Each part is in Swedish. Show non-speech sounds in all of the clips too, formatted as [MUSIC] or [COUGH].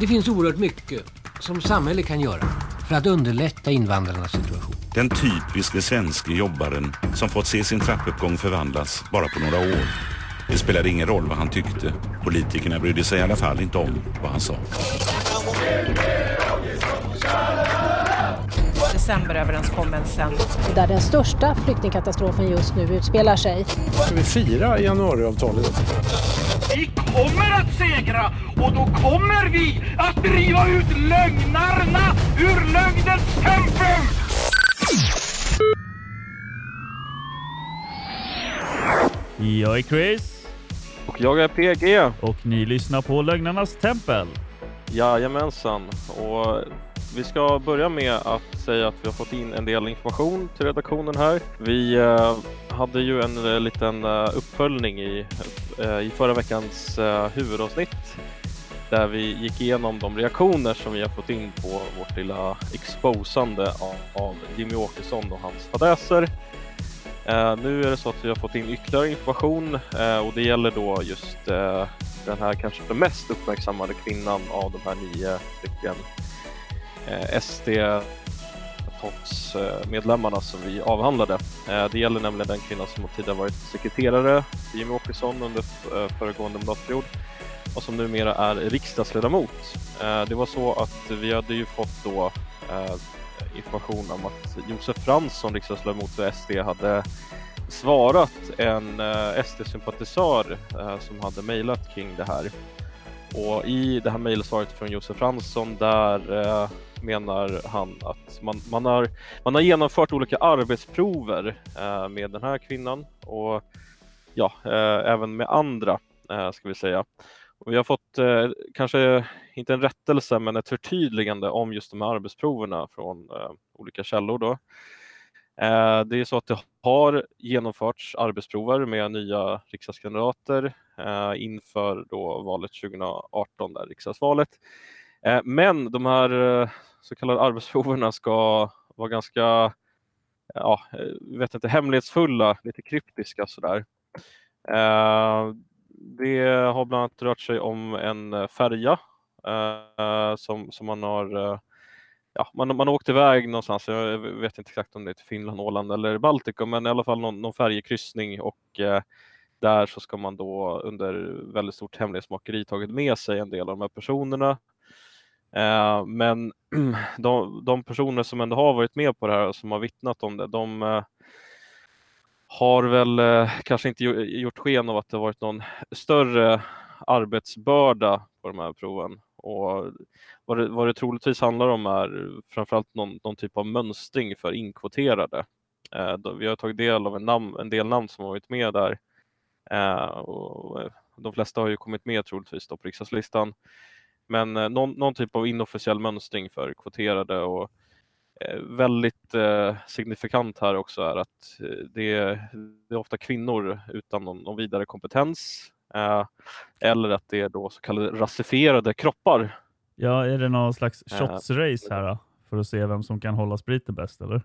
Det finns oerhört mycket som samhället kan göra för att underlätta invandrarnas situation. Den typiske svenske jobbaren som fått se sin trappuppgång förvandlas bara på några år. Det spelade ingen roll vad han tyckte. Politikerna brydde sig i alla fall inte om vad han sa. Decemberöverenskommelsen. Där den största flyktingkatastrofen just nu utspelar sig. Ska vi fira januariavtalet? Vi kommer att segra och då kommer vi att driva ut lögnarna ur lögnens tempel! Jag är Chris. Och jag är PG. Och ni lyssnar på Lögnarnas tempel. Jajamensan. Och vi ska börja med att säga att vi har fått in en del information till redaktionen här. Vi eh, hade ju en eh, liten eh, uppföljning i, i förra veckans huvudavsnitt där vi gick igenom de reaktioner som vi har fått in på vårt lilla exposande av, av Jimmy Åkesson och hans fadäser. Eh, nu är det så att vi har fått in ytterligare information eh, och det gäller då just eh, den här kanske den mest uppmärksammade kvinnan av de här nio stycken eh, SD medlemmarna som vi avhandlade. Eh, det gäller nämligen den kvinna som tidigare varit sekreterare för Jimmie Åkesson under eh, föregående mandatperiod och som numera är riksdagsledamot. Eh, det var så att vi hade ju fått då information om att Josef Fransson, riksdagsledamot för SD, hade svarat en eh, SD-sympatisör eh, som hade mejlat kring det här. Och i det här mejlsvaret från Josef Fransson där eh, menar han att man, man, har, man har genomfört olika arbetsprover med den här kvinnan och ja, även med andra ska vi säga. Och vi har fått eh, kanske inte en rättelse men ett förtydligande om just de här arbetsproverna från eh, olika källor. Då. Eh, det är så att det har genomförts arbetsprover med nya riksdagskandidater eh, inför då valet 2018, där riksdagsvalet. Eh, men de här eh, så kallade arbetsproverna ska vara ganska ja, eh, vet inte, hemlighetsfulla, lite kryptiska sådär. Eh, det har bland annat rört sig om en eh, färja som, som man har ja, man, man åkte iväg någonstans, jag vet inte exakt om det är till Finland, Åland eller Baltikum, men i alla fall någon, någon färjekryssning och eh, där så ska man då under väldigt stort hemlighetsmakeri tagit med sig en del av de här personerna. Eh, men [CLEARS THROAT] de, de, personer som ändå har varit med på det här och som har vittnat om det, de eh, har väl eh, kanske inte gjort sken av att det varit någon större arbetsbörda på de här proven. Och vad, det, vad det troligtvis handlar om är framförallt någon, någon typ av mönstring för inkvoterade. Eh, vi har tagit del av en, namn, en del namn som har varit med där. Eh, och eh, de flesta har ju kommit med troligtvis då på riksdagslistan. Men eh, någon, någon, typ av inofficiell mönstring för kvoterade och eh, väldigt eh, signifikant här också är att eh, det är, det är ofta kvinnor utan någon, någon vidare kompetens eller att det är då så kallade rasifierade kroppar. Ja, är det någon slags eh. shots-race här då? För att se vem som kan hålla spriten bäst, eller?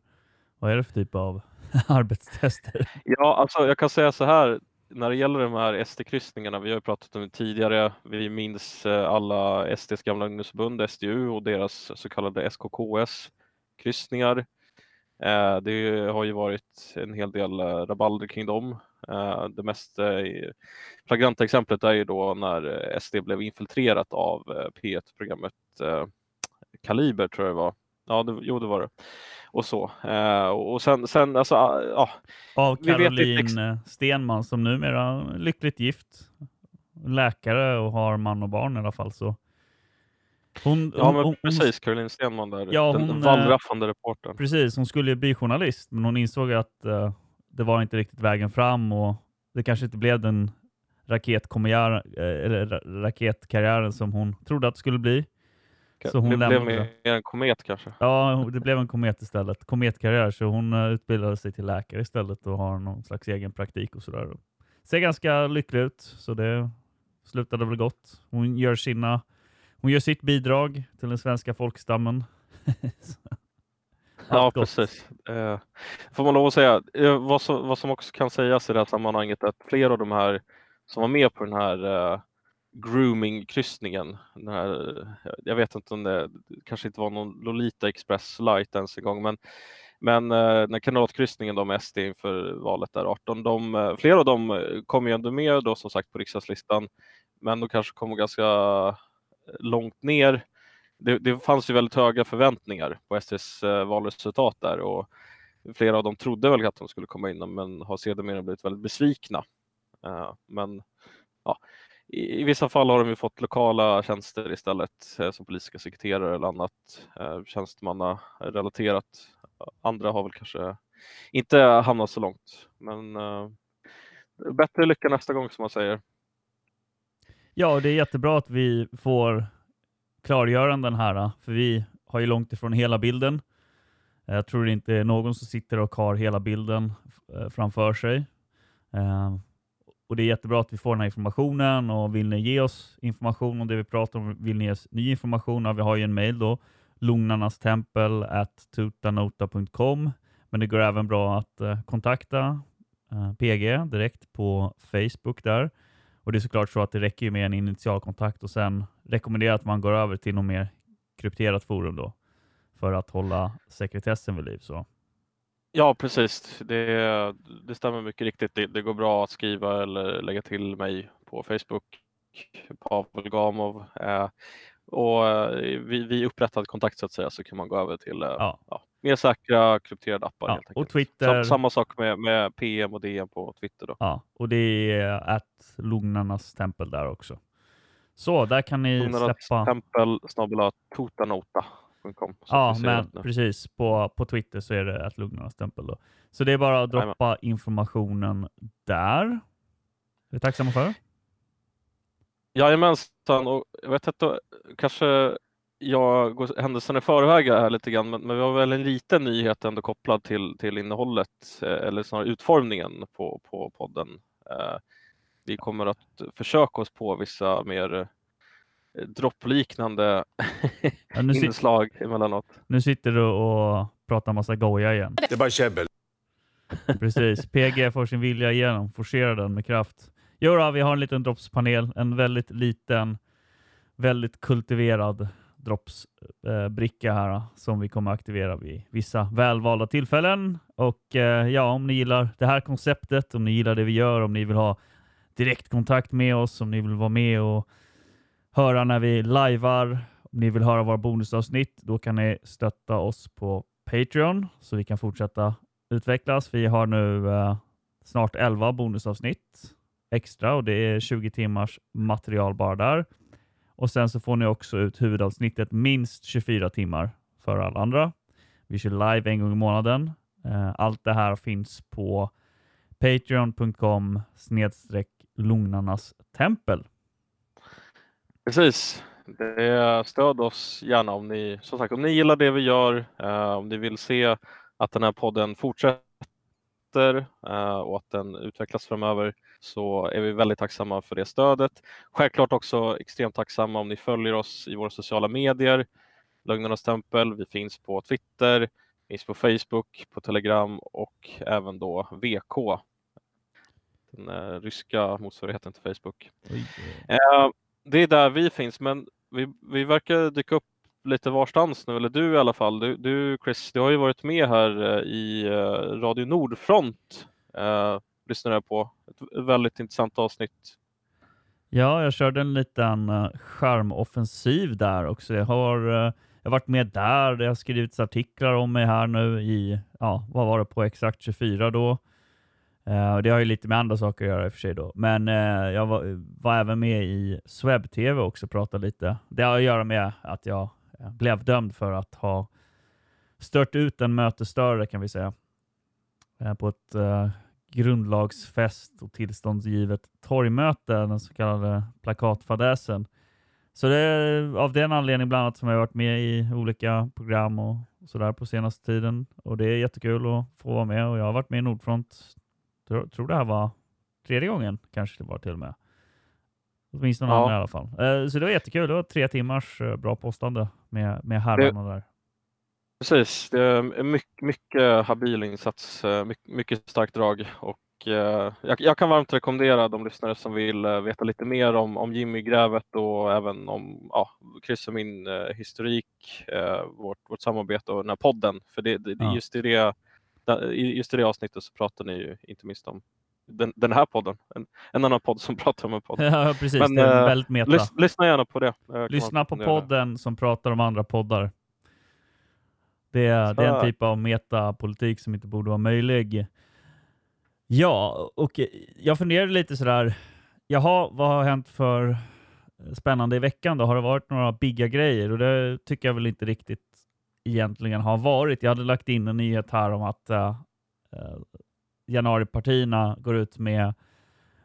Vad är det för typ av [LAUGHS] arbetstester? Ja, alltså jag kan säga så här. När det gäller de här SD-kryssningarna, vi har pratat om det tidigare, vi minns eh, alla SDs gamla ungdomsförbund, SDU och deras så kallade SKKS-kryssningar. Det har ju varit en hel del rabalder kring dem Eh, det mest eh, flagranta exemplet är ju då när eh, SD blev infiltrerat av P1-programmet Kaliber tror jag det var. Ja, det, jo det var det. Och så. och sen, sen alltså, ja. Av Caroline Stenman som numera lyckligt gift. Läkare och har man och barn i alla fall så. Hon, ja, men hon, precis. Caroline Stenman där. Ja, den hon, wallraffande reportern. Precis, hon skulle bli journalist, men hon insåg att uh, det var inte riktigt vägen fram och det kanske inte blev den raketkarriären, eh, eller raketkarriären som hon trodde att det skulle bli. Så hon det blev mer en komet kanske? Ja, det blev en komet istället. Kometkarriär, så hon eh, utbildade sig till läkare istället och har någon slags egen praktik och sådär. Ser ganska lycklig ut, så det slutade väl gott. Hon gör, sina, hon gör sitt bidrag till den svenska folkstammen. [LAUGHS] Ja, precis. Eh, får man lov att säga. Eh, vad, som, vad som också kan sägas i det här sammanhanget är att flera av de här som var med på den här eh, grooming-kryssningen. Den här, jag vet inte om det kanske inte var någon Lolita Express light ens en gång, men, men eh, den kandidhatkryssningen då med SD inför valet där 18, de, eh, flera av dem kom ju ändå med då som sagt på riksdagslistan, men de kanske kom ganska långt ner. Det, det fanns ju väldigt höga förväntningar på SDs eh, valresultat där och flera av dem trodde väl att de skulle komma in men har sedermera blivit väldigt besvikna. Eh, men ja, i, vissa fall har de ju fått lokala tjänster istället eh, som politiska sekreterare eller annat tjänstemannarelaterat. Andra har väl kanske inte hamnat så långt, men bättre lycka nästa gång som man säger. Ja, det är jättebra att vi får klargöranden här, eh, för vi har ju långt ifrån hela bilden. Eh, jag tror det inte är någon som sitter och har hela bilden eh, framför sig. Och Det är jättebra att vi får den här informationen och vill ni ge oss information om det vi pratar om, vill ni ge oss ny information, vi har ju en mail då, lugnarnastempel at tutanota.com men det går även bra att kontakta PG direkt på Facebook där. Och det är såklart så att det räcker med en initialkontakt och sen rekommenderar att man går över till något mer krypterat forum då för att hålla sekretessen vid liv. Så. Ja, precis. Det, det stämmer mycket riktigt. Det, det, går bra att skriva eller lägga till mig på Facebook, Pavel Gamov. Eh, och eh, vid, vid upprättad kontakt så att säga så kan man gå över till eh, ja. Ja, mer säkra krypterade appar. Ja, och Twitter... Sam, samma sak med, med PM och DM på Twitter. Då. Ja, och det är att Lugnarnas tempel där också. Så där kan ni släppa... tempel snabel totanota Gmail.com. Ja, men precis. På, på Twitter så är det att lugna stämpel. Då. Så det är bara att droppa Amen. informationen där. Är tacksamma för. Jajamensan, och jag vet inte, kanske jag går händelserna i förväg här lite grann, men, men vi har väl en liten nyhet ändå kopplad till, till innehållet, eh, eller snarare utformningen på, på podden. Eh, vi kommer att försöka oss på vissa mer droppliknande ja, inslag emellanåt. Nu sitter du och pratar massa goja igen. Det är bara käbbel. [LAUGHS] Precis. PG får sin vilja igenom. Forcerar den med kraft. Jo vi har en liten droppspanel. En väldigt liten, väldigt kultiverad droppsbricka eh, här som vi kommer aktivera vid vissa välvalda tillfällen. Och eh, ja, om ni gillar det här konceptet, om ni gillar det vi gör, om ni vill ha direktkontakt med oss, om ni vill vara med och höra när vi lajvar. Om ni vill höra våra bonusavsnitt, då kan ni stötta oss på Patreon så vi kan fortsätta utvecklas. Vi har nu eh, snart 11 bonusavsnitt extra och det är 20 timmars material bara där. Och sen så får ni också ut huvudavsnittet minst 24 timmar för alla andra. Vi kör live en gång i månaden. Eh, allt det här finns på patreon.com snedstreck lugnarnas tempel. Precis. Det, stöd oss gärna om ni, som sagt, om ni gillar det vi gör, eh, om ni vill se att den här podden fortsätter eh, och att den utvecklas framöver så är vi väldigt tacksamma för det stödet. Självklart också extremt tacksamma om ni följer oss i våra sociala medier. Lögnernas tempel, vi finns på Twitter, finns på Facebook, på Telegram och även då VK, den eh, ryska motsvarigheten till Facebook. Eh, det är där vi finns, men vi, vi verkar dyka upp lite varstans nu, eller du i alla fall. Du, du Chris, du har ju varit med här eh, i eh, Radio Nordfront, eh, lyssnar jag på. Ett väldigt intressant avsnitt. Ja, jag körde en liten skärmoffensiv där också. Jag har, jag har varit med där, det har skrivits artiklar om mig här nu i, ja, vad var det på exakt 24 då? Uh, det har ju lite med andra saker att göra i och för sig då. Men uh, jag var, var, även med i Sweb-TV också och pratade lite. Det har att göra med att jag eh, blev dömd för att ha stört ut en mötesstörare kan vi säga. på ett grundlagsfest och tillståndsgivet torgmöte, den så kallade plakatfadäsen. Så det är av den anledningen bland annat som jag varit med i olika program och sådär på senaste tiden. Och det är jättekul att få vara med och jag har varit med i Nordfront tror, tror det här var tredje gången kanske det var till och med. Åtminstone ja. i alla fall. Eh, så det var jättekul. Det var tre timmars eh, bra postande med, med herrarna där. Precis, det är mycket, mycket habil insats, eh, mycket, mycket starkt drag och eh, jag, jag, kan varmt rekommendera de lyssnare som vill uh, veta lite mer om, om Jimmy-grävet och även om ja, Chris och min uh, historik, vårt, vårt samarbete och den här podden. För det, det, ja. just, i det, just i det avsnittet så pratar ni ju inte minst om den, den här podden. En, en, annan podd som pratar om en podd. [LAUGHS] Ja, precis. Men, det är väldigt meta. Lys, lyssna gärna på det. Lyssna på podden det. som pratar om andra poddar. Det är, det är en typ av metapolitik som inte borde vara möjlig. Ja, och jag funderade lite sådär, jaha, vad har hänt för spännande i veckan då? Har det varit några bigga grejer? Och det tycker jag väl inte riktigt egentligen har varit. Jag hade lagt in en nyhet här om att uh, januaripartierna går ut med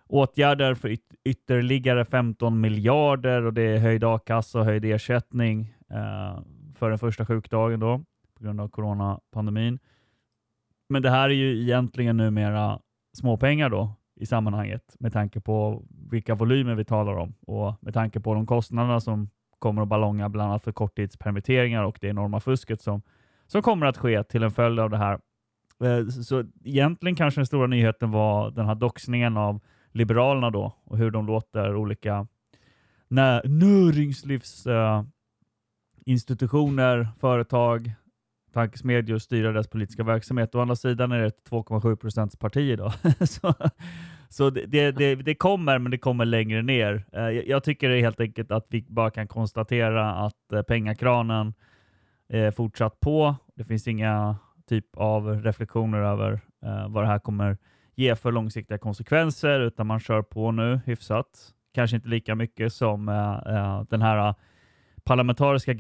åtgärder för yt ytterligare 15 miljarder och det är höjd a-kassa och höjd ersättning uh, för den första sjukdagen då på grund av coronapandemin. Men det här är ju egentligen numera småpengar då i sammanhanget med tanke på vilka volymer vi talar om och med tanke på de kostnaderna som kommer att ballonga bland annat för korttidspermitteringar och det enorma fusket som, som kommer att ske till en följd av det här. Eh, så egentligen kanske den stora nyheten var den här doxningen av Liberalerna då och hur de låter olika näringslivsinstitutioner, företag, tankesmedjor styra deras politiska verksamhet. Å andra sidan är det ett 2,7 procents parti idag. [LAUGHS] så så det, det, det, kommer, men det kommer längre ner. Eh, jag tycker helt enkelt att vi bara kan konstatera att eh, pengakranen är fortsatt på. Det finns inga typ av reflektioner över vad det här kommer ge för långsiktiga konsekvenser, utan man kör på nu hyfsat. Kanske inte lika mycket som den här parlamentariska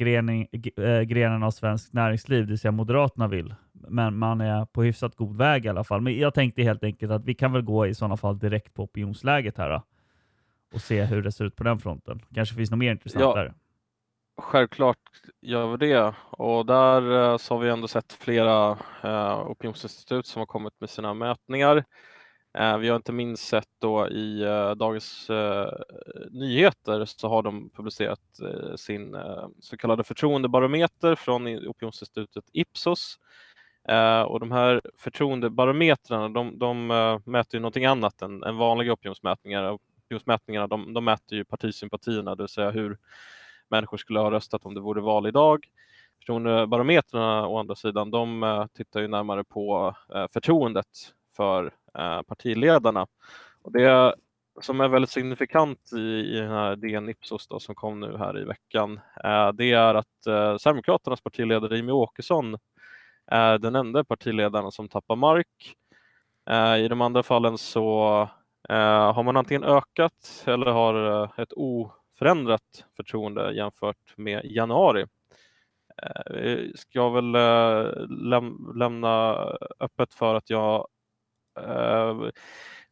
grenen av svenskt näringsliv, det vill säga Moderaterna vill. Men man är på hyfsat god väg i alla fall. Men jag tänkte helt enkelt att vi kan väl gå i sådana fall direkt på opinionsläget här då, och se hur det ser ut på den fronten. Kanske finns något mer intressant ja, där. Självklart gör vi det och där eh, så har vi ändå sett flera eh, opinionsinstitut som har kommit med sina mätningar. Eh, vi har inte minst sett då i uh, Dagens uh, Nyheter så har de publicerat uh, sin så kallade förtroendebarometer från opinionsinstitutet Ipsos. Eh, och de här förtroendebarometrarna de, de eh, mäter ju någonting annat än, än vanliga opinionsmätningar. Opinionsmätningarna de, de mäter ju partisympatierna, det vill säga hur människor skulle ha röstat om det vore val idag. Förtroendebarometrarna å andra sidan, de eh, tittar ju närmare på förtroendet för partiledarna. Och det som är väldigt signifikant i, i den här DN Ipsos då, som kom nu här i veckan, det är att Sverigedemokraternas partiledare Jimmie Åkesson är den enda partiledaren som tappar mark. Eh, I de andra fallen så eh, har man antingen ökat eller har eh, ett oförändrat förtroende jämfört med januari. Vi ska väl läm lämna öppet för att jag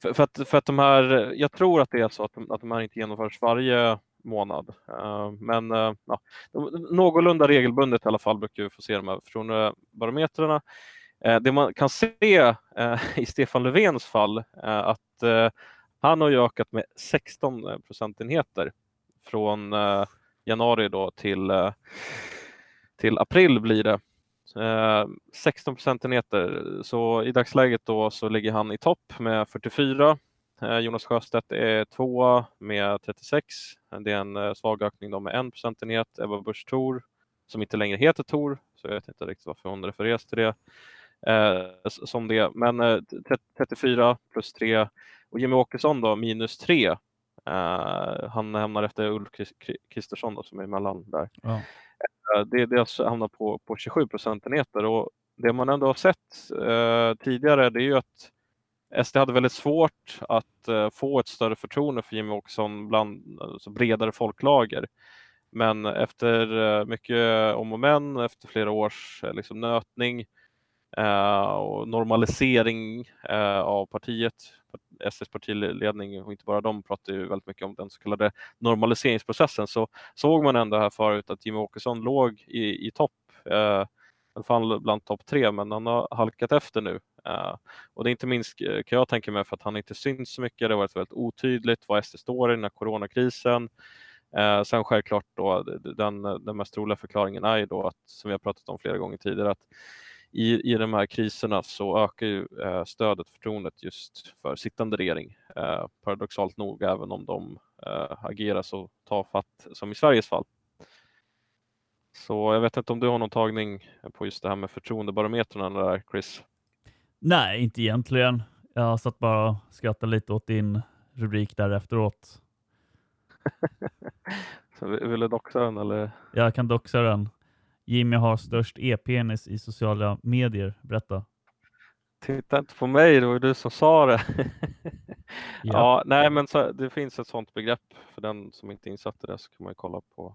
för, att, för att de här, jag tror att det är så att de, att de här inte genomförs varje månad. Eh, men eh, ja, någorlunda regelbundet i alla fall brukar vi få se de här förtroendebarometrarna. Eh, det man kan se i Stefan Löfvens fall är att han har ökat med 16 procentenheter från januari då till, till april blir det. 16 procentenheter. Så i dagsläget då så ligger han i topp med 44. Eh, Jonas Sjöstedt är tvåa med 36. Det är en eh, svag ökning då med en procentenhet. Ebba Busch Thor, som inte längre heter Thor, så jag vet inte riktigt varför hon refereras till det. Eh, som det. Men eh, 34 plus 3 och Jimmy Åkesson då minus 3. Eh, han hamnar efter Ulf Kristersson som är emellan där. Ja. Eh, det, det hamnar på, på 27 procentenheter och det man ändå har sett tidigare det är ju att SD hade väldigt svårt att eh, få ett större förtroende för Jimmie Åkesson bland alltså bredare folklager. Men efter eh, mycket om och men, efter flera års eh, liksom, nötning eh, och normalisering eh, av partiet, SDs partiledning och inte bara de pratar ju väldigt mycket om den så kallade normaliseringsprocessen så såg man ändå här förut att Jimmie Åkesson låg i, i topp, eh, i alla fall bland topp tre, men han har halkat efter nu. Eh, och det är inte minst eh, kan jag tänka mig för att han inte syns så mycket. Det har varit väldigt otydligt vad SD står i den här coronakrisen. Eh, sen självklart då den, den mest troliga förklaringen är ju då att, som vi har pratat om flera gånger tidigare, att i, i de här kriserna så ökar ju eh, stödet, förtroendet just för sittande regering. Eh, paradoxalt nog, även om de eh, agerar så tafatt som i Sveriges fall. Så jag vet inte om du har någon tagning på just det här med förtroendebarometrarna där, Chris? Nej, inte egentligen. Jag satt bara och skrattade lite åt din rubrik där efteråt. [LAUGHS] Så vill du doxa den eller? Jag kan doxa den. Jimmy har störst e-penis i sociala medier. Berätta. Titta inte på mig, det var du som sa det. [LAUGHS] Ja. ja, nej men så, det finns ett sådant begrepp. För den som inte är insatt i det så kan man kolla på,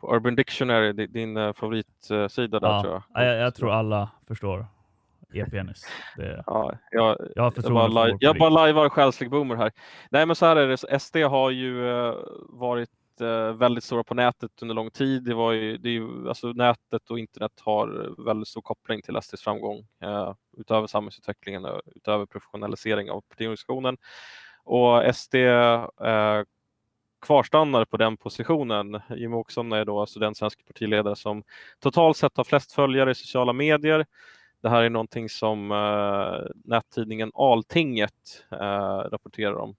på Urban Dictionary, di- din eh, favoritsida där Ja, tror jag. jag, jag tror alla förstår e-penis. Det, Ja, jag, jag jag bara, för li- vår jag bara lajvar själslig boomer här. Nej men så här är det, SD har ju eh, varit eh, väldigt stora på nätet under lång tid. Det var ju, det är ju, alltså nätet och internet har väldigt stor koppling till SDs framgång. Eh, utöver samhällsutvecklingen, och utöver professionalisering av partiorganisationen. Och SD eh, kvarstannar på den positionen. Jimmie Åkesson är då alltså den svenska partiledare som totalt sett har flest följare i sociala medier. Det här är någonting som eh, nättidningen Altinget eh, rapporterar om.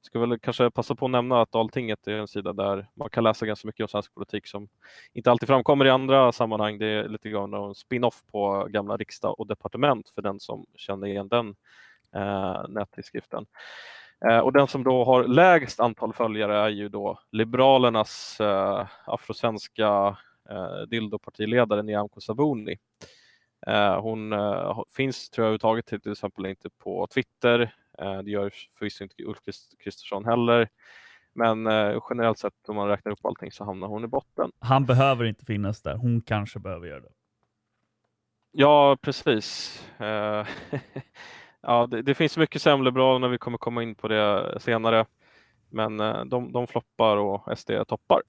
Jag ska väl kanske passa på att nämna att Altinget är en sida där man kan läsa ganska mycket om svensk politik som inte alltid framkommer i andra sammanhang. Det är lite grann en spin-off på gamla riksdag och departement för den som känner igen den eh, nättidskriften. Eh, och den som då har lägst antal följare är ju då Liberalernas eh, afrosvenska eh, dildopartiledare Nyamko Sabuni. Eh, hon eh, finns tror jag överhuvudtaget till, till exempel inte på Twitter. Eh, det gör förvisso inte Ulf Krist- Kristersson heller. Men generellt sett om man räknar upp allting så hamnar hon i botten. Han behöver inte finnas där. Hon kanske behöver göra det. Ja, precis. [LAUGHS] Ja, det, det finns mycket semlebra vi kommer komma in på det senare. Men de, de floppar och SD toppar.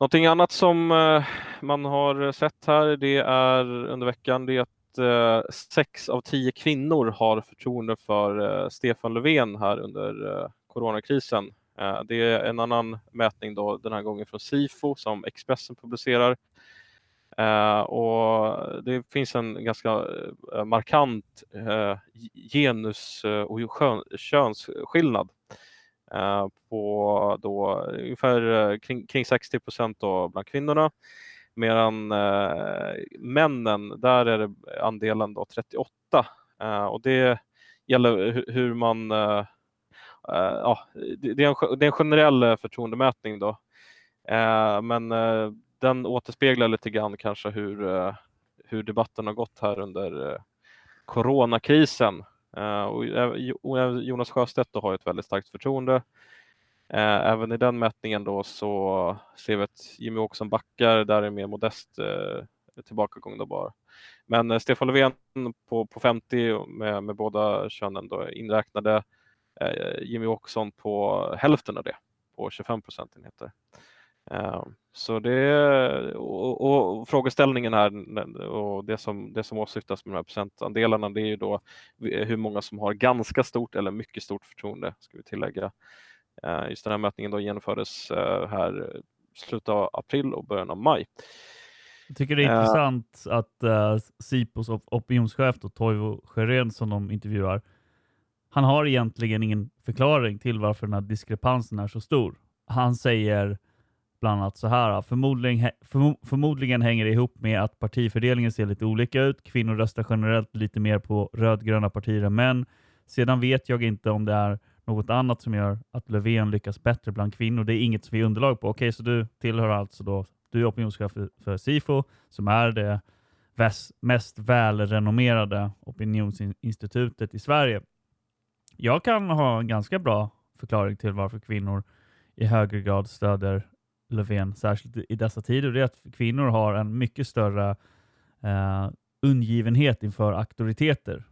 Någonting annat som eh, man har sett här det är under veckan det är att eh, sex av tio kvinnor har förtroende för eh, Stefan Löfven här under coronakrisen. Det är en annan mätning då den här gången från Sifo som Expressen publicerar. Och det finns en ganska markant genus och kön, könsskillnad Eh, på då ungefär eh, kring, kring 60 procent bland kvinnorna. Medan eh, männen, där är det andelen då 38. Eh, och det gäller hur man eh, eh, ja, det, är en, det är en generell eh, förtroendemätning då. Eh, men eh, den återspeglar lite grann kanske hur, eh, hur debatten har gått här under eh, coronakrisen. Eh, och, Jonas Sjöstedt har ett väldigt starkt förtroende. Eh, även i den mätningen då så ser vi att Jimmy Åkesson backar, där är det mer modest eh, tillbakagång då bara. Men Stefan Löfven på, på 50 med, med båda könen då inräknade, Jimmy Åkesson på hälften av det, på 25 procentenheter. Eh, Så det och, och, frågeställningen här och det som, det som åsyftas med de här procentandelarna det är ju då hur många som har ganska stort eller mycket stort förtroende ska vi tillägga. Eh, Just den här mätningen då genomfördes eh, här slutet av april och början av maj. Jag tycker det är Eh. intressant att uh, Sipos op- opinionschef då, Toivo Sjören som de intervjuar, han har egentligen ingen förklaring till varför den här diskrepansen är så stor. Han säger bland annat så här, förmodligen, förmodligen hänger det ihop med att partifördelningen ser lite olika ut. Kvinnor röstar generellt lite mer på rödgröna partier än män. Sedan vet jag inte om det är något annat som gör att Löfven lyckas bättre bland kvinnor. Det är inget som vi har underlag på. Okej, så du tillhör alltså då, du är opinionschef för, för SIFO, som är det väs, mest välrenommerade opinionsinstitutet i Sverige. Jag kan ha en ganska bra förklaring till varför kvinnor i högre grad stöder Löfven, särskilt i dessa tider. Det är att kvinnor har en mycket större eh, undgivenhet inför auktoriteter.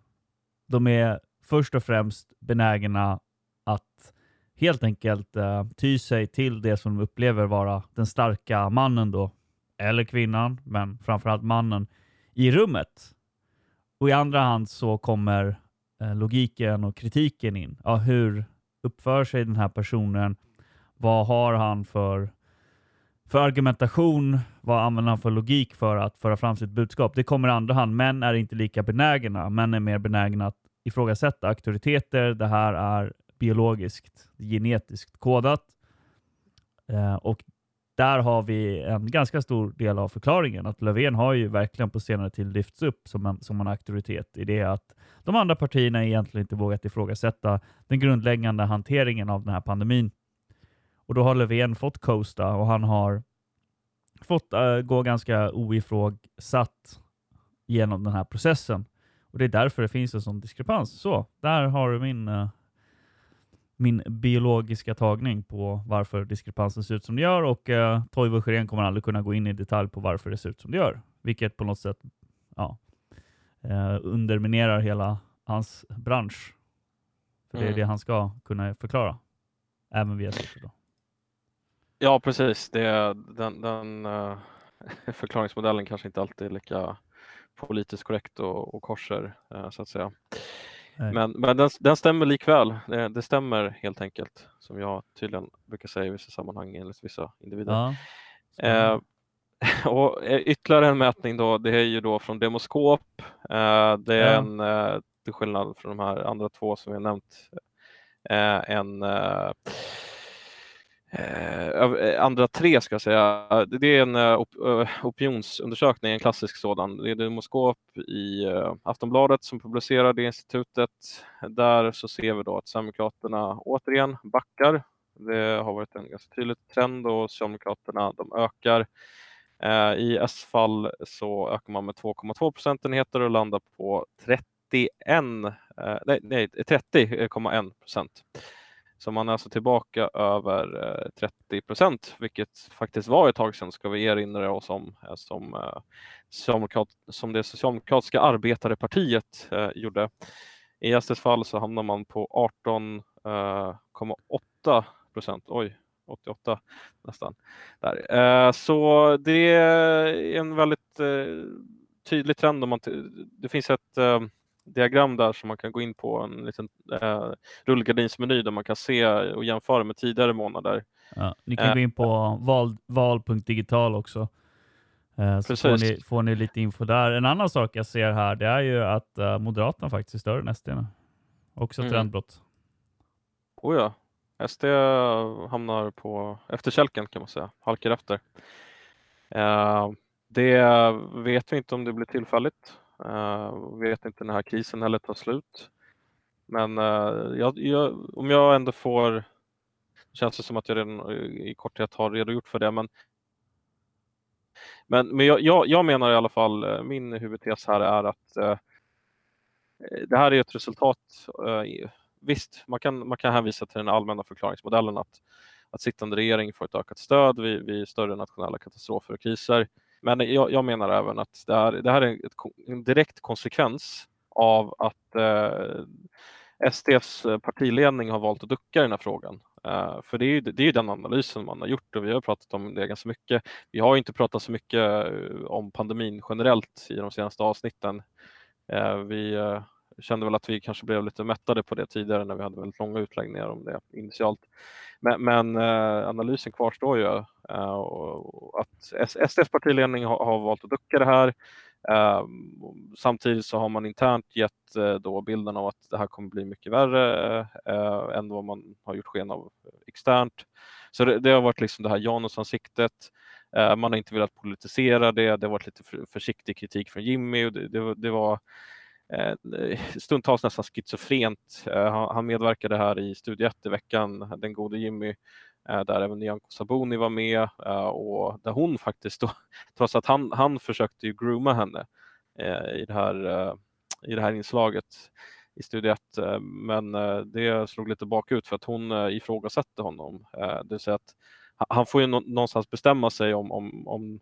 De är först och främst benägna att helt enkelt eh, ty sig till det som de upplever vara den starka mannen då, eller kvinnan, men framförallt mannen i rummet. Och i andra hand så kommer eh, logiken och kritiken in. Ja, hur uppför sig den här personen? Vad har han för för argumentation, vad använder han för logik för att föra fram sitt budskap? Det kommer i andra hand. Män är inte lika benägna. Män är mer benägna att ifrågasätta auktoriteter. Det här är biologiskt, genetiskt kodat. Eh, och där har vi en ganska stor del av förklaringen. Att Löfven har ju verkligen på senare tid lyfts upp som en, som en auktoritet i det att de andra partierna egentligen inte vågat ifrågasätta den grundläggande hanteringen av den här pandemin. Och då har Löfven fått coasta och han har fått uh, gå ganska oifrågasatt genom den här processen. Och det är därför det finns en sån diskrepans. Så, där har du min, uh, min biologiska tagning på varför diskrepansen ser ut som det gör och uh, Toivo Sjörén kommer aldrig kunna gå in i detalj på varför det ser ut som det gör. Vilket på något sätt ja, uh, underminerar hela hans bransch. För det är Mm. det han ska kunna förklara. Även via då. Ja, precis. Det, den den eh, [LAUGHS] förklaringsmodellen kanske inte alltid är lika politiskt korrekt och, och korser, eh, så att säga. Nej. Men, men den, den stämmer likväl. Det, det stämmer helt enkelt, som jag tydligen brukar säga i vissa sammanhang enligt vissa individer. Ja. Eh, [LAUGHS] och eh, ytterligare en mätning då, det är ju då från Demoskop. Eh, det är Ja. en, eh, till skillnad från de här andra två som har nämnt, en Eh, eh, andra tre ska jag säga. Det är en eh, op eh, opinionsundersökning, en klassisk sådan. Det är Demoskop i eh, Aftonbladet som publicerar det institutet. Där så ser vi då att Sverigedemokraterna återigen backar. Det har varit en ganska tydlig trend och Socialdemokraterna de ökar. Eh, I S-fall så ökar man med 2,2 procentenheter och landar på 31, eh, nej, nej 30,1 procent. Så man är alltså tillbaka över eh, 30 procent, vilket faktiskt var ett tag sedan, ska vi erinra oss om, eh, som, eh, som det socialdemokratiska arbetarepartiet gjorde. I Estes fall så hamnar man på 18,8 procent. Oj, 88 nästan. Där. Så det är en väldigt tydlig trend. Om man det finns ett diagram där som man kan gå in på, en liten eh, rullgardinsmeny där man kan se och jämföra med tidigare månader. Ja, ni kan Eh, gå in på val, val.digital också. Eh, så får ni, får ni lite info där. En annan sak jag ser här det är ju att eh, Moderaterna faktiskt är större än SD. Också Mm. trendbrott. Oh ja, SD hamnar på efterkälken kan man säga, halkar efter. Eh, det vet vi inte om det blir tillfälligt. Uh, vet inte när den här krisen heller tar slut. Men uh, jag, jag, om jag ändå får, känns det som att jag redan eh, i korthet har redogjort för det, men men, men jag, jag, jag menar i alla fall, min huvudtes här är att uh, det här är ett resultat Visst, man kan, man kan hänvisa till den allmänna förklaringsmodellen att, att sittande regering får ett ökat stöd vid, vid större nationella katastrofer och kriser. Men jag, jag menar även att det här, det här är ett, en direkt konsekvens av att eh, SDs eh, partiledning har valt att ducka i den här frågan. Eh, för det är, ju, det är ju den analysen man har gjort och vi har pratat om det ganska mycket. Vi har ju inte pratat så mycket eh, om pandemin generellt i de senaste avsnitten. Eh, vi eh, kände väl att vi kanske blev lite mättade på det tidigare när vi hade väldigt långa utläggningar om det initialt. Men, men eh, analysen kvarstår ju eh, och, att SDs partiledning har, har valt att ducka det här. Eh, samtidigt så har man internt gett eh, då bilden av att det här kommer bli mycket värre eh, än vad man har gjort sken av externt. Så det, det har varit liksom det här janusansiktet. Eh, man har inte velat politisera det. Det har varit lite försiktig kritik från Jimmy och det, det, var- det var Eh, [LAUGHS] stundtals nästan schizofrent. Eh, han, medverkade här i Studio 1 i veckan, den gode Jimmy, eh, där även Nyamko Sabuni var med och där hon faktiskt då, [LAUGHS] trots att han, han försökte ju grooma henne i, det här, i det här inslaget i Studio 1, men det slog lite bakut för att hon ifrågasatte honom. Det vill säga att han- får ju någonstans bestämma sig om, om, om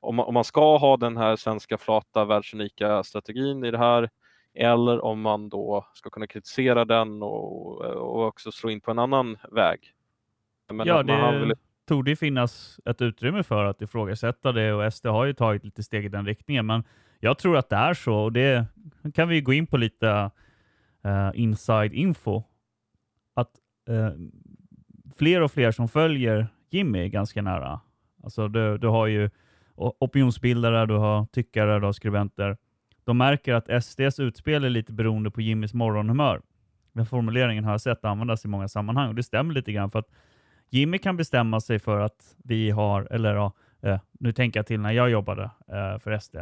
om man, om man ska ha den här svenska flata världsunika strategin i det här eller om man då ska kunna kritisera den och, och också slå in på en annan väg. Men ja, det väl- tog det finnas ett utrymme för att ifrågasätta det och SD har ju tagit lite steg i den riktningen. Men jag tror att det är så och det kan vi gå in på lite eh, inside info. Att eh, fler och fler som följer Jimmy ganska nära Alltså du, du har ju opinionsbildare, du har tyckare, du har skribenter. De märker att SDs utspel är lite beroende på Jimmys morgonhumör. Den formuleringen har jag sett användas i många sammanhang och det stämmer lite grann för att Jimmy kan bestämma sig för att vi har, eller ja, eh, nu tänker jag till när jag jobbade eh, för SD.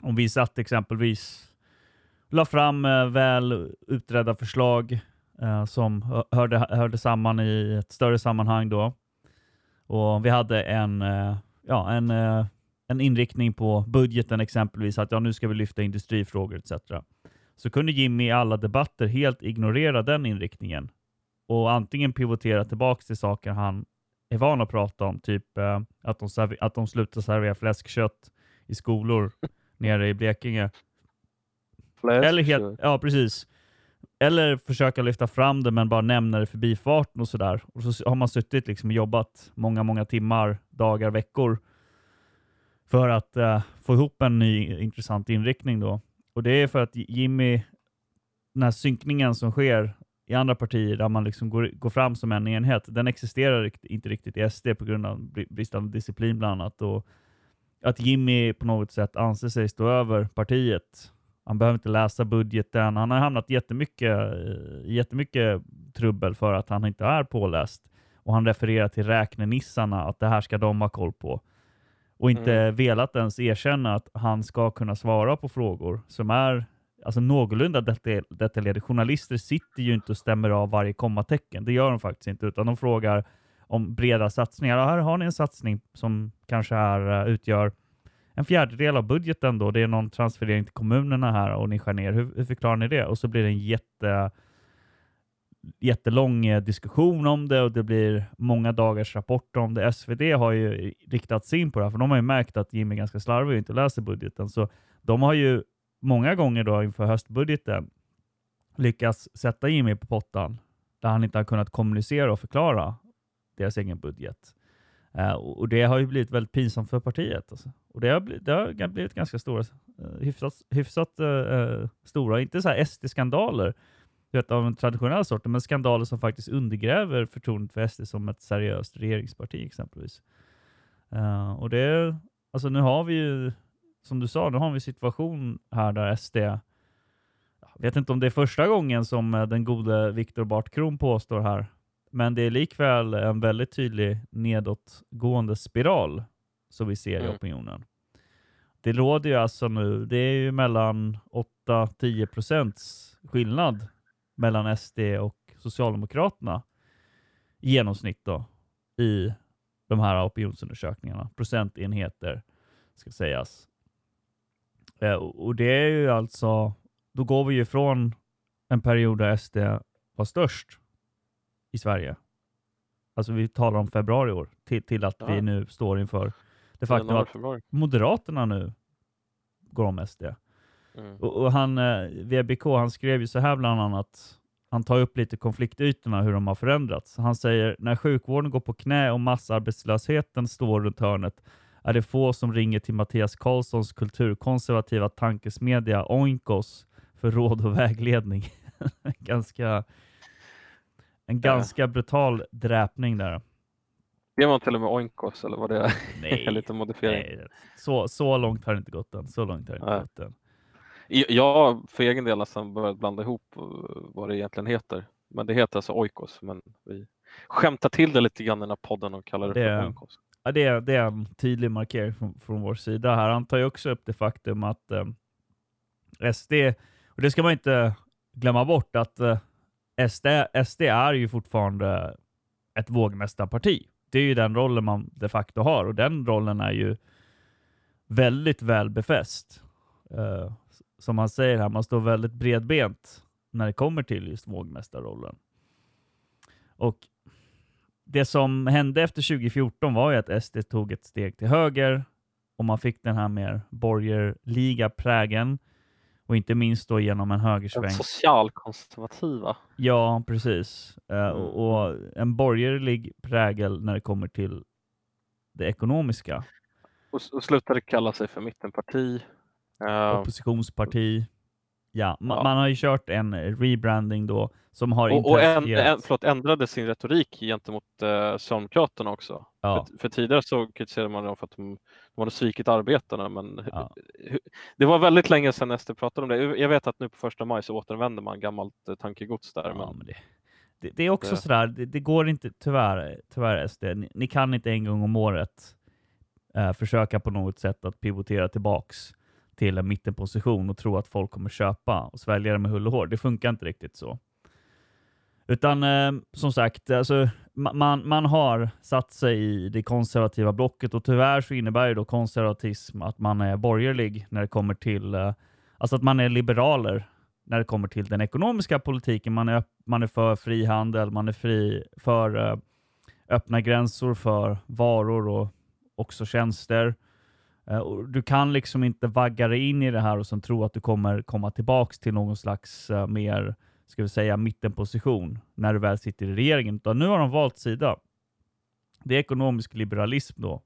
Om vi satt exempelvis, la fram eh, väl utredda förslag eh, som hörde, hörde samman i ett större sammanhang då. Och vi hade en, eh, ja, en, eh, en inriktning på budgeten exempelvis, att ja, nu ska vi lyfta industrifrågor etc. Så kunde Jimmy i alla debatter helt ignorera den inriktningen och antingen pivotera tillbaka till saker han är van att prata om, typ eh, att, de att de slutar servera fläskkött i skolor [LAUGHS] nere i Blekinge. Fläsk, Eller helt, ja, precis. Eller försöka lyfta fram det men bara nämna det förbi farten och sådär. Och så har man suttit liksom och jobbat många, många timmar, dagar, veckor för att eh, få ihop en ny intressant inriktning då. Och det är för att Jimmy, den här synkningen som sker i andra partier där man liksom går, går fram som en enhet, den existerar inte riktigt i SD på grund av bristande disciplin bland annat. Och att Jimmy på något sätt anser sig stå över partiet. Han behöver inte läsa budgeten. Han har hamnat jättemycket, eh, i jättemycket trubbel för att han inte är påläst. Och han refererar till räknenissarna, att det här ska de ha koll på. Och inte velat ens erkänna att han ska kunna svara på frågor som är alltså någorlunda deta- detaljerade. Journalister sitter ju inte och stämmer av varje kommatecken. Det gör de faktiskt inte, utan de frågar om breda satsningar. Ja, här har ni en satsning som kanske är, eh, utgör en fjärdedel av budgeten då. Det är någon transferering till kommunerna här och ni skär ner. Hur, hur förklarar ni det? Och så blir det en jätte, jättelång eh, diskussion om det och det blir många dagars rapporter om det. SvD har ju riktat sig in på det här, för de har ju märkt att Jimmy är ganska slarvig och inte läser budgeten. Så de har ju många gånger då inför höstbudgeten lyckats sätta Jimmy på pottan där han inte har kunnat kommunicera och förklara deras egen budget. Eh, och det har ju blivit väldigt pinsamt för partiet. Alltså. Och det har, blivit, det har blivit ganska stora, uh, hyfsat, hyfsat uh, stora, inte så här SD-skandaler du vet, av en traditionell sort, men skandaler som faktiskt undergräver förtroendet för SD som ett seriöst regeringsparti exempelvis. Eh, och det, alltså nu har vi ju, som du sa, nu har vi en situation här där SD jag vet inte om det är första gången som eh, den gode Viktor Bartkron påstår här, men det är likväl en väldigt tydlig nedåtgående spiral som vi ser i Mm. opinionen. Det råder ju alltså nu, det är ju mellan 8-10 procents skillnad mellan SD och Socialdemokraterna i genomsnitt då i de här opinionsundersökningarna. Procentenheter ska sägas. Eh, och det är ju alltså, då går vi ju från en period där SD var störst i Sverige. Alltså vi talar om februari i år till, till att vi Ja. nu står inför det faktum att. Moderaterna nu går om SD. Mm. Och, och han, eh, VBK, han skrev ju så här bland annat, han tar upp lite konfliktytorna, hur de har förändrats. Han säger, när sjukvården går på knä och massarbetslösheten står runt hörnet är det få som ringer till Mattias Karlssons kulturkonservativa tankesmedja Oinkos för råd och vägledning. [LAUGHS] ganska, en ganska brutal dräpning där. Det var till och med Oinkos, eller var det Nej, [LAUGHS] en liten modifiering? nej så, så långt har det inte gått än. Så långt har det inte gått än. Jag har för egen del nästan börjat blanda ihop eh, vad det egentligen heter. Men det heter alltså Oikos, men vi skämtar till det lite grann i den här podden och kallar det, Det- för Oikos. Ja, det, är, det är en tydlig markering från, från vår sida här. Han tar ju också upp det faktum att eh, SD, och det ska man inte glömma bort, att eh, SD, SD är ju fortfarande ett vågmästarparti. Det är ju den rollen man de facto har och den rollen är ju väldigt väl befäst. Eh, som man säger här, man står väldigt bredbent när det kommer till just vågmästarrollen. Och det som hände efter 2014 var ju att SD tog ett steg till höger och man fick den här mer borgerliga prägen och inte minst då genom en högersväng. socialkonservativa. Ja, precis. Eh, och, och en borgerlig prägel när det kommer till det ekonomiska. Och, och slutade kalla sig för mittenparti. Eh, Oppositionsparti. Ja, ma- Ja. man har ju kört en rebranding då som har Och, och en, en, förlåt, ändrade sin retorik gentemot eh, Socialdemokraterna också. Ja. För, för tidigare så kritiserade man dem för att de, de hade svikit arbetarna, men Ja. det var väldigt länge sedan SD pratade om det. Jag vet att nu på första maj så återvänder man gammalt eh, tankegods där. Men men det, det, det är också Det- sådär, det, det går inte, tyvärr, tyvärr SD, ni, ni kan inte en gång om året eh, försöka på något sätt att pivotera tillbaks till en mittenposition och tro att folk kommer köpa och svälja det med hull och hår. Det funkar inte riktigt så. Utan eh, som sagt, alltså, man, man har satt sig i det konservativa blocket och tyvärr så innebär ju då konservatism att man är borgerlig när det kommer till, eh, alltså att man är liberaler när det kommer till den ekonomiska politiken. Man är, man är för frihandel, man är fri för eh, öppna gränser för varor och också tjänster. Eh, du kan liksom inte vagga dig in i det här och sen tro att du kommer komma tillbaks till någon slags eh, mer, ska vi säga, mittenposition när du väl sitter i regeringen. Utan nu har de valt sida. Det är ekonomisk liberalism då,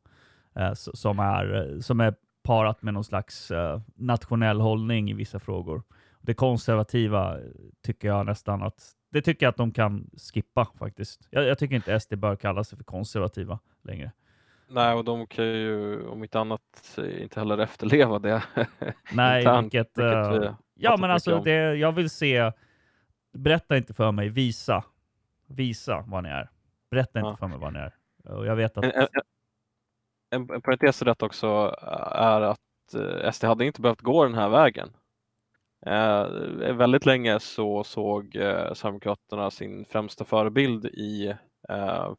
eh, som, är, som är parat med någon slags nationell hållning i vissa frågor. Det konservativa tycker jag nästan att det tycker jag att de kan skippa faktiskt. Jag, jag tycker inte SD bör kalla sig för konservativa längre nej, och de kan ju om inte annat inte heller efterleva det. Nej, [LAUGHS] internt, vilket, vilket eh, vi ja men alltså det, jag vill se, berätta inte för mig, visa, visa vad ni är. Berätta inte Ja. för mig vad ni är. Och jag vet att, En, en, en, en parentes i detta också eh, är att eh, SD hade inte behövt gå den här vägen. Eh, väldigt länge så såg eh, Sverigedemokraterna sin främsta förebild i eh,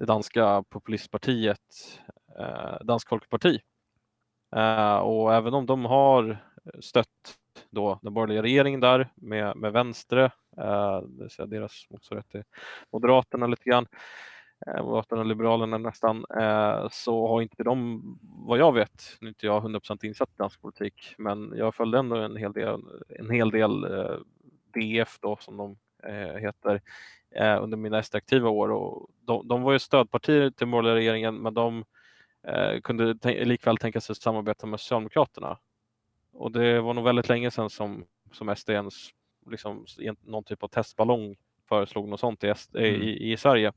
det danska populistpartiet eh, Dansk Folkeparti. Eh, och även om de har stött då den borgerliga regeringen där med, med Vänstre, eh, det vill säga deras motsvarighet till Moderaterna lite grann, eh, Moderaterna och Liberalerna nästan, eh, så har inte de, vad jag vet, nu är inte jag 100% insatt i dansk politik, men jag följde ändå en hel del, en hel del eh, DF då som de eh, heter, eh, under mina SD-aktiva år och de, de var ju stödpartier till borgerliga regeringen, men de eh, kunde likväl tänka sig att samarbeta med Socialdemokraterna. Och det var nog väldigt länge sedan som, som SD ens liksom, någon typ av testballong föreslog något sånt i, SD, Mm. i, i Sverige.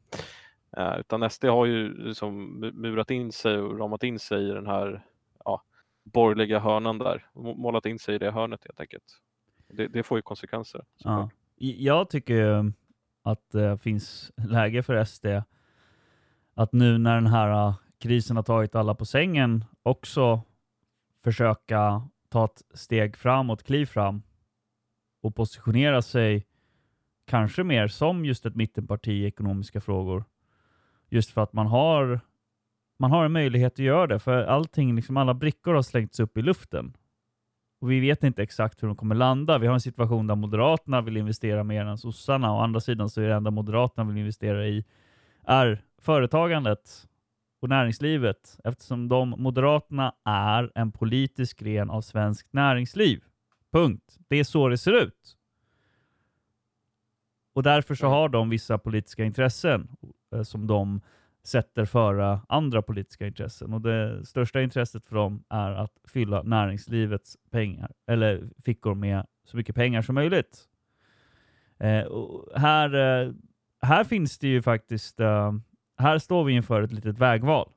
Eh, utan SD har ju liksom mu- murat in sig och ramat in sig i den här ja, borgerliga hörnan där. Må- Målat in sig i det hörnet helt enkelt. Det, det får ju konsekvenser. ja. jag tycker att det finns läge för SD att nu när den här äh, krisen har tagit alla på sängen också försöka ta ett steg framåt, kliv fram och positionera sig kanske mer som just ett mittenparti i ekonomiska frågor. Just för att man har, man har en möjlighet att göra det, för allting, liksom alla brickor har slängts upp i luften. Och vi vet inte exakt hur de kommer landa. Vi har en situation där Moderaterna vill investera mer än sossarna och å andra sidan så är det enda Moderaterna vill investera i är företagandet och näringslivet eftersom de Moderaterna är en politisk gren av svenskt näringsliv. Punkt. Det är så det ser ut. Och därför så har de vissa politiska intressen eh, som de sätter före andra politiska intressen. Och det största intresset för dem är att fylla näringslivets pengar, eller fickor med så mycket pengar som möjligt. Eh, och här, eh, här finns det ju faktiskt, eh, här står vi inför ett litet vägval.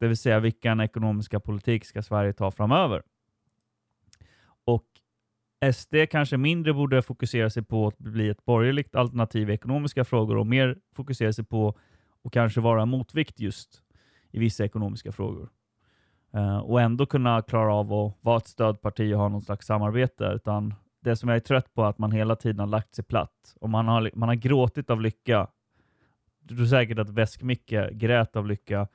Det vill säga vilken ekonomiska politik ska Sverige ta framöver? Och SD kanske mindre borde fokusera sig på att bli ett borgerligt alternativ i ekonomiska frågor och mer fokusera sig på och kanske vara en motvikt just i vissa ekonomiska frågor. Eh, och ändå kunna klara av att vara ett stödparti och ha någon slags samarbete. Utan det som jag är trött på är att man hela tiden har lagt sig platt och man har, man har gråtit av lycka. Du tror säkert att Väsk-Micke grät av lycka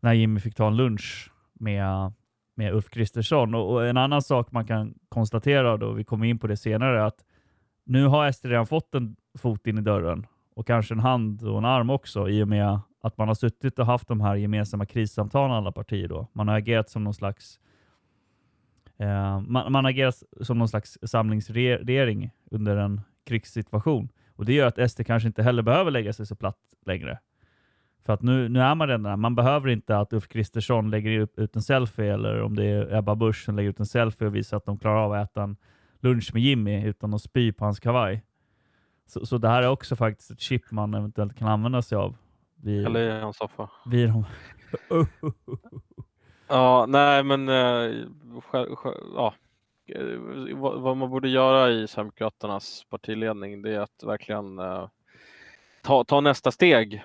när Jimmy fick ta en lunch med, med Ulf Kristersson. Och, och en annan sak man kan konstatera, då vi kommer in på det senare, är att nu har SD redan fått en fot in i dörren och kanske en hand och en arm också i och med att man har suttit och haft de här gemensamma krissamtalen alla partier. Då. Man har agerat som någon slags eh, man, man agerat som någon slags samlingsregering under en krigssituation. Och det gör att SD kanske inte heller behöver lägga sig så platt längre. För att nu, nu är man redan där. Man behöver inte att Ulf Kristersson lägger ut, ut en selfie eller om det är Ebba Busch som lägger ut en selfie och visar att de klarar av att äta en lunch med Jimmy utan att spy på hans kavaj. Så, så det här är också faktiskt ett chip man eventuellt kan använda sig av. Vid, Eller hans soffa. vid de... [LAUGHS] Ja, nej men eh, ja. Eh, vad, man borde göra i Sverigedemokraternas partiledning det är att verkligen eh, ta, ta nästa steg.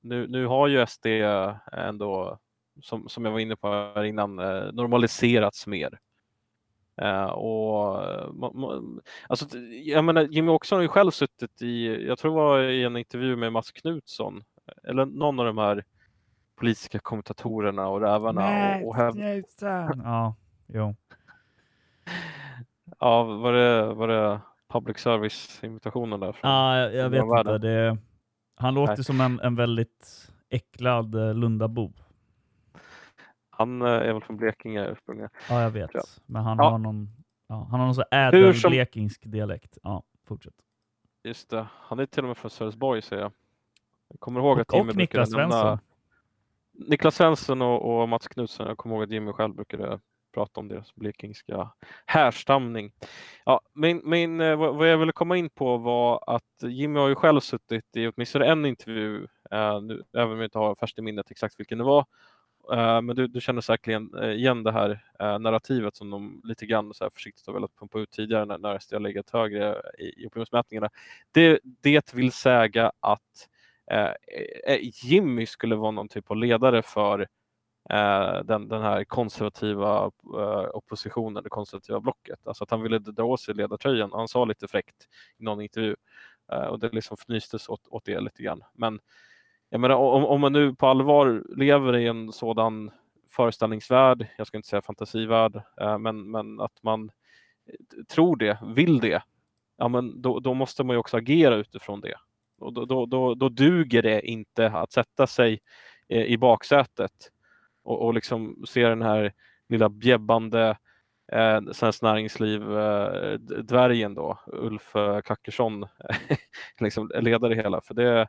Nu, nu har ju SD ändå, som, som jag var inne på innan, normaliserats mer. Eh, och, eh, alltså, jag menar, Jimmy Åkesson har ju själv suttit i, jag tror det var i en intervju med Mats Knutsson, eller någon av de här politiska kommentatorerna och rävarna. Och, och häv- Ja, jo. ja, var det, var det public service-invitationen där? Från, Ja, jag, jag vet inte. Det, han låter Nej. som en, en väldigt äcklad eh, Lundabo. Han eh, är väl från Blekinge ursprungligen. Ja, jag vet. Ja. Men han Ja. har någon, ja, han har någon så ädel som- blekingsk dialekt. Ja, fortsätt. Just det, han är till och med från Sölvesborg ser jag. Jag kommer ihåg att Och, Jimmy och Niklas nämna- Svensson. Niklas Svensson och, och Mats Knutsson, jag kommer ihåg att Jimmy själv brukade prata om deras blekingska härstamning. Ja, min, min, eh, vad jag ville komma in på var att Jimmy har ju själv suttit i åtminstone en intervju, eh, nu, även om jag inte har färskt i minnet exakt vilken det var, Eh, men du, du känner säkerligen eh, igen det här eh, narrativet som de lite grann så här försiktigt har velat pumpa ut tidigare när, när SD har legat högre i, i opinionsmätningarna. Det, det vill säga att eh, eh, Jimmy skulle vara någon typ av ledare för eh, den, den här konservativa eh, oppositionen, det konservativa blocket. Alltså att han ville dra åt sig ledartröjan. Han sa lite fräckt i någon intervju eh, och det liksom fnystes åt, åt det lite grann. Men jag menar, om, om man nu på allvar lever i en sådan föreställningsvärld, jag ska inte säga fantasivärld, eh, men, men att man eh, tror det, vill det, ja, men då, då måste man ju också agera utifrån det. Och då, då, då, då duger det inte att sätta sig eh, i baksätet och, och liksom se den här lilla bjäbbande eh, Svenskt Näringsliv-dvärgen eh, då, Ulf eh, Kackersson, [LAUGHS] liksom leda det hela. För det, eh,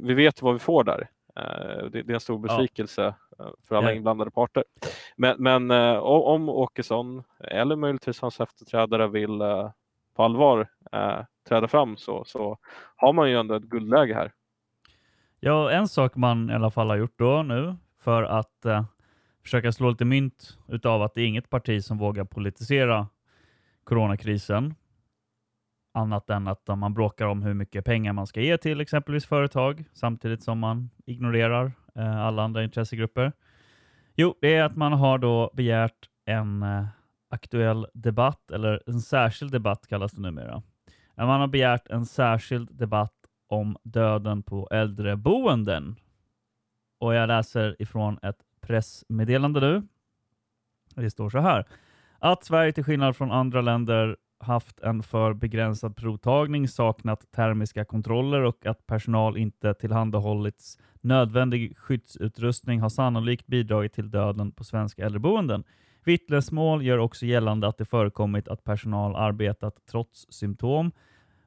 vi vet vad vi får där. Eh, det, det är en stor besvikelse eh, för alla Ja. inblandade parter. Men, men eh, om, Åkesson eller möjligtvis hans efterträdare vill eh, på allvar eh, träda fram så, så har man ju ändå ett guldläge här. Ja, en sak man i alla fall har gjort då nu för att eh, försöka slå lite mynt utav att det är inget parti som vågar politisera coronakrisen. Annat än att man bråkar om hur mycket pengar man ska ge till exempelvis företag samtidigt som man ignorerar eh, alla andra intressegrupper. Jo, det är att man har då begärt en eh, aktuell debatt, eller en särskild debatt kallas det numera. Man har begärt en särskild debatt om döden på äldreboenden. Och jag läser ifrån ett pressmeddelande nu. Det står så här. Att Sverige till skillnad från andra länder haft en för begränsad provtagning, saknat termiska kontroller och att personal inte tillhandahållits nödvändig skyddsutrustning har sannolikt bidragit till döden på svenska äldreboenden. Vittnesmål gör också gällande att det förekommit att personal arbetat trots symptom,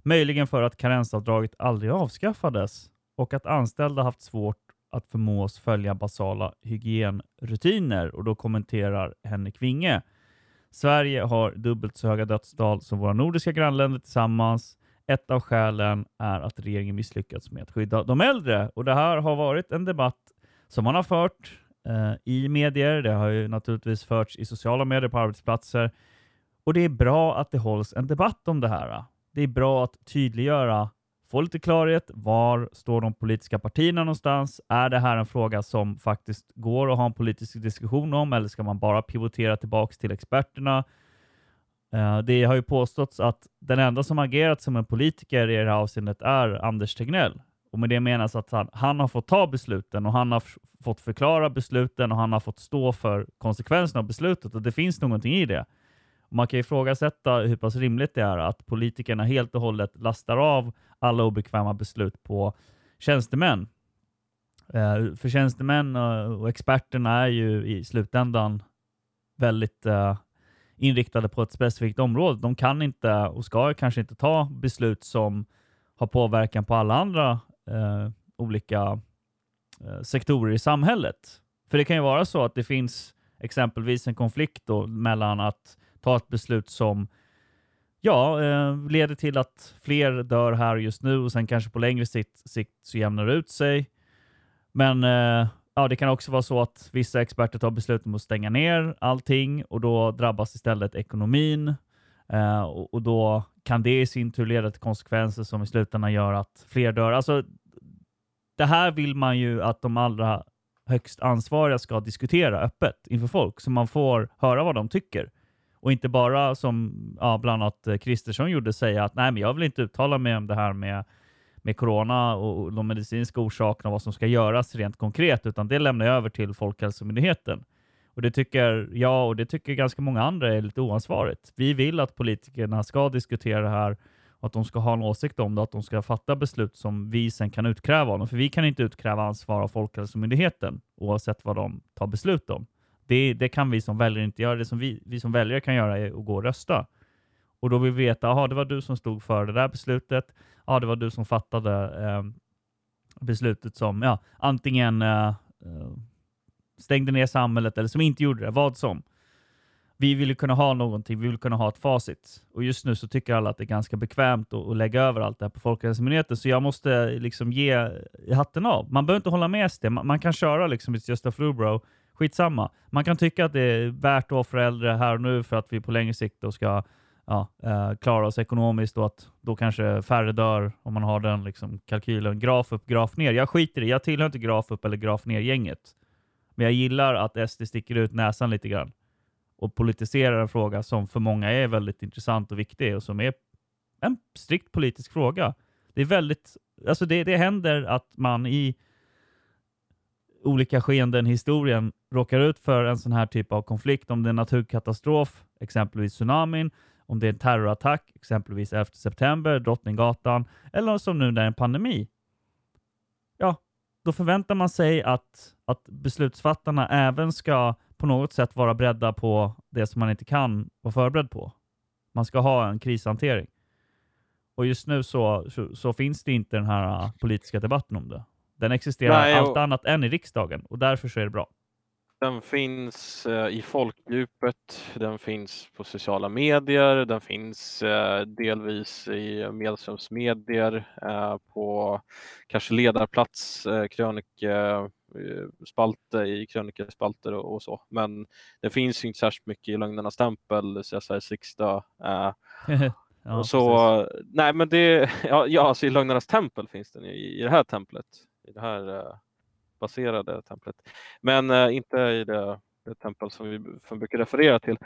möjligen för att karensavdraget aldrig avskaffades och att anställda haft svårt att förmås följa basala hygienrutiner. Och då kommenterar Henrik Winge. Sverige har dubbelt så höga dödstal som våra nordiska grannländer tillsammans. Ett av skälen är att regeringen misslyckats med att skydda de äldre. Och det här har varit en debatt som man har fört eh, i medier. Det har ju naturligtvis förts i sociala medier på arbetsplatser. Och det är bra att det hålls en debatt om det här. Det är bra att tydliggöra, få lite klarhet. Var står de politiska partierna någonstans? Är det här en fråga som faktiskt går att ha en politisk diskussion om eller ska man bara pivotera tillbaks till experterna? Eh, det har ju påståtts att den enda som agerat som en politiker i det här avseendet är Anders Tegnell. Och med det menas att han, han har fått ta besluten och han har fått förklara besluten och han har fått stå för konsekvenserna av beslutet och det finns någonting i det. Man kan ifrågasätta hur pass rimligt det är att politikerna helt och hållet lastar av alla obekväma beslut på tjänstemän. Eh, för tjänstemän eh, och experterna är ju i slutändan väldigt eh, inriktade på ett specifikt område. De kan inte och ska kanske inte ta beslut som har påverkan på alla andra eh, olika eh, sektorer i samhället. För det kan ju vara så att det finns exempelvis en konflikt då mellan att ta ett beslut som ja, eh, leder till att fler dör här just nu och sen kanske på längre sikt, sikt så jämnar det ut sig. Men eh, ja, det kan också vara så att vissa experter tar beslut om att stänga ner allting och då drabbas istället ekonomin. Eh, och, och, då kan det i sin tur leda till konsekvenser som i slutändan gör att fler dör. Alltså, det här vill man ju att de allra högst ansvariga ska diskutera öppet inför folk så man får höra vad de tycker. Och inte bara som ja, bland annat eh, Kristersson gjorde säga att nej, men jag vill inte uttala mig om det här med, med corona och de medicinska orsakerna och vad som ska göras rent konkret, utan det lämnar jag över till Folkhälsomyndigheten. Och det tycker jag och det tycker ganska många andra är lite oansvarigt. Vi vill att politikerna ska diskutera det här och att de ska ha en åsikt om det, att de ska fatta beslut som vi sen kan utkräva av dem. För vi kan inte utkräva ansvar av Folkhälsomyndigheten oavsett vad de tar beslut om. Det, det kan vi som väljare inte göra. Det som vi, vi som väljare kan göra är att gå och rösta. Och då vill vi veta, jaha, det var du som stod för det där beslutet. Ja, det var du som fattade eh, beslutet som ja, antingen eh, eh, stängde ner samhället eller som inte gjorde det, vad som. Vi vill ju kunna ha någonting, vi vill kunna ha ett facit. Och just nu så tycker alla att det är ganska bekvämt att, att lägga över allt det här på Folkhälsomyndigheten, så jag måste liksom ge hatten av. Man behöver inte hålla med SD, man, man kan köra liksom It's just a flu bro, skitsamma. Man kan tycka att det är värt att vara äldre här och nu för att vi på längre sikt då ska ja, eh, klara oss ekonomiskt och att då kanske färre dör om man har den liksom, kalkylen. Graf upp, graf ner. Jag skiter i Jag tillhör inte graf upp eller graf ner-gänget. Men jag gillar att SD sticker ut näsan lite grann och politiserar en fråga som för många är väldigt intressant och viktig och som är en strikt politisk fråga. Det är väldigt, alltså det, det händer att man i olika skeenden i historien råkar ut för en sån här typ av konflikt, om det är en naturkatastrof, exempelvis tsunamin, om det är en terrorattack, exempelvis 11 september, Drottninggatan, eller som nu när det är en pandemi. Ja, då förväntar man sig att, att beslutsfattarna även ska på något sätt vara beredda på det som man inte kan vara förberedd på. Man ska ha en krishantering. Och just nu så, så, så finns det inte den här politiska debatten om det. Den existerar Nej, allt och... annat än i riksdagen och därför så är det bra. Den finns eh, i folkdjupet, den finns på sociala medier, den finns eh, delvis i medströmsmedier, eh, på kanske ledarplats, eh, krönikespalte i krönikespalter och, och, så. Men det finns inte särskilt mycket i Lögnernas tempel, Sveriges riksdag. Eh, [LAUGHS] ja, och så, nej men det, [LAUGHS] ja, ja alltså i Lögnernas tempel finns den i, i det här templet i det här eh, baserade templet. Men eh, inte i det, det tempel som vi, som brukar referera till.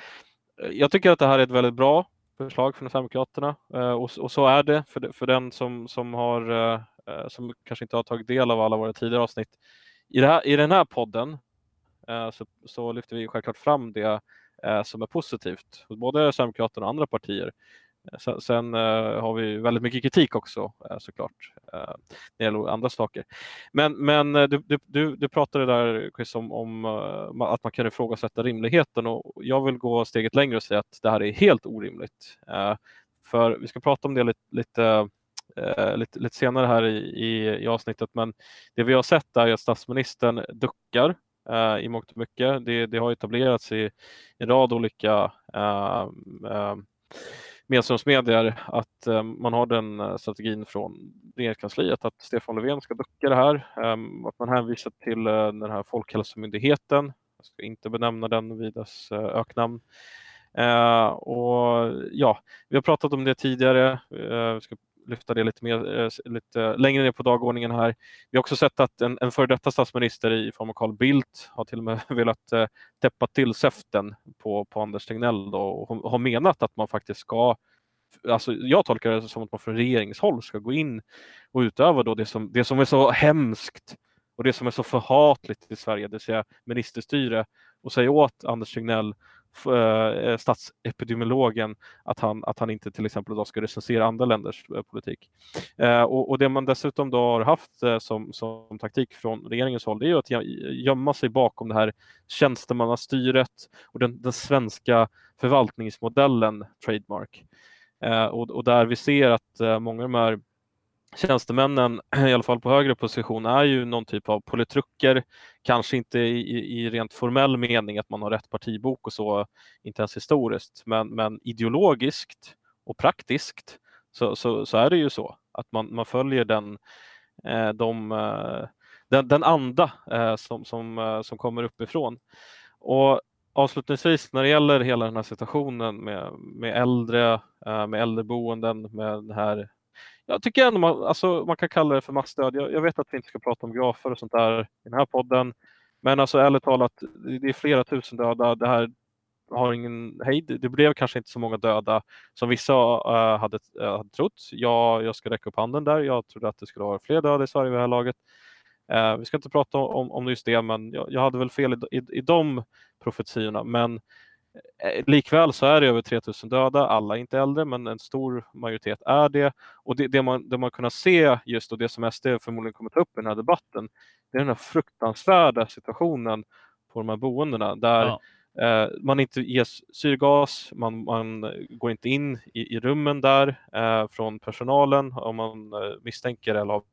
Eh, jag tycker att det här är ett väldigt bra förslag från Sverigedemokraterna och, och så är det för, för den som, som, har, som kanske inte har tagit del av alla våra tidigare avsnitt. I, här, i den här podden så, så lyfter vi självklart fram det som är positivt hos både Sverigedemokraterna och andra partier. Sen, sen uh, har vi väldigt mycket kritik också uh, såklart uh, när det gäller andra saker. Men, men du, du, du, du pratade där Chris om, om att man kan ifrågasätta rimligheten och jag vill gå steget längre och säga att det här är helt orimligt. för vi ska prata om det lite, lite lite, lite, senare här i, i, i, avsnittet, men det vi har sett är att statsministern duckar uh, i mångt och mycket. Det, det har etablerats i en rad olika uh, medströmsmedier att eh, man har den eh, strategin från regeringskansliet att Stefan Löfven ska ducka det här. Ehm, att man hänvisar till eh, den här Folkhälsomyndigheten. Jag ska inte benämna den vid dess öknamn. och ja, vi har pratat om det tidigare. vi ska lyfta det lite, mer, eh, lite längre ner på dagordningen här. Vi har också sett att en, en före detta statsminister i form av Carl Bildt har till och med [LAUGHS] velat eh, täppa till säften på, på Anders Tegnell då, och har menat att man faktiskt ska Alltså, jag tolkar det som att man från regeringshåll ska gå in och utöva då det, som, det som är så hemskt och det som är så förhatligt i Sverige, det vill säga ministerstyre och säga åt Anders Tegnell Eh, statsepidemiologen att han, att han inte till exempel då ska recensera andra länders eh, politik. Eh, och, och, det man dessutom då har haft eh, som, som taktik från regeringens håll det är ju att gömma sig bakom det här tjänstemannastyret och den, den svenska förvaltningsmodellen Trademark. Eh, och, och, där vi ser att eh, många av de här tjänstemännen, [CLEARS THROAT] i alla fall på högre position, är ju någon typ av politrucker. Kanske inte i, i rent formell mening att man har rätt partibok och så, inte ens historiskt, men, men ideologiskt och praktiskt så, så, så är det ju så att man, man följer den, eh, de, eh, den, den anda eh, som, som, eh, som kommer uppifrån. Och avslutningsvis när det gäller hela den här situationen med, med äldre, eh, med äldreboenden, med den här jag tycker ändå man, alltså, man kan kalla det för massdöd. Jag, jag vet att vi inte ska prata om grafer och sånt där i den här podden. Men alltså ärligt talat, det är flera tusen döda. Det här har ingen hejd. Det blev kanske inte så många döda som vissa uh, hade, uh, hade trott. Jag, jag ska räcka upp handen där. Jag trodde att det skulle vara fler döda i Sverige vid det här laget. Uh, vi ska inte prata om, om just det, men jag, jag hade väl fel i, i, i de profetiorna. Men likväl så är det över 3000 döda, alla är inte äldre men en stor majoritet är det. Och det, det man, det man kunnat se just och det som SD förmodligen kommer ta upp i den här debatten, det är den här fruktansvärda situationen på de här boendena där ja. eh, man inte ges syrgas, man, man går inte in i, i rummen där eh, från personalen om man eh, misstänker eller har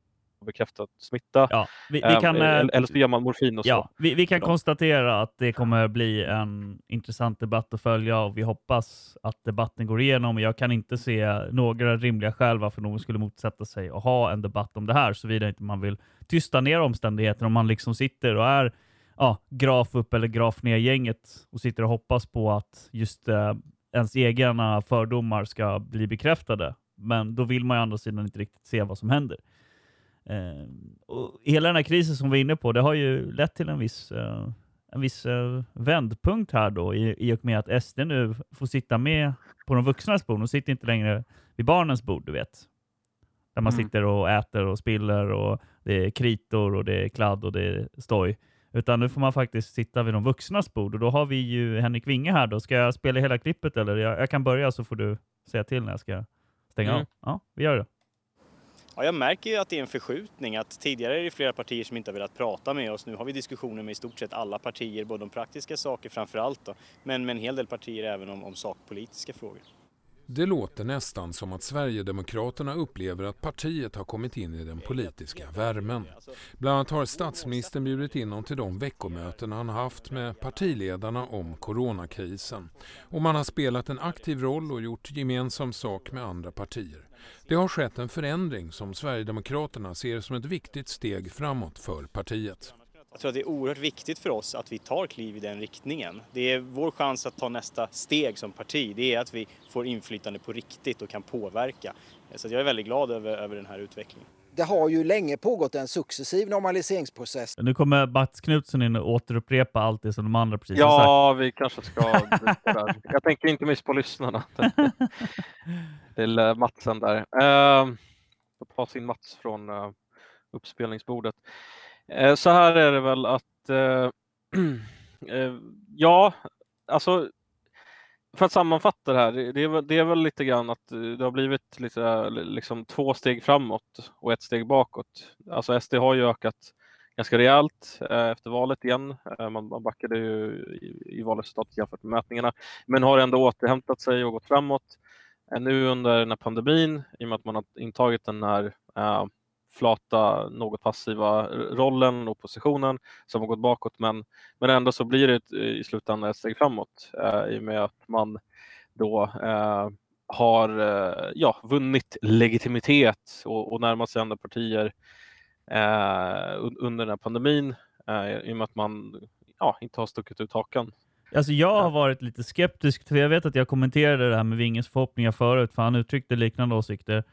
bekräftat smitta. Ja, vi, vi kan, eller, eh, eller så ger man morfin och så. Ja, vi, vi kan ja. konstatera att det kommer bli en intressant debatt att följa och vi hoppas att debatten går igenom. Jag kan inte se några rimliga skäl varför någon skulle motsätta sig att ha en debatt om det här, såvida inte man vill tysta ner omständigheterna. Om man liksom sitter och är ja, graf upp eller graf ner gänget och sitter och hoppas på att just eh, ens egna fördomar ska bli bekräftade. Men då vill man ju andra sidan inte riktigt se vad som händer. Eh, och hela den här krisen som vi var inne på, det har ju lett till en viss, eh, en viss eh, vändpunkt här då i, i och med att SD nu får sitta med på de vuxnas bord. De sitter inte längre vid barnens bord, du vet. Där man mm. sitter och äter och spiller och det är kritor och det är kladd och det är stoj. Utan nu får man faktiskt sitta vid de vuxnas bord och då har vi ju Henrik Winge här då. Ska jag spela hela klippet eller? Jag, jag kan börja så får du säga till när jag ska stänga mm. av. Ja, vi gör det. Ja, jag märker ju att det är en förskjutning. Att tidigare är det flera partier som inte har velat prata med oss. Nu har vi diskussioner med i stort sett alla partier, både om praktiska saker framför allt, då, men med en hel del partier även om, om sakpolitiska frågor. Det låter nästan som att Sverigedemokraterna upplever att partiet har kommit in i den politiska värmen. Bland annat har statsministern bjudit in dem till de veckomöten han haft med partiledarna om coronakrisen. Och man har spelat en aktiv roll och gjort gemensam sak med andra partier. Det har skett en förändring som Sverigedemokraterna ser som ett viktigt steg framåt för partiet. Jag tror att det är oerhört viktigt för oss att vi tar kliv i den riktningen. Det är vår chans att ta nästa steg som parti. Det är att vi får inflytande på riktigt och kan påverka. Så jag är väldigt glad över, över den här utvecklingen. Det har ju länge pågått en successiv normaliseringsprocess. Nu kommer Mats Knutsson in och återupprepa allt det som de andra precis ja, har sagt. Ja, vi kanske ska... jag tänker inte miss på lyssnarna. [LAUGHS] Till uh, Matsen där. Uh, ta sin Mats från uh, uppspelningsbordet. Uh, så här är det väl att [CLEARS THROAT] ja, alltså för att sammanfatta det här, det är, det är väl lite grann att eh, det har blivit lite, eh, liksom två steg framåt och ett steg bakåt. Alltså SD har ju ökat ganska rejält eh, efter valet igen. Eh, man, man backade ju i, i valresultatet jämfört med mätningarna, men har ändå återhämtat sig och gått framåt. Eh, nu under den här pandemin, i och med att man har intagit den här eh, flata, något passiva rollen och positionen som har gått bakåt. Men, men ändå så blir det i slutändan ett steg framåt eh, i och med att man då eh, har eh, ja, vunnit legitimitet och, och närmat sig andra partier eh, under den här pandemin eh, i och med att man ja, inte har stuckit ut hakan. Alltså jag har varit lite skeptisk, för jag vet att jag kommenterade det här med Vinges förhoppningar förut, för han uttryckte liknande åsikter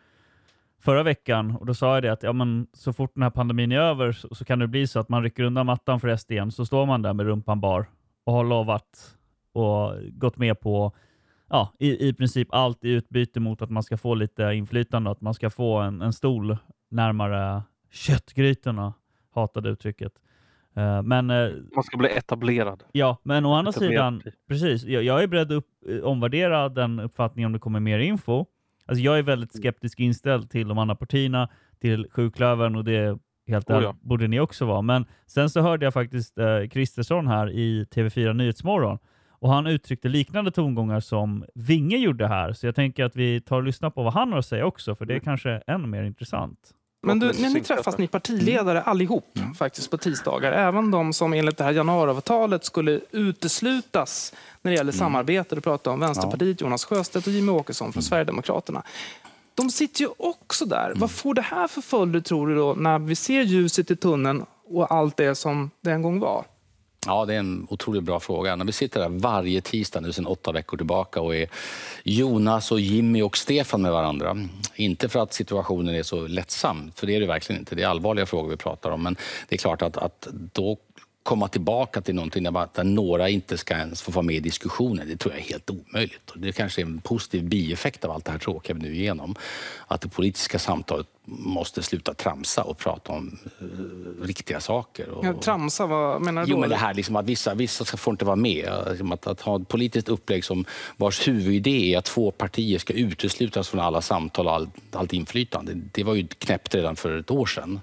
förra veckan och då sa jag det att ja, men så fort den här pandemin är över så, så kan det bli så att man rycker undan mattan för SD igen så står man där med rumpan bar och har lovat och gått med på ja, i, i princip allt i utbyte mot att man ska få lite inflytande, att man ska få en, en stol närmare köttgrytorna, hatade uttrycket. Uh, men, uh, man ska bli etablerad. Ja, men å andra sidan, precis, jag, jag är beredd att upp, omvärdera den uppfattningen om det kommer mer info. Alltså jag är väldigt skeptisk inställd till de andra partierna, till sjuklövern och det helt oh, ja. borde ni också vara. Men sen så hörde jag faktiskt Kristersson eh, här i TV4 Nyhetsmorgon och Och han uttryckte liknande tongångar som Vinge gjorde här, så jag tänker att vi tar och lyssnar på vad han har att säga också, för det är kanske ännu mer intressant. Men du, när ni träffas, ni partiledare allihop, faktiskt på tisdagar, även de som enligt det här januariavtalet skulle uteslutas när det gäller samarbete, du pratar om Vänsterpartiet, Jonas Sjöstedt och Jimmie Åkesson från Sverigedemokraterna. De sitter ju också där. Vad får det här för följder, tror du, då, när vi ser ljuset i tunneln och allt det som det en gång var? Ja, det är en otroligt bra fråga. När vi sitter här varje tisdag nu sedan åtta veckor tillbaka och är Jonas och Jimmy och Stefan med varandra. Inte för att situationen är så lättsam, för det är det verkligen inte. Det är allvarliga frågor vi pratar om. Men det är klart att, att då komma tillbaka till någonting där, några inte ska ens få vara med i diskussionen, det tror jag är helt omöjligt. Det kanske är en positiv bieffekt av allt det här tråkiga vi nu är igenom. Att det politiska samtalet måste sluta tramsa och prata om uh, riktiga saker. Och, Ja, tramsa, vad menar du Jo, då? men det här liksom att vissa, vissa ska- får inte vara med. Liksom Att, att ha ett politiskt upplägg som vars huvudidé är att två partier ska uteslutas från alla samtal och allt, allt inflytande. Det var ju knäppt redan för ett år sedan.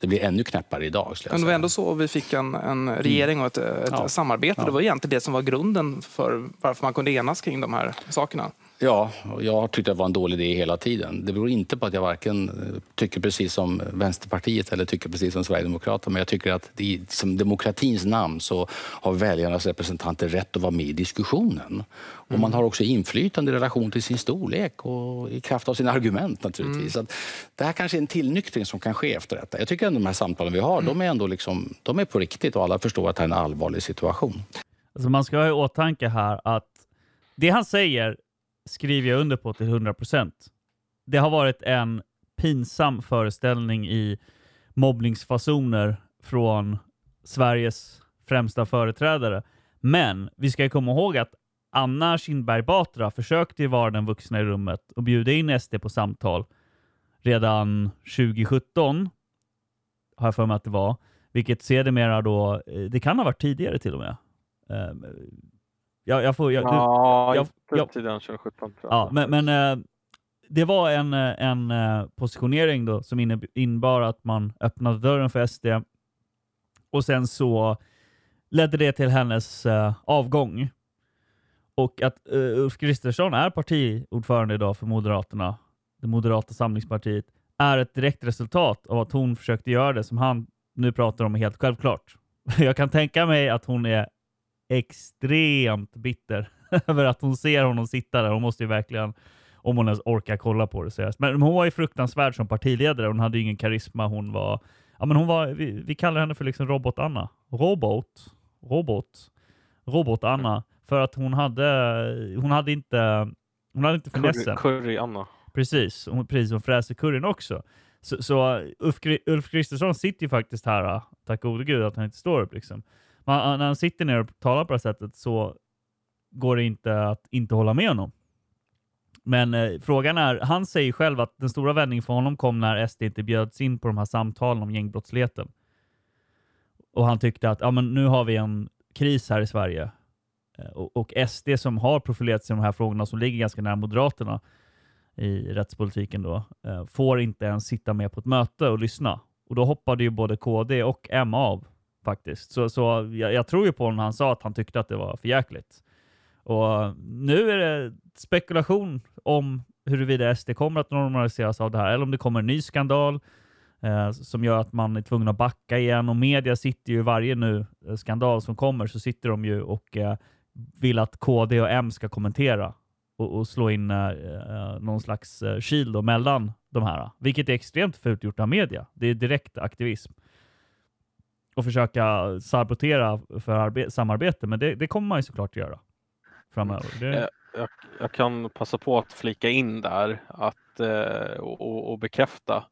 Det blir ännu knäppare idag. Men det var ändå så vi fick en, en regering och ett, ett Ja. samarbete. Det var egentligen det som var grunden för varför man kunde enas kring de här sakerna. Ja, jag har tyckt att det var en dålig idé hela tiden. Det beror inte på att jag varken eh, tycker precis som Vänsterpartiet eller tycker precis som Sverigedemokraterna. Men jag tycker att är, som demokratins namn så har väljarnas representanter rätt att vara med i diskussionen. Och man har också inflytande i relation till sin storlek och i kraft av sina argument naturligtvis. Så att det här kanske är en tillnyktring som kan ske efter detta. Jag tycker att de här samtalen vi har, de är ändå liksom, de är på riktigt och alla förstår att det här är en allvarlig situation. Alltså man ska ha i åtanke här att det han säger skriver jag under på till 100%. Det har varit en pinsam föreställning i mobbningsfasoner från Sveriges främsta företrädare. Men vi ska komma ihåg att Anna Kinberg Batra försökte ju vara den vuxna i rummet och bjuda in SD på samtal redan 2017, har jag för mig att det var. Vilket sedermera då, eh, det kan ha varit tidigare till och med. Eh, jag, jag får, jag, nu- Ja, jag, jag, tidigare än 2017 tror jag. Ja, men, men eh, det var en, eh, en eh, positionering då som inne- innebar att man öppnade dörren för SD och sen så ledde det till hennes eh, avgång. Och att eh, Ulf Kristersson är partiordförande idag för Moderaterna, det moderata samlingspartiet, är ett direkt resultat av att hon försökte göra det som han nu pratar om helt självklart. [LAUGHS] Jag kan tänka mig att hon är extremt bitter [LAUGHS] över att hon ser honom sitta där. Hon måste ju verkligen, om hon ens orkar kolla på det seriöst. Men hon var ju fruktansvärd som partiledare. Hon hade ju ingen karisma. Hon var, ja men hon var, vi, vi kallar henne för liksom Robot-Anna. Robot? Robot? Robot-Anna. För att hon hade, hon hade inte, hon hade inte finessen. Curry, curry Anna. Precis, hon, precis som fräser curryn också. Så, så Ulf, Kri- Ulf Kristersson sitter ju faktiskt här, tack gode gud att han inte står upp. Liksom. Man, när han sitter ner och talar på det här sättet så går det inte att inte hålla med honom. Men eh, frågan är, han säger själv att den stora vändningen för honom kom när SD inte bjöds in på de här samtalen om gängbrottsligheten. Och han tyckte att ja, men nu har vi en kris här i Sverige. Eh, Och, och SD som har profilerat sig i de här frågorna som ligger ganska nära Moderaterna i rättspolitiken då, eh, får inte ens sitta med på ett möte och lyssna. Och då hoppade ju både KD och M av faktiskt. Så, så jag, jag tror ju på honom när han sa att han tyckte att det var för jäkligt. Och nu är det spekulation om huruvida SD kommer att normaliseras av det här eller om det kommer en ny skandal eh, som gör att man är tvungen att backa igen. Och media sitter ju i varje nu eh, skandal som kommer så sitter de ju och eh, vill att KD och M ska kommentera och, och slå in eh, eh någon slags eh, shield mellan de här. Vilket är extremt fult gjort av media. Det är direkt aktivism. Och försöka sabotera för samarbete, men det, det kommer man ju såklart göra framöver. Det, eh, Jag, jag kan passa på att flika in där att, eh, och, och- bekräfta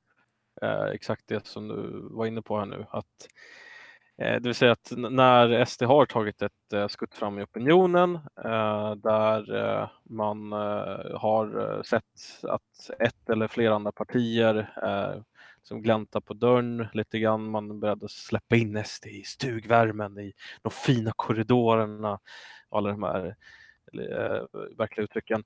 eh, exakt det som du var inne på här nu. Att, eh, det vill säga att när SD har tagit ett eh, skutt fram i opinionen eh, där eh, man eh, har eh, sett att ett eller flera andra partier eh, som gläntar på dörren lite grann. Man är beredd att släppa in SD i stugvärmen, i de fina korridorerna, alla de här eh, verkliga uttrycken,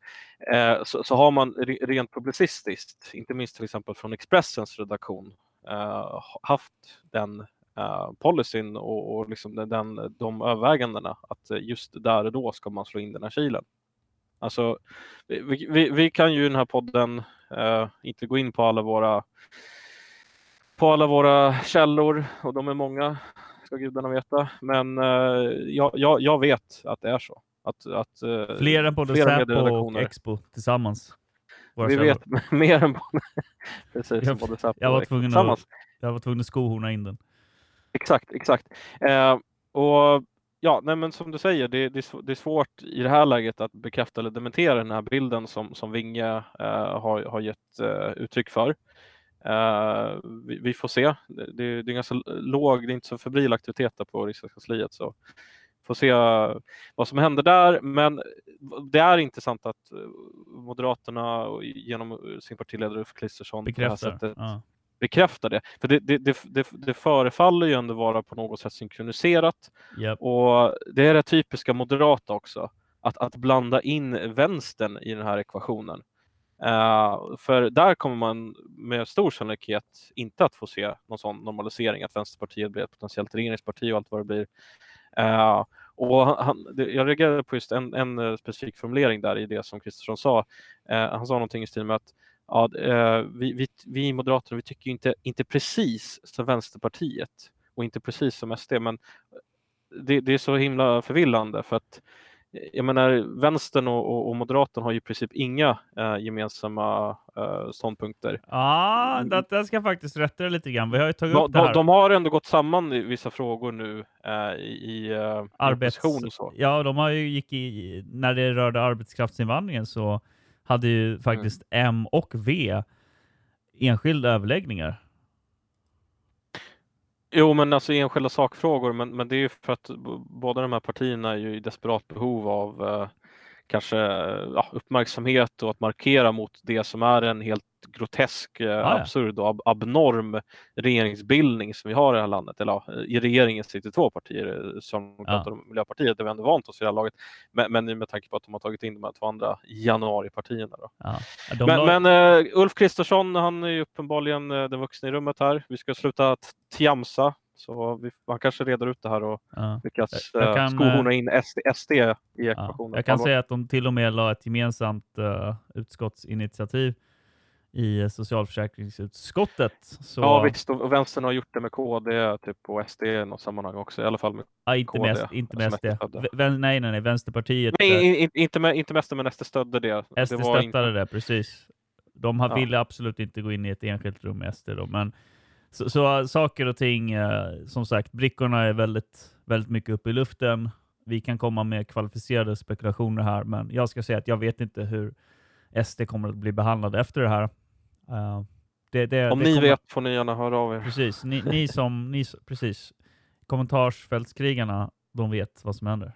eh, så, så har man re, rent publicistiskt, inte minst till exempel från Expressens redaktion, eh, haft den eh, policyn och, och liksom den, den, de övervägandena. Att just där och då ska man slå in den här kilen. Alltså, vi, vi, vi kan ju i den här podden eh, inte gå in på alla våra på alla våra källor och de är många, ska gudarna veta. Men uh, jag, jag, jag, vet att det är så. Att, att, uh, fler än både Säpo och Expo tillsammans. Vi källor. vet [LAUGHS] mer än både, [LAUGHS] precis, jag, både Säpo jag var, tvungen att, jag var tvungen att skohorna in den. Exakt, exakt. Uh, och ja, nej, men som du säger, det, det, det, är svårt i det här läget att bekräfta eller dementera den här bilden som, som Vinge uh, har, har gett uh, uttryck för. Uh, vi, vi, får se. Det, det, det, är ganska låg, det är inte så febril aktivitet på Riksdagskansliet så får se vad som händer där. Men det är intressant att Moderaterna genom sin partiledare Ulf Kristersson på det ja bekräfta det. För det, det, det, det, det förefaller ju ändå vara på något sätt synkroniserat. Yep. Och det är det typiska moderata också, att, att blanda in vänstern i den här ekvationen. Uh, för där kommer man med stor sannolikhet inte att få se någon sån normalisering, att Vänsterpartiet blir ett potentiellt regeringsparti och allt vad det blir. Uh, och han, jag reagerade på just en, en eh, specifik formulering där i det som Kristersson sa. Uh, han sa någonting i stil med att ja, uh, vi, vi, vi Moderaterna vi tycker inte, inte precis som Vänsterpartiet och inte precis som SD, men det, det är så himla förvillande för att jag menar, vänstern och, och, och Moderaterna har ju i princip inga eh, gemensamma eh, ståndpunkter. Ja, det, det ska jag faktiskt rätta det lite grann. Vi har ju tagit de, upp det här. De, har ändå gått samman i vissa frågor nu eh, i eh, Arbets... och så. Ja, de har ju gick i, när det rörde arbetskraftsinvandringen så hade ju faktiskt mm. M och V enskilda överläggningar. Jo, men alltså enskilda sakfrågor, men, men det är ju för att båda de här partierna är ju i desperat behov av eh, kanske eh, ja, uppmärksamhet och att markera mot det som är en helt grotesk, eh, ah, absurd och ab abnorm regeringsbildning som vi har i det här landet. Eller ja, i regeringen sitter två partier, Socialdemokraterna ja. och Miljöpartiet, det vi ändå vant oss i det här laget. Men, men med tanke på att de har tagit in de här två andra januaripartierna. Då. De men, men uh, Ulf Kristersson, han är ju uppenbarligen uh, den vuxna i rummet här. Vi ska sluta tjamsa så vi, man kanske reder ut det här och ja. lyckas jag, jag kan, skohorna in SD, SD i ekvationen. Ja, jag kan säga att de till och med la ett gemensamt uh, utskottsinitiativ i socialförsäkringsutskottet. Så... Ja visst, och vänstern har gjort det med KD typ, och SD i något sammanhang också, i alla fall med ja, inte KD. Mest, inte med SD. Vän, nej, nej, nej, Vänsterpartiet. Nej, in, inte, med, inte mest, men SD stödde det. SD det stöttade inte... det, precis. De har, ja. ville absolut inte gå in i ett enskilt rum med SD då, men så, så saker och ting, eh, som sagt, brickorna är väldigt, väldigt mycket uppe i luften. Vi kan komma med kvalificerade spekulationer här, men jag ska säga att jag vet inte hur SD kommer att bli behandlade efter det här. Uh, det, det, Om det ni kommer... vet får ni gärna höra av er. Precis, ni, ni [LAUGHS] som, ni, precis. Kommentarsfältskrigarna, de vet vad som händer.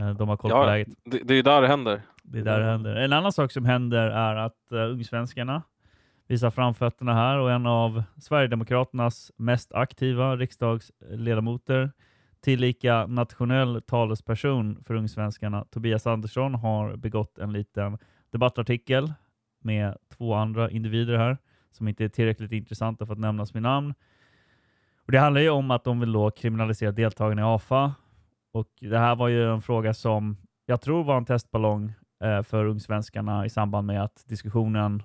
Uh, de har koll ja, på läget. Det, det är där det händer. Det är där det händer. En annan sak som händer är att uh, ungsvenskarna visar framfötterna här och en av Sverigedemokraternas mest aktiva riksdagsledamöter tillika nationell talesperson för ungsvenskarna Tobias Andersson har begått en liten debattartikel med två andra individer här som inte är tillräckligt intressanta för att nämnas med namn. Och Det handlar ju om att de vill då kriminalisera deltagarna i AFA och det här var ju en fråga som jag tror var en testballong eh, för ungsvenskarna i samband med att diskussionen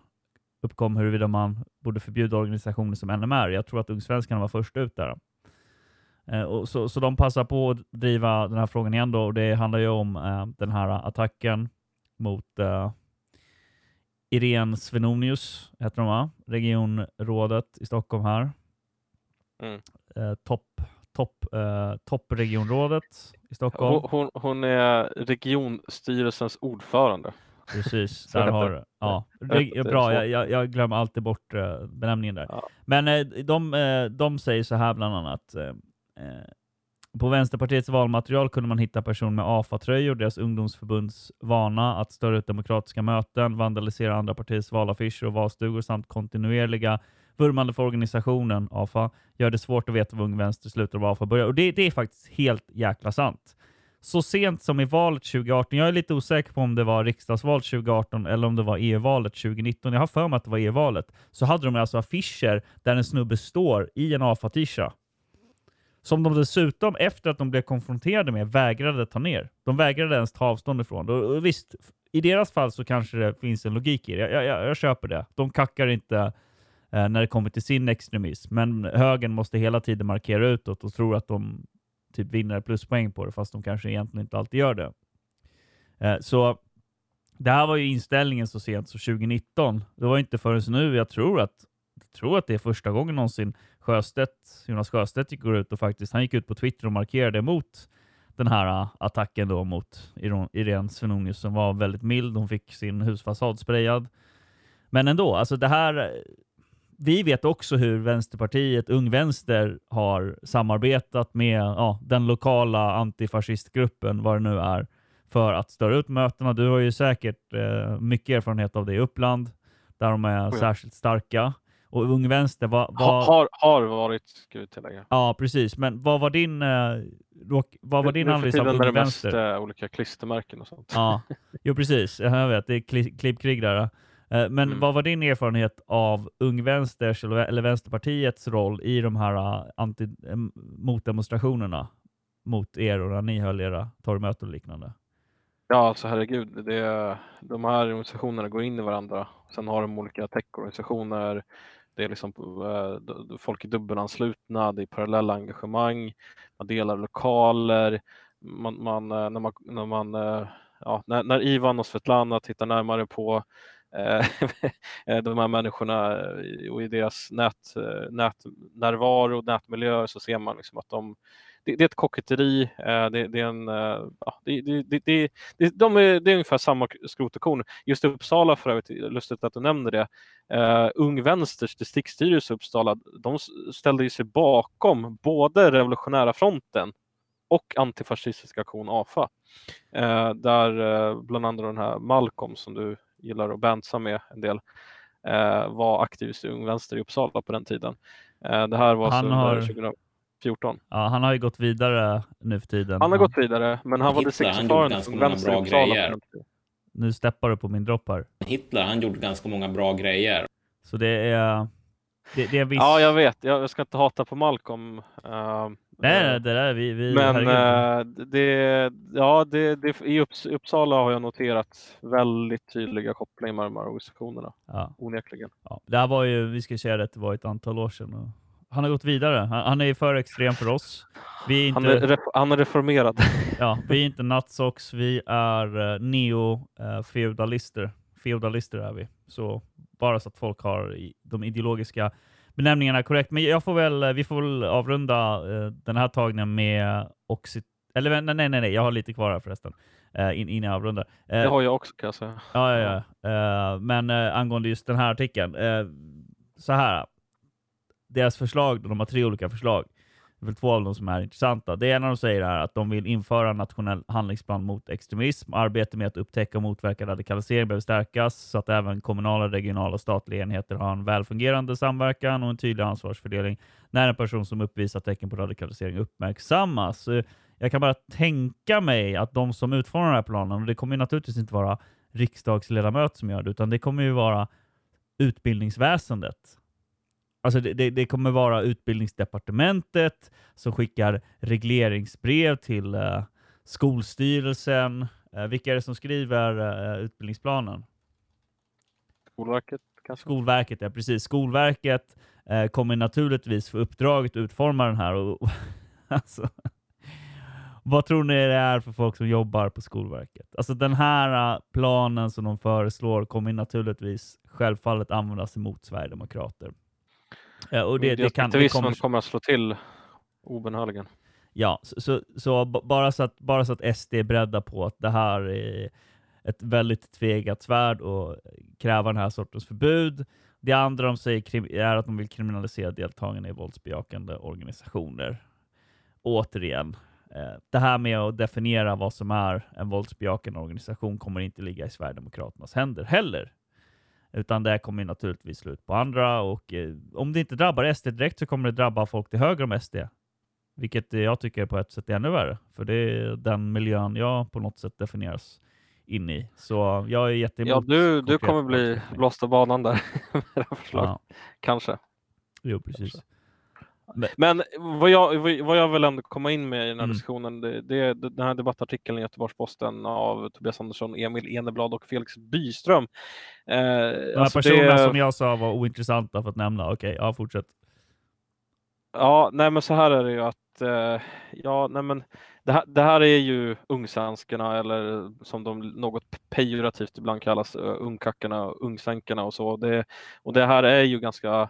uppkom huruvida man borde förbjuda organisationer som NMR. Jag tror att Ungsvenskarna var först ut där. Eh, och så, så de passar på att driva den här frågan igen då, och det handlar ju om eh, den här attacken mot eh, Irene Svenonius, heter hon va? Regionrådet i Stockholm här. Mm. Eh, topp topp, eh, toppregionrådet i Stockholm. Hon, hon, hon är regionstyrelsens ordförande. Precis, [LAUGHS] där har ja, [LAUGHS] bra. Jag, jag, jag, glömmer alltid bort uh, benämningen där. Ja. Men uh, de, uh, de säger så här bland annat på Vänsterpartiets valmaterial kunde man hitta personer med AFA-tröjor, deras ungdomsförbunds vana att störa ut demokratiska möten, vandalisera andra partiers valaffischer och valstugor samt kontinuerliga vurmande för organisationen. AFA gör det svårt att veta var Ung Vänster slutar och var AFA börjar. Och det, det är faktiskt helt jäkla sant. Så sent som i valet 2018, jag är lite osäker på om det var riksdagsvalet 2018 eller om det var EU-valet 2019, jag har för mig att det var EU-valet, så hade de alltså affischer där en snubbe står i en AFA-tisha som de dessutom, efter att de blev konfronterade med, vägrade ta ner. De vägrade ens ta avstånd ifrån. Och, och visst, i deras fall så kanske det finns en logik i det. Jag, jag, jag köper det. De kackar inte eh, när det kommer till sin extremism. Men högern måste hela tiden markera utåt och tror att de typ vinner pluspoäng på det, fast de kanske egentligen inte alltid gör det. Eh, så det här var ju inställningen så sent som 2019. Det var inte förrän nu, jag tror att, jag tror att det är första gången någonsin Sjöstedt, Jonas Sjöstedt gick ut och faktiskt, han gick ut på Twitter och markerade emot den här uh, attacken då mot Irene Svenonius som var väldigt mild. Hon fick sin husfasad sprayad. Men ändå, alltså det här... Vi vet också hur Vänsterpartiet, Ung Vänster, har samarbetat med ja, den lokala antifascistgruppen, vad det nu är, för att störa ut mötena. Du har ju säkert eh, mycket erfarenhet av det i Uppland, där de är ja. särskilt starka. Och Ung Vänster var... var... Har, har varit, ska vi tillägga. Ja, precis. Men vad var din, eh, vad var din analys av Ung Vänster? Mest, uh, olika klistermärken och sånt. Ja, jo precis. Jag vet, det är klippkrig där. Eh, men mm. vad var din erfarenhet av Ung Vänsters eller Vänsterpartiets roll i de här uh, anti, motdemonstrationerna mot er och när ni höll era torgmöten och liknande? Ja, alltså herregud. Det, de här organisationerna går in i varandra. Sen har de olika techorganisationer. Det är liksom eh, folk är dubbelanslutna, det är parallella engagemang, man delar lokaler. Man, man, eh, när, man, när, man, eh, ja, när, när Ivan och Svetlana tittar närmare på eh, [LAUGHS] eh, de här människorna eh, och i deras nät, nätnärvaro och nätmiljö så ser man liksom att de, det, det är ett koketteri. Eh, det, det, är en, eh, ja, det, det, det, de är, det är ungefär samma skrot och korn. Just Uppsala för övrigt, lustigt att du nämner det. Uh, Ung Vänsters distriktsstyrelse i Uppsala, de ställde sig bakom både Revolutionära fronten och antifascistisk aktion AFA. Uh, där uh, bland andra den här Malcolm som du gillar att bansa med en del var aktiv i Ung Vänster i Uppsala på den tiden. det här var Han har... 2000 14. Ja, han har ju gått vidare nu för tiden. Han har gått vidare, men han var distriktsorganisatorn som vänster bra grejer. Nu steppar du på min dropp här. Hitler, han gjorde ganska många bra grejer. Så det är... Det, det är viss... Ja, jag vet. Jag ska inte hata på Malcolm. Uh, nej, nej, det där vi... vi men uh, det, ja, det, det, i Uppsala har jag noterat väldigt tydliga kopplingar med de här organisationerna. Ja. Onekligen. Ja. Det här var ju, vi ska säga det, det var ett antal år sedan. Och han har gått vidare. Han, han är för extrem för oss. Vi är inte, han, är han är reformerad. [LAUGHS] ja, vi är inte natsox, vi är uh, neo-feudalister. Uh, feudalister är vi. Så bara så att folk har de ideologiska benämningarna korrekt. Men jag får väl, eh, vi får väl avrunda uh, den här tagningen med oxyt... Eller nej, nej, nej, jag har lite kvar här förresten. Uh, in, innan jag avrundar. Uh, det har jag också kan jag säga. Ja, ja, ja. Men angående just den här artikeln. så här deras förslag, de har tre olika förslag. Det är väl två av dem som är intressanta. Det ena de säger är att de vill införa en nationell handlingsplan mot extremism. Arbete med att upptäcka och motverka radikalisering behöver stärkas så att även kommunala, regionala och statliga enheter har en välfungerande samverkan och en tydlig ansvarsfördelning när en person som uppvisar tecken på radikalisering uppmärksammas. Jag kan bara tänka mig att de som utformar den här planen, och det kommer naturligtvis inte vara riksdagsledamöter som gör det, utan det kommer ju vara utbildningsväsendet Alltså det, det, det, kommer vara utbildningsdepartementet som skickar regleringsbrev till uh, Skolstyrelsen. Uh, vilka är det som skriver uh, utbildningsplanen? Skolverket kanske? Skolverket, ja precis. Skolverket kommer naturligtvis få uppdraget att utforma den här. Och, och [LAUGHS] alltså, vad tror ni det är för folk som jobbar på Skolverket? Alltså den här planen som de föreslår kommer naturligtvis självfallet användas emot Sverigedemokrater. Ja, och det, det, kan, det kommer... kommer att slå till obenhörligen. Ja, så, så, så, bara, så att, bara så att SD är beredda på att det här är ett väldigt tvegat svärd och kräva den här sortens förbud. Det andra de säger är att de vill kriminalisera deltagarna i våldsbejakande organisationer. Återigen, eh, det här med att definiera vad som är en våldsbejakande organisation kommer inte ligga i Sverigedemokraternas händer heller. Utan det kommer naturligtvis slut på andra och eh, om det inte drabbar SD direkt så kommer det drabba folk till höger om SD. Vilket jag tycker på ett sätt är ännu värre. För det är den miljön jag på något sätt definieras in i. Så jag är jätteemot. Ja, du, du kommer bli blåst av banan där [LAUGHS] med det förslag. Ja. Kanske. Jo, precis. Kanske. Men vad jag, vad jag vill ändå komma in med i den här Mm. diskussionen, det, det är den här debattartikeln i Göteborgs-Posten av Tobias Andersson, Emil Eneblad och Felix Byström. Eh, De alltså personerna det- som jag sa var ointressanta för att nämna. Okej, ja fortsätt. Ja, nej men så här är det ju att eh, ja, nej men det här, det här är ju ungsvenskarna eller som de något pejorativt ibland kallas, ungkackarna, ungsänkarna och så. Det, och det här är ju ganska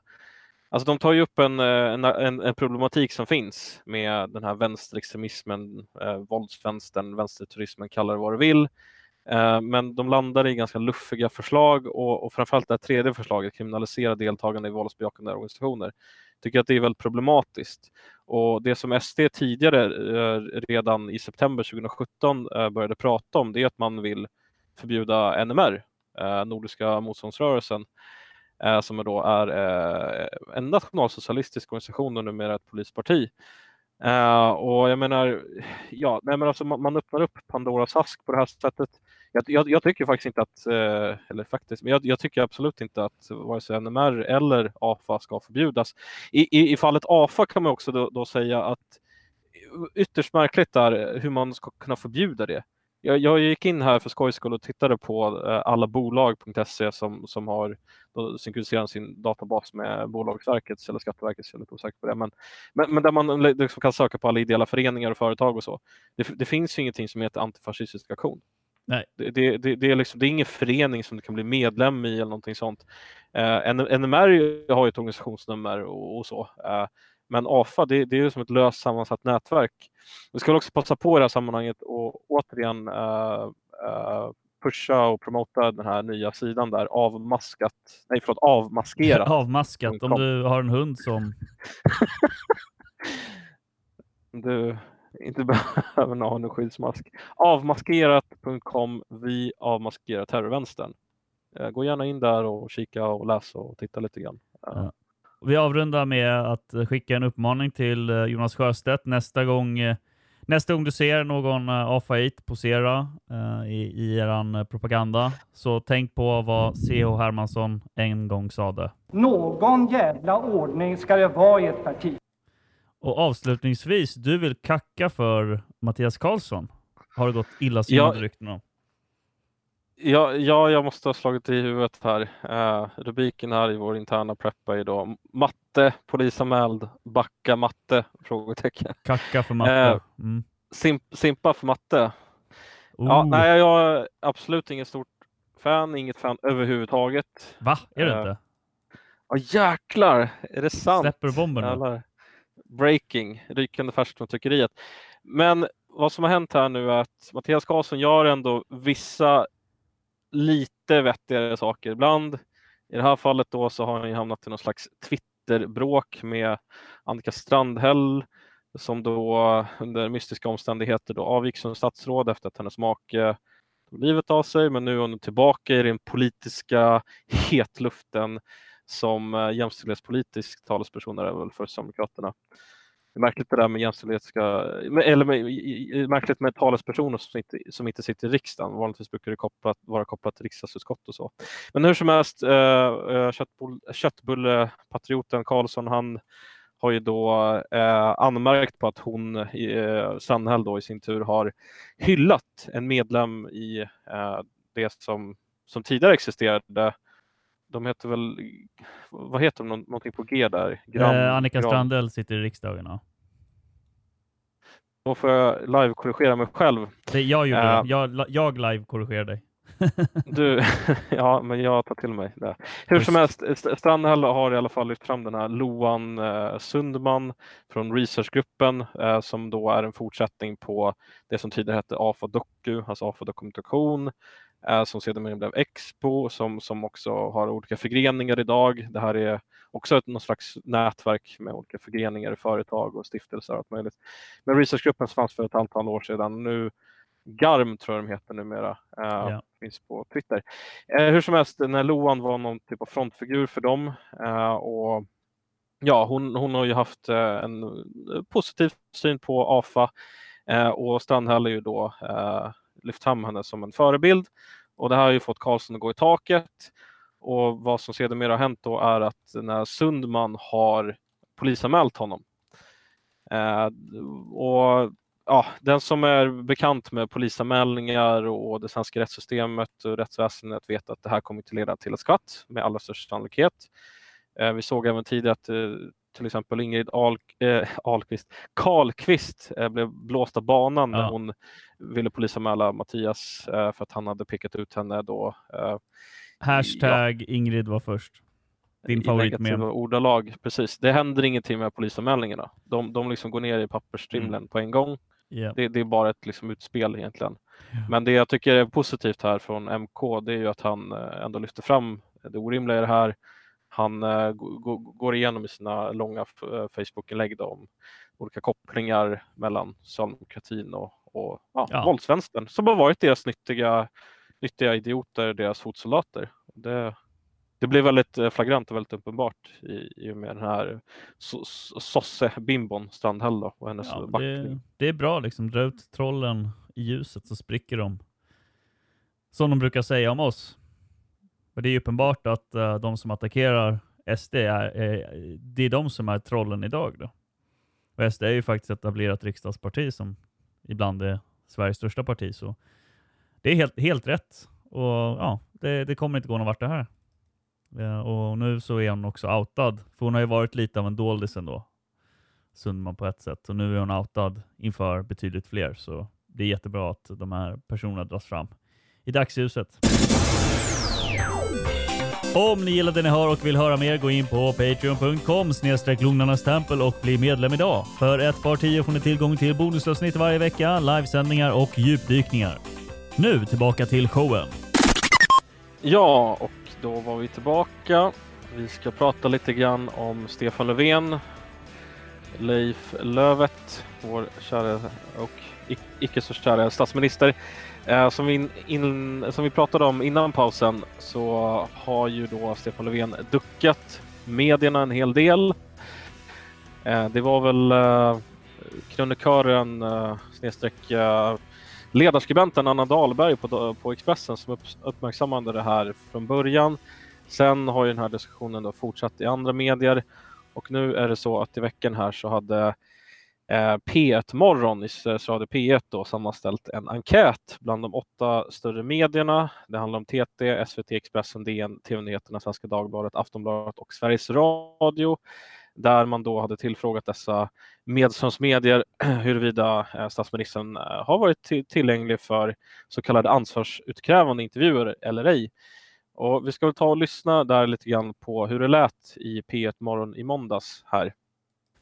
Alltså de tar ju upp en, eh, en, en, en problematik som finns med den här vänsterextremismen, eh, våldsvänstern, vänsterturismen, kalla det vad du vill. Eh, men de landar i ganska luffiga förslag och, och framförallt det här tredje förslaget, kriminalisera deltagande i våldsbejakande organisationer, tycker att det är väldigt problematiskt. Och det som SD tidigare, eh, redan i september 2017, eh, började prata om, det är att man vill förbjuda NMR, eh, Nordiska motståndsrörelsen, eh, som då är eh, en nationalsocialistisk organisation och numera ett polisparti. Eh, och jag menar, ja, nej men alltså man, man öppnar upp Pandoras ask på det här sättet. Jag, jag, jag tycker faktiskt inte att, eh, eller faktiskt, men jag, jag tycker absolut inte att vare sig NMR eller AFA ska förbjudas. I, i, i fallet AFA kan man också då, då säga att eh, ytterst märkligt är eh, hur man ska kunna förbjuda det. Jag, jag gick in här för skojs skull och tittade på eh, allabolag.se som, som har synkroniserat sin databas med Bolagsverkets eller Skatteverkets, jag är lite osäker på det, men, men, men där man liksom kan söka på alla ideella föreningar och företag och så. Det, det finns ju ingenting som heter antifascistisk aktion. Nej. Det, det, det, det, är liksom, det är ingen förening som du kan bli medlem i eller någonting sånt. Eh, NMR har ju ett organisationsnummer och, och så. Eh, men AFA, det, det är ju som ett löst sammansatt nätverk. Vi ska också passa på i det här sammanhanget och återigen uh, uh, pusha och promota den här nya sidan där, avmaskat, nej förlåt, avmaskerat. [LAUGHS] Avmaskat om du har en hund som... [LAUGHS] du inte [LAUGHS] behöver ha en skyddsmask. Avmaskerat.com, vi avmaskerar terrorvänstern. Uh, gå gärna in där och kika och läsa och titta lite grann. Ja. Vi avrundar med att skicka en uppmaning till eh, Jonas Sjöstedt nästa gång eh, Nästa gång du ser någon AFA-8 posera uh, i, i er propaganda så tänk på vad C.H. Hermansson en gång sade. Någon jävla ordning ska det vara i ett parti. Och avslutningsvis, du vill kacka för Mattias Karlsson. Har det gått illasinnade Ja. rykten om. Ja, ja, jag måste ha slagit i huvudet här. Uh, rubriken här i vår interna preppa då matte polisanmäld, backa matte? Frågetecken. Kacka för matte. Eh, Mm. Sim, simpa för matte. Ja, nej, jag är absolut inget stort fan, inget fan överhuvudtaget. Va? Är det Eh, inte? Ja jäklar, är det sant? Släpper? Jävlar. Breaking, rykande färskt från tryckeriet. Men vad som har hänt här nu är att Mattias Karlsson gör ändå vissa lite vettigare saker. Ibland, i det här fallet då, så har han ju hamnat i någon slags Twitterbråk med Annika Strandhäll som då under mystiska omständigheter då avgick som statsråd efter att hennes make tog livet av sig. Men nu är hon tillbaka i den politiska hetluften som eh, jämställdhetspolitisk talesperson är väl för Socialdemokraterna. Det är märkligt det där med jämställdhetsska, eller med, märkligt med talespersoner som inte, som inte sitter i riksdagen. Vanligtvis brukar det kopplat, vara kopplat till riksdagsutskott och så. Men hur som helst, eh, eh, köttbull, köttbullepatrioten Karlsson, han har ju då eh, anmärkt på att hon, eh, Sandhäll då i sin tur, har hyllat en medlem i eh, det som, som tidigare existerade. De heter väl, vad heter de, Nå- någonting på G där? Gram- eh, Annika Gram- Strandhäll sitter i riksdagen. Ja. Då får jag live-korrigera mig själv. Det, jag gjorde Eh. Jag, jag live-korrigerar dig. [LAUGHS] Du, [LAUGHS] ja, men jag tar till mig det. Hur som helst, St- Strandhäll har i alla fall lyft fram den här Loan eh, Sundman från researchgruppen eh, som då är en fortsättning på det som tidigare hette AFA Doku, alltså AFA Dokumentation, som sedermera blev Expo, som, som också har olika förgreningar idag. Det här är också ett någon slags nätverk med olika förgreningar i företag och stiftelser och allt möjligt. Men researchgruppen fanns för ett antal år sedan. Nu Garm tror jag de heter numera. Eh, Ja. Finns på Twitter. Eh, hur som helst, när Loan var någon typ av frontfigur för dem eh, och ja, hon, hon har ju haft eh, en eh, positiv syn på AFA eh, och Strandhäll har ju då eh, lyft fram henne som en förebild. Och det här har ju fått Karlsson att gå i taket. Och vad som sedermera har hänt då är att när Sundman har polisanmält honom. Eh, och ja, den som är bekant med polisanmälningar och det svenska rättssystemet och rättsväsendet vet att det här kommer att leda till ett skvatt med allra största sannolikhet. Eh, vi såg även tidigare att eh, till exempel Ingrid Ahl, eh, Ahlqvist, Karlqvist eh, blev blåst av banan när hon ville polisanmäla Mattias eh, för att han hade pekat ut henne då. Eh, Hashtag Ingrid var först. Din favoritmem. negativa ordalag. Precis. Det händer ingenting med polisanmälningarna. De, de liksom går ner i pappersstrimlen Mm. på en gång. Ja. Det, det är bara ett liksom utspel egentligen. Men det jag tycker är positivt här från MK det är ju att han eh, ändå lyfter fram det orimliga i det här. Han eh, går igenom i sina långa eh, Facebook-inlägg om olika kopplingar mellan socialdemokratin och, och ja, Ja. våldsvänstern som har varit deras nyttiga, nyttiga idioter, deras fotsoldater. Det, det blev väldigt eh, flagrant och väldigt uppenbart i, i och med den här so- so- sosse-bimbon Strandhäll då, och hennes Ja, det, det är bra liksom. Dra ut trollen i ljuset så spricker de. Som de brukar säga om oss. För det är ju uppenbart att uh, de som attackerar SD är, är, det är de som är trollen idag. Då. Och SD är ju faktiskt ett etablerat riksdagsparti som ibland är Sveriges största parti. Så det är helt, helt rätt. Och ja, det, det kommer inte gå någon vart det här. Ja, och nu så är hon också outad. För hon har ju varit lite av en doldis ändå. Sundman på ett sätt. Och nu är hon outad inför betydligt fler. Så det är jättebra att de här personerna dras fram i dagsljuset. Om ni gillar det ni hör och vill höra mer, gå in på patreon.com snedstreck lugnarnas tempel och bli medlem idag. För ett par tio får ni tillgång till bonusavsnitt varje vecka, livesändningar och djupdykningar. Nu tillbaka till showen. Ja, och då var vi tillbaka. Vi ska prata lite grann om Stefan Löfven, Leif Lövet, vår kära och icke så kära statsminister. Eh, som, vi in, som vi pratade om innan pausen så har ju då Stefan Löfven duckat medierna en hel del. Eh, det var väl eh, krönikören eh, snedstreck eh, ledarskribenten Anna Dahlberg på, på Expressen som upp, uppmärksammade det här från början. Sen har ju den här diskussionen då fortsatt i andra medier och nu är det så att i veckan här så hade Eh, P1 Morgon i Sveriges Radio P1 då sammanställt en enkät bland de åtta större medierna. Det handlar om TT, SVT, Expressen, DN, TV-nyheterna, Svenska Dagbladet, Aftonbladet och Sveriges Radio där man då hade tillfrågat dessa medströmsmedier [CLEARS THROAT] huruvida eh, statsministern eh, har varit tillgänglig för så kallade ansvarsutkrävande intervjuer eller ej. Och vi ska väl ta och lyssna där lite grann på hur det lät i P1 Morgon i måndags här.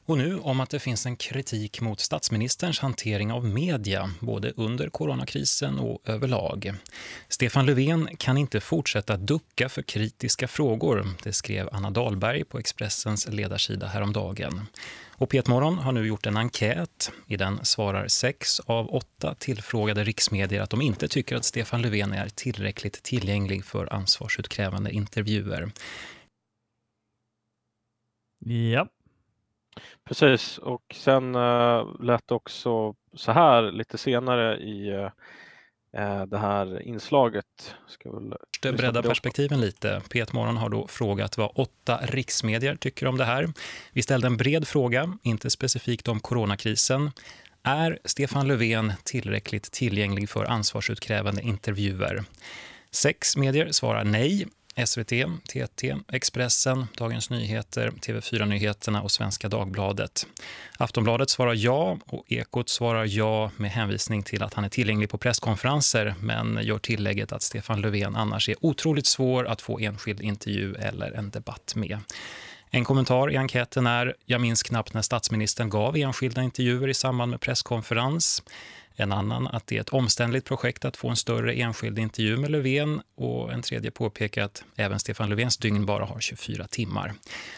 Och nu om att det finns en kritik mot statsministerns hantering av media, både under coronakrisen och överlag. Stefan Löfven kan inte fortsätta ducka för kritiska frågor, det skrev Anna Dahlberg på Expressens ledarsida häromdagen. Och P1 Morgon har nu gjort en enkät. I den svarar sex av åtta tillfrågade riksmedier att de inte tycker att Stefan Löfven är tillräckligt tillgänglig för ansvarsutkrävande intervjuer. Ja. Precis, och sen uh, lät också så här lite senare i uh, det här inslaget. Ska väl Det bredda perspektiven lite. P1 Morgon har då frågat vad åtta riksmedier tycker om det här. Vi ställde en bred fråga, inte specifikt om coronakrisen. Är Stefan Löfven tillräckligt tillgänglig för ansvarsutkrävande intervjuer? Sex medier svarar nej. SVT, TT, Expressen, Dagens Nyheter, TV4-nyheterna och Svenska Dagbladet. Aftonbladet svarar ja och Ekot svarar ja med hänvisning till att han är tillgänglig på presskonferenser men gör tillägget att Stefan Löfven annars är otroligt svår att få enskild intervju eller en debatt med. En kommentar i enkäten är “Jag minns knappt när statsministern gav enskilda intervjuer i samband med presskonferens”. En annan att det är ett omständligt projekt att få en större enskild intervju med Löfven och en tredje påpekar att även Stefan Löfvens dygn bara har 24 timmar.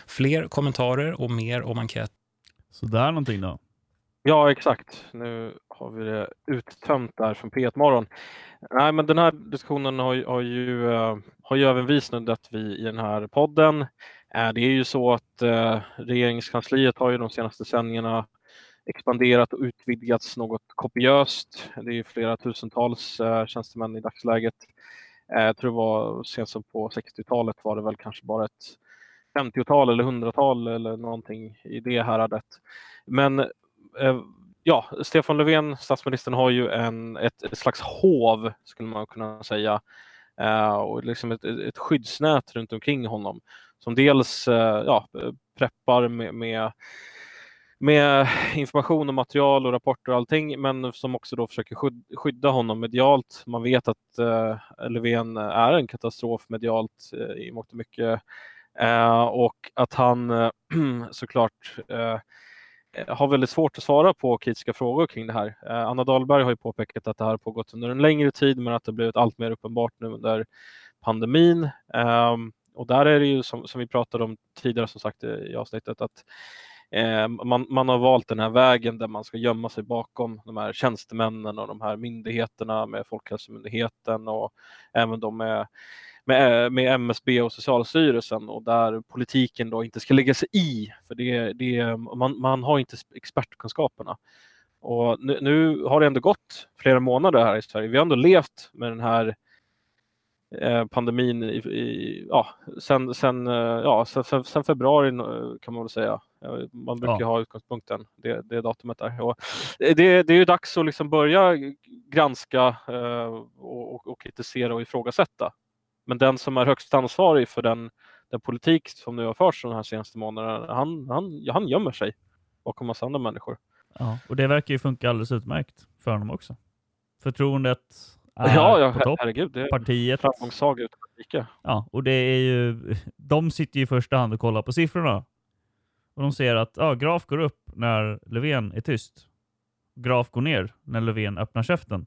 Fler kommentarer och mer om enkät. Så där någonting då. Ja, exakt. Nu har vi det uttömt där från P1 Morgon. Nej, men den här diskussionen har, ju- har, ju, eh, har ju även vi snuddat vid i den här podden. Eh, Det är ju så att eh, regeringskansliet har ju de senaste decennierna expanderat och utvidgats något kopiöst. Det är flera tusentals eh, tjänstemän i dagsläget. Eh, jag tror det var sent som på 60-talet var det väl kanske bara ett 50-tal eller 100-tal eller någonting i det häradet. Men eh, ja, Stefan Löfven, statsministern, har ju en, ett, ett slags hov, skulle man kunna säga, eh, och liksom ett, ett skyddsnät runt omkring honom som dels eh, ja, preppar med, med med information och material och rapporter och allting, men som också då försöker skydda honom medialt. Man vet att eh, Löfven är en katastrof medialt eh, i mångt och mycket eh, och att han eh, [CLEARS THROAT] såklart eh, har väldigt svårt att svara på kritiska frågor kring det här. Eh, Anna Dahlberg har ju påpekat att det här har pågått under en längre tid, men att det blivit allt mer uppenbart nu under pandemin. Eh, och där är det ju som, som vi pratade om tidigare som sagt eh, i avsnittet att Eh, man, man, har valt den här vägen där man ska gömma sig bakom de här tjänstemännen och de här myndigheterna med Folkhälsomyndigheten och även de med, med, med MSB och Socialstyrelsen och där politiken då inte ska lägga sig i för det, det, man, man har inte expertkunskaperna. Och nu, nu, har det ändå gått flera månader här i Sverige. Vi har ändå levt med den här Eh, pandemin i, i, ja, sen, sen, eh, ja, sen, sen, februari kan man väl säga. Man brukar ja. ha utgångspunkten, det, det datumet där. Och det, det är ju dags att liksom börja granska eh, och, och, kritisera och ifrågasätta. Men den som är högst ansvarig för den, den politik som nu har förts de här senaste månaderna, han, han, han gömmer sig bakom massa andra människor. Ja, och det verkar ju funka alldeles utmärkt för honom också. Förtroendet ja, ja, på herregud. Det är Partiet. framgångssaga utan like. Ja, och det är ju, de sitter ju i första hand och kollar på siffrorna. Och de ser att ja, graf går upp när Löfven är tyst. Graf går ner när Löfven öppnar käften.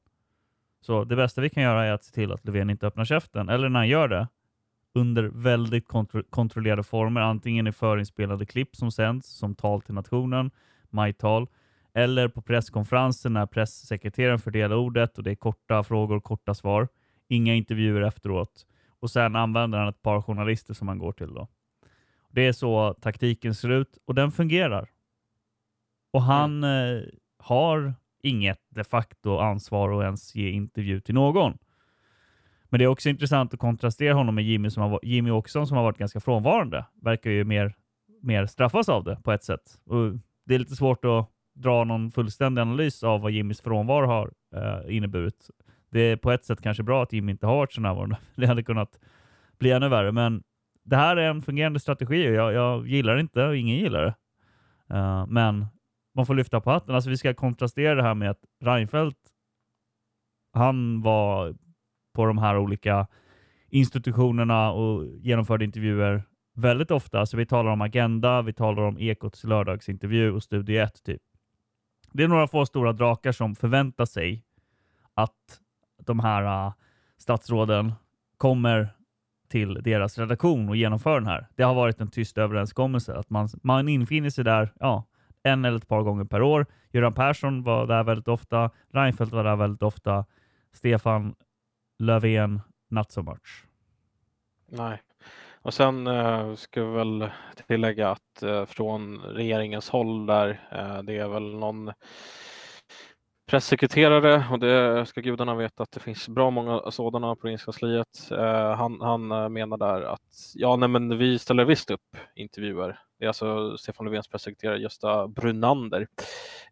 Så det bästa vi kan göra är att se till att Löfven inte öppnar käften. Eller när han gör det, under väldigt kontro kontrollerade former. Antingen i förinspelade klipp som sänds som tal till nationen, majtal eller på presskonferensen när pressekreteraren fördelar ordet och det är korta frågor och korta svar. Inga intervjuer efteråt. Och sen använder han ett par journalister som han går till. Då. Det är så taktiken ser ut och den fungerar. Och han mm. eh, har inget de facto ansvar att ens ge intervju till någon. Men det är också intressant att kontrastera honom med Jimmy, som har, Jimmy Åkesson som har varit ganska frånvarande. Verkar ju mer, mer straffas av det på ett sätt. Och det är lite svårt att dra någon fullständig analys av vad Jimmys frånvaro har eh, inneburit. Det är på ett sätt kanske bra att Jimmy inte har varit så närvarande. [LAUGHS] Det hade kunnat bli ännu värre, men det här är en fungerande strategi och jag, jag gillar det inte och ingen gillar det. Uh, men man får lyfta på hatten. Alltså vi ska kontrastera det här med att Reinfeldt, han var på de här olika institutionerna och genomförde intervjuer väldigt ofta. Så vi talar om Agenda, vi talar om Ekots lördagsintervju och Studie 1 typ. Det är några få stora drakar som förväntar sig att de här uh, statsråden kommer till deras redaktion och genomför den här. Det har varit en tyst överenskommelse att man, man infinner sig där ja, en eller ett par gånger per år. Göran Persson var där väldigt ofta. Reinfeldt var där väldigt ofta. Stefan Löfven, not so much. Nej. Och sen eh, ska vi väl tillägga att eh, från regeringens håll där, eh, det är väl någon pressekreterare och det ska gudarna veta att det finns bra många sådana på regeringskansliet. Eh, han, han eh, menar där att ja, nej, men vi ställer visst upp intervjuer. Det är alltså Stefan Löfvens pressekreterare Gösta Brunander.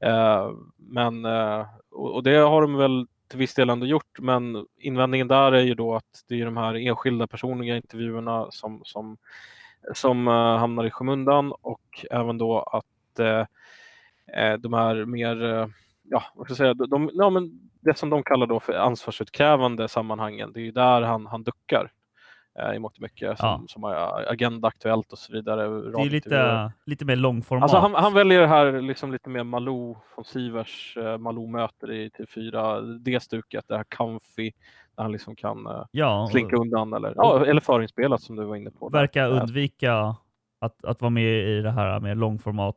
Eh, men, eh, och, och det har de väl till viss del ändå gjort, men invändningen där är ju då att det är de här enskilda personliga intervjuerna som, som, som uh, hamnar i skymundan och även då att uh, de här mer, uh, ja, vad ska jag säga, de, de, ja, men det som de kallar då för ansvarsutkrävande sammanhangen, det är ju där han, han duckar i mångt och mycket som, ja. som Agenda Aktuellt och så vidare. Det är lite, lite mer långformat. Alltså han, han väljer det här liksom lite mer Malou von Sivers uh, Malou möter i TV4, det stuket, det här comfy, där han liksom kan ja, slinka undan eller, ja, eller förinspelat som du var inne på. Verkar undvika att, att vara med i det här med långformat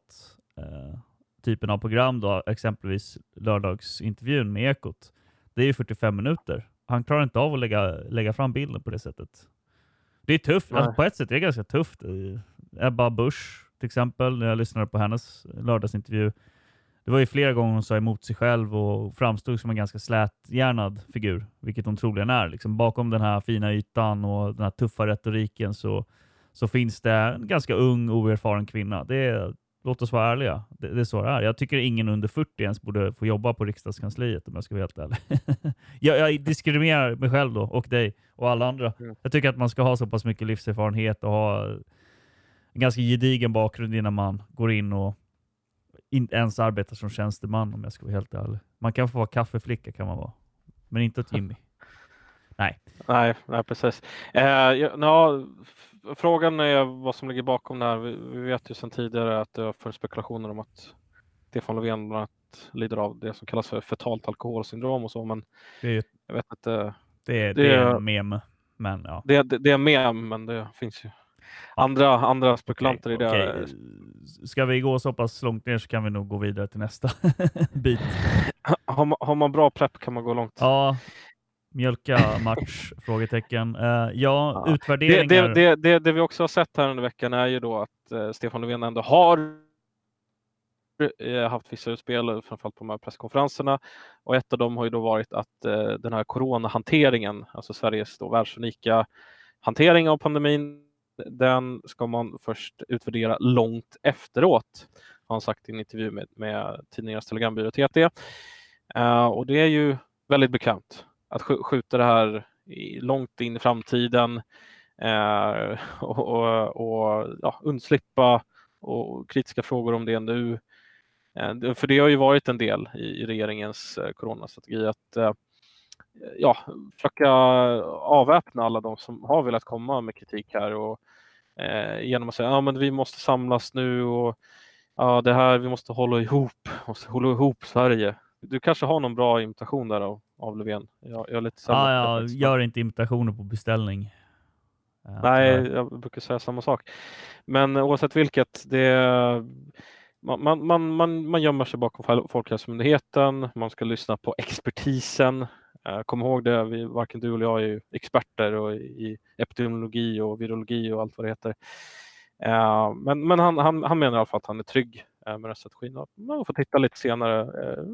uh, typen av program då, exempelvis lördagsintervjun med Ekot. Det är ju 45 minuter. Han klarar inte av att lägga, lägga fram bilden på det sättet. Det är tufft. Alltså, på ett sätt är det ganska tufft. Ebba Busch till exempel, när jag lyssnade på hennes lördagsintervju. Det var ju flera gånger hon sa emot sig själv och framstod som en ganska släthjärnad figur, vilket hon troligen är. Liksom bakom den här fina ytan och den här tuffa retoriken så, så finns det en ganska ung, oerfaren kvinna. Det är, Låt oss vara ärliga. Det, det är så det är. Jag tycker ingen under 40 ens borde få jobba på riksdagskansliet om jag ska vara helt ärlig. [LAUGHS] jag, jag diskriminerar mig själv då, och dig och alla andra. Mm. Jag tycker att man ska ha så pass mycket livserfarenhet och ha en ganska gedigen bakgrund innan man går in och inte ens arbetar som tjänsteman om jag ska vara helt ärlig. Man kan få vara kaffeflicka kan man vara, men inte åt Jimmy. [LAUGHS] Nej. Nej, nej precis. Eh, ja, f- frågan är vad som ligger bakom det här. Vi, vet ju sedan tidigare att det har funnits spekulationer om att Stefan Löfven bland annat lider av det som kallas för fetalt alkoholsyndrom och så, men Det jag vet inte. det är, det är en mem, men ja. Det, det, det är med, men det finns ju andra, andra spekulanter i det. Okej, Ska vi gå så pass långt ner så kan vi nog gå vidare till nästa [LAUGHS] bit. Har man, har man bra prepp kan man gå långt. Ja, mjölka [LAUGHS] match? frågetecken. Eh, ja, Det, utvärderingar. det, det, det, det vi också har sett här under veckan är ju då att eh, Stefan Löfven ändå har eh, haft vissa utspel, framförallt på de här presskonferenserna. Och ett av dem har ju då varit att den här coronahanteringen, alltså Sveriges då världsunika hantering av pandemin, den ska man först utvärdera långt efteråt, har han sagt i en intervju med, med tidningarnas telegrambyrå TT. Och det är ju väldigt bekvämt att sk- skjuta det här i, långt in i framtiden eh, och, och, och ja, undslippa och kritiska frågor om det nu. Eh, för det har ju varit en del i, i regeringens eh, coronastrategi att eh, ja, försöka avväpna alla de som har velat komma med kritik här och eh, genom att säga ja, men vi måste samlas nu och ja, det här, vi måste hålla ihop, måste hålla ihop Sverige. Du kanske har någon bra imitation där av, av Löfven? Jag, jag är lite på ah, ja, gör inte imitationer på beställning. Eh, Nej, jag brukar säga samma sak. Men oavsett vilket, det, man, man, man, man, man gömmer sig bakom Fol- Folkhälsomyndigheten, man ska lyssna på expertisen. Eh, Kom ihåg det, vi, varken du eller jag är ju experter och i epidemiologi och virologi och allt vad det heter. Eh, Men, men han, han, han menar i alla fall att han är trygg eh, med den strategin. Man får titta lite senare,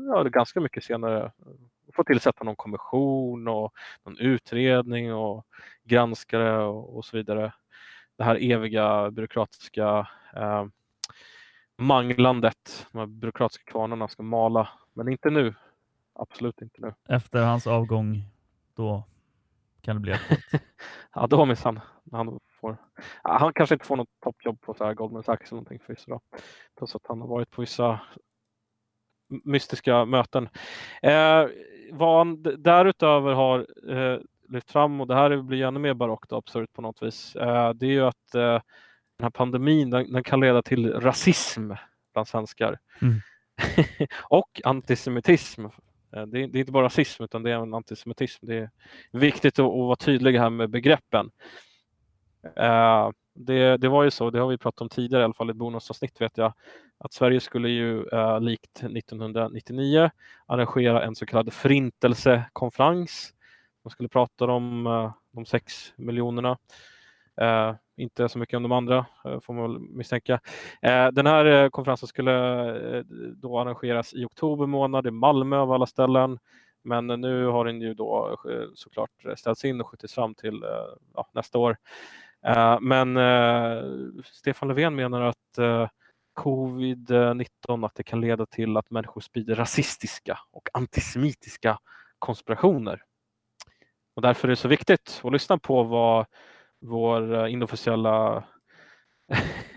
ja, ganska mycket senare, får tillsätta någon kommission och någon utredning och granskare och, och så vidare. Det här eviga byråkratiska eh, manglandet, de här byråkratiska kvarnarna ska mala, men inte nu. Absolut inte nu. Efter hans avgång, då kan det bli aktuellt. [LAUGHS] Ja, då minsann. Han, får, han kanske inte får något toppjobb på så här Goldman Sachs eller någonting förvisso. Trots att han har varit på vissa mystiska möten. Eh, vad han därutöver har eh, lyft fram, och det här blir ännu mer barockt och absurt på något vis, eh, det är ju att eh, den här pandemin den, den kan leda till rasism bland svenskar. Mm. [LAUGHS] och antisemitism. Eh, Det är, det är inte bara rasism utan det är en antisemitism. Det är viktigt att, att vara tydlig här med begreppen. Det, det var ju så, det har vi pratat om tidigare i alla fall i ett bonusavsnitt vet jag, att Sverige skulle ju eh, likt 1999 arrangera en så kallad förintelsekonferens. Man skulle prata om eh, de sex miljonerna. Eh, inte så mycket om de andra, eh, får man väl misstänka. Eh, den här eh, konferensen skulle eh, då arrangeras i oktober månad i Malmö av alla ställen. Men nu har den ju då eh, såklart ställts in och skjutits fram till eh, ja, nästa år. Eh, men eh, Stefan Löfven menar att eh, covid-19 att det kan leda till att människor sprider rasistiska och antisemitiska konspirationer. Och därför är det så viktigt att lyssna på vad vår inofficiella [LAUGHS]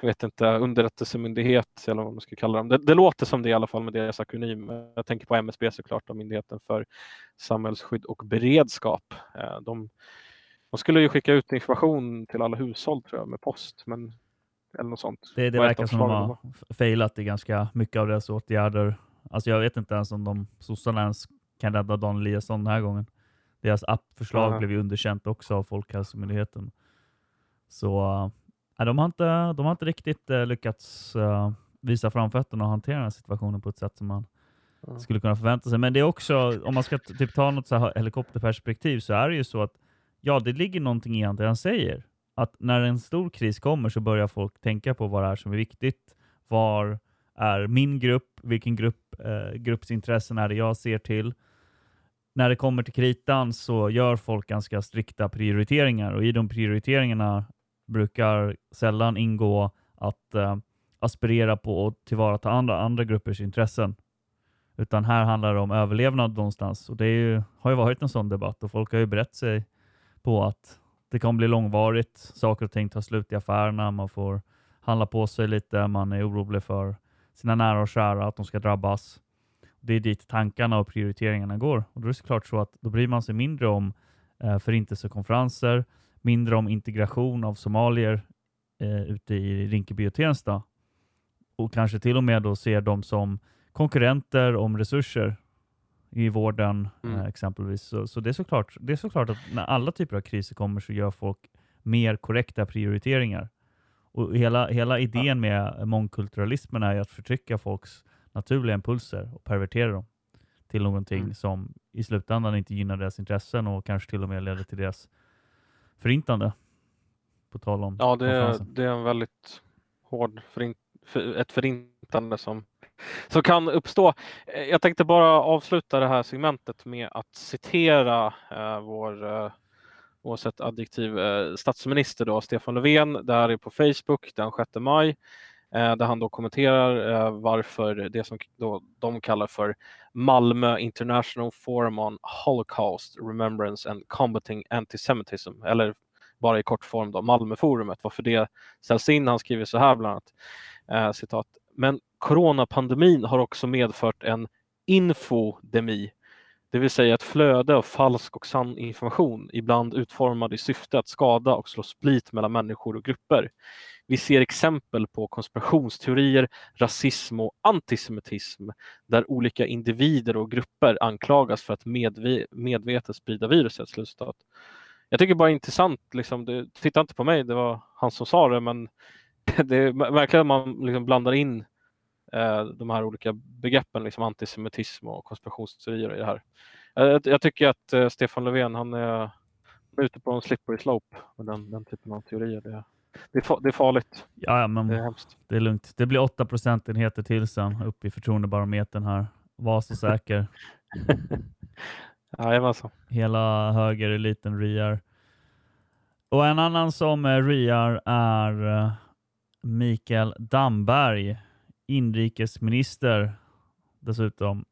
jag vet inte, underrättelsemyndighet eller vad man ska kalla dem. Det, det låter som det i alla fall med deras akronym. Jag tänker på MSB såklart, då, Myndigheten för samhällsskydd och beredskap. De, de skulle ju skicka ut information till alla hushåll tror jag med post, men eller något sånt. Det, det verkar som de har failat i ganska mycket av deras åtgärder. Alltså jag vet inte ens om de sossarna ens kan rädda Dan Eliasson den här gången. Deras appförslag Ja. blev ju underkänt också av Folkhälsomyndigheten. Så äh, de, har inte, de har inte riktigt äh, lyckats äh, visa framfötterna och hantera den här situationen på ett sätt som man skulle kunna förvänta sig. Men det är också, om man ska typ ta något så här helikopterperspektiv så är det ju så att ja, det ligger någonting i det han säger. Att när en stor kris kommer så börjar folk tänka på vad det är som är viktigt. Var är min grupp? Vilken grupp, eh, gruppsintressen är det jag ser till? När det kommer till kritan så gör folk ganska strikta prioriteringar och i de prioriteringarna brukar sällan ingå att eh, aspirera på att tillvarata andra, andra gruppers intressen. Utan här handlar det om överlevnad någonstans. Och det är ju, har ju varit en sån debatt och folk har ju berett sig på att det kan bli långvarigt. Saker och ting tar slut i affärerna. Man får handla på sig lite. Man är orolig för sina nära och kära, att de ska drabbas. Det är dit tankarna och prioriteringarna går. Och då är det såklart så att då bryr man sig mindre om eh, förintelsekonferenser, mindre om integration av somalier eh, ute i Rinkeby och Tensta. Och kanske till och med då ser dem som konkurrenter om resurser i vården Mm. eh, exempelvis. Så, så det, är såklart, det är såklart att när alla typer av kriser kommer så gör folk mer korrekta prioriteringar. Och hela, hela idén med mångkulturalismen är ju att förtrycka folks naturliga impulser och pervertera dem till någonting Mm. som i slutändan inte gynnar deras intressen och kanske till och med leder till deras förintande. På tal om Ja, det är, det är en väldigt hård förin, för, ett förintande som, som kan uppstå. Eh, jag tänkte bara avsluta det här segmentet med att citera eh, vår eh, oavsett adjektiv eh, statsminister då, Stefan Löfven. Det här är på Facebook den 6 maj eh, där han då kommenterar eh, varför det som då de kallar för Malmö International Forum on Holocaust Remembrance and Combating Antisemitism eller bara i kort form då Malmöforumet, varför det ställs in. Han skriver så här bland annat, eh, citat, men coronapandemin har också medfört en infodemi, det vill säga ett flöde av falsk och sann information, ibland utformad i syfte att skada och slå split mellan människor och grupper. Vi ser exempel på konspirationsteorier, rasism och antisemitism där olika individer och grupper anklagas för att medve medvetet sprida viruset. Slutcitat. Jag tycker bara det är intressant, liksom, det, titta inte på mig, det var han som sa det, men [LAUGHS] det är verkligen att man liksom blandar in eh, de här olika begreppen, liksom antisemitism och konspirationsteorier i det här. Jag, jag tycker att eh, Stefan Löfven, han är ute på en slippery slope med den, den typen av teorier. Det, det, är, fa- det är farligt. Ja, ja, men Det är hemskt. det är lugnt. Det blir 8 procentenheter till sen upp i förtroendebarometern här. Var så säker. [LAUGHS] Jajamensan. Hela högereliten riar. Och en annan som eh, riar är eh, Mikael Damberg, inrikesminister dessutom.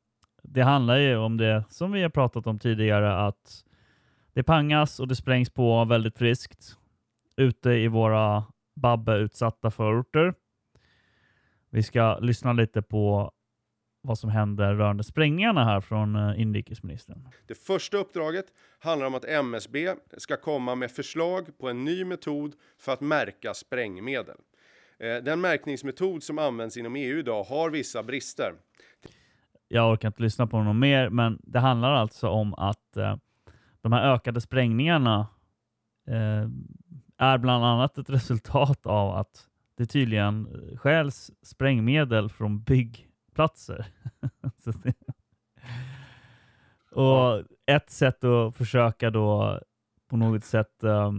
Det handlar ju om det som vi har pratat om tidigare, att det pangas och det sprängs på väldigt friskt ute i våra Babbe-utsatta förorter. Vi ska lyssna lite på vad som händer rörande sprängningarna här från eh, inrikesministern. Det första uppdraget handlar om att MSB ska komma med förslag på en ny metod för att märka sprängmedel. Eh, Den märkningsmetod som används inom EU idag har vissa brister. jag orkar inte lyssna på honom mer, men det handlar alltså om att eh, de här ökade sprängningarna eh, är bland annat ett resultat av att det tydligen stjäls sprängmedel från byggplatser. [LAUGHS] Det- och ett sätt att försöka då på något sätt eh,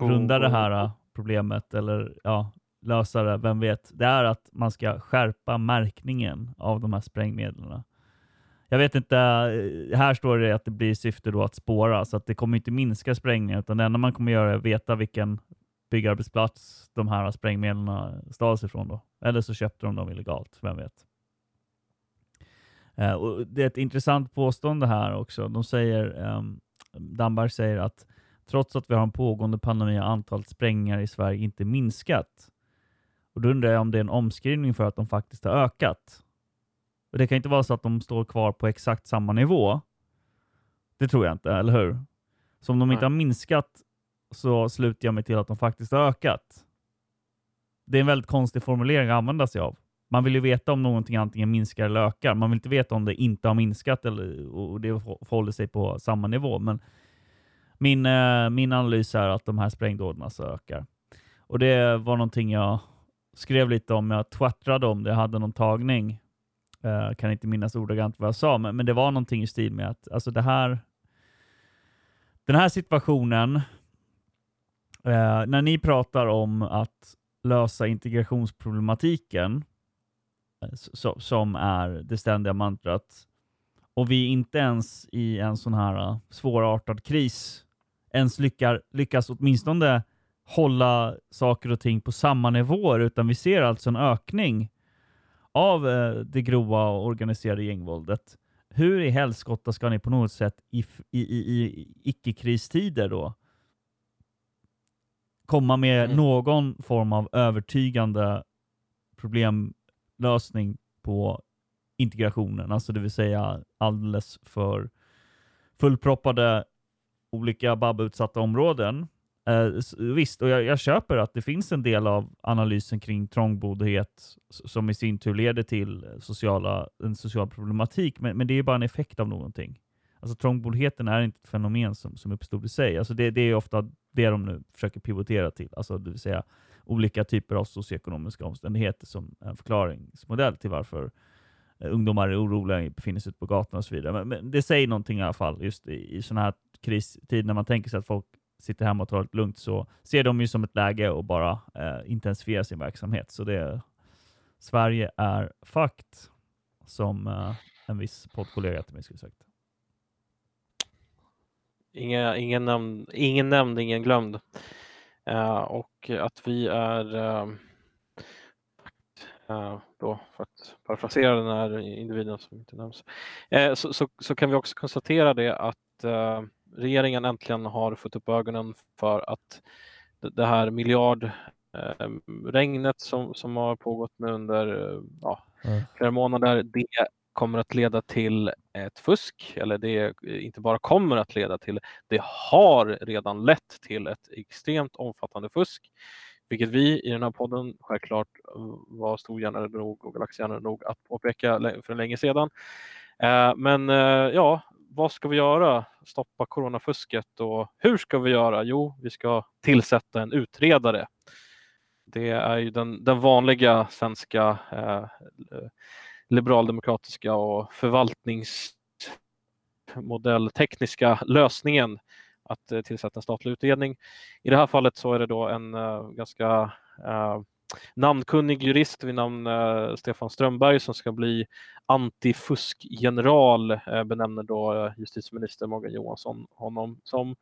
runda det här eh, problemet eller ja, lösa det, vem vet, det är att man ska skärpa märkningen av de här sprängmedlen. Jag vet inte, eh, här står det att det blir syfte då att spåra, så att det kommer inte minska sprängningar, utan det enda man kommer göra är att veta vilken byggarbetsplats de här sprängmedlen stals ifrån då. Eller så köpte de dem illegalt, vem vet. Eh, och det är ett intressant påstående här också. De säger, eh, Damberg säger att trots att vi har en pågående pandemi har antalet sprängningar i Sverige inte minskat. Och då undrar jag om det är en omskrivning för att de faktiskt har ökat. Och Det kan inte vara så att de står kvar på exakt samma nivå. Det tror jag inte, eller hur? Så om de inte har minskat så slutar jag mig till att de faktiskt har ökat. Det är en väldigt konstig formulering att använda sig av. Man vill ju veta om någonting antingen minskar eller ökar. Man vill inte veta om det inte har minskat eller, och det förhåller sig på samma nivå. Men min, eh, min analys är att de här sprängdåden alltså ökar. Och det var någonting jag skrev lite om, jag twattrade om det, jag hade någon tagning. Uh, kan inte minnas ordagrant vad jag sa, men, men det var någonting i stil med att alltså det här, den här situationen, uh, när ni pratar om att lösa integrationsproblematiken, eh, so, som är det ständiga mantrat, och vi inte ens i en sån här uh, svårartad kris ens lyckar, lyckas åtminstone hålla saker och ting på samma nivåer, utan vi ser alltså en ökning av eh, det grova och organiserade gängvåldet. Hur i helskotta ska ni på något sätt i, i, i, i icke-kristider då komma med Mm. någon form av övertygande problemlösning på integrationen, alltså det vill säga alldeles för fullproppade olika BAB-utsatta områden. Eh, visst, och jag, jag köper att det finns en del av analysen kring trångboddhet som i sin tur leder till sociala, en social problematik, men, men det är bara en effekt av någonting. Alltså trångboddheten är inte ett fenomen som, som uppstod i sig. Alltså det, det är ofta det de nu försöker pivotera till, alltså det vill säga olika typer av socioekonomiska omständigheter som en förklaringsmodell till varför eh, ungdomar är oroliga, befinner sig ute på gatan och så vidare. Men, men det säger någonting i alla fall just i, i sådana här kristider när man tänker sig att folk sitter hemma och tar det lugnt så ser de ju som ett läge att bara eh, intensifiera sin verksamhet. Så det Sverige är fakt som eh, en viss poddkollega till mig skulle sagt. Inga, ingen, nämnd, ingen nämnd, ingen glömd. Uh, och att vi är, uh, uh, då, för att parafrasera den här individen som inte nämns, eh, så, so, so kan vi också konstatera det att regeringen äntligen har fått upp ögonen för att det, här miljardregnet som, som har pågått nu under eh, ja, flera månader, det kommer att leda till ett fusk, eller det inte bara kommer att leda till, det har redan lett till ett extremt omfattande fusk, vilket vi i den här podden självklart eh, var storhjärnade nog och galaxhjärnade nog att påpeka för länge sedan. Eh, Men ja, vad ska vi göra? Stoppa coronafusket och hur ska vi göra? Jo, vi ska tillsätta en utredare. Det är ju den, den vanliga svenska eh, liberaldemokratiska och förvaltningsmodelltekniska lösningen att eh, tillsätta en statlig utredning. I det här fallet så är det då en eh, ganska eh, namnkunnig jurist vid namn eh, Stefan Strömberg som ska bli antifuskgeneral eh, benämner då eh, justitieminister Morgan Johansson honom som.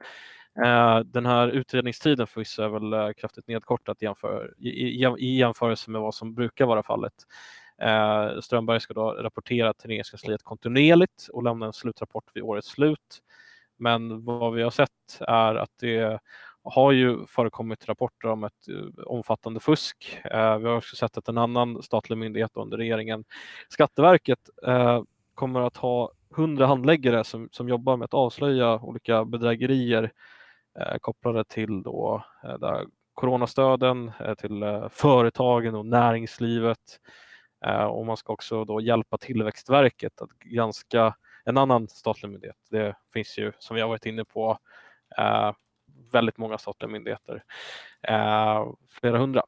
Eh, den här utredningstiden förvisso är väl eh, kraftigt nedkortat jämför, i, i, i jämförelse med vad som brukar vara fallet. Eh, Strömberg ska då rapportera till regeringskansliet kontinuerligt och lämna en slutrapport vid årets slut. Men vad vi har sett är att det har ju förekommit rapporter om ett eh, omfattande fusk. Eh, vi har också sett att en annan statlig myndighet under regeringen, Skatteverket, eh, kommer att ha hundra handläggare som, som jobbar med att avslöja olika bedrägerier eh, kopplade till då, eh, där coronastöden, eh, till eh, företagen och näringslivet. Eh, och man ska också då hjälpa Tillväxtverket att granska en annan statlig myndighet. Det finns ju, som vi har varit inne på, eh, väldigt många statliga myndigheter, eh, flera hundra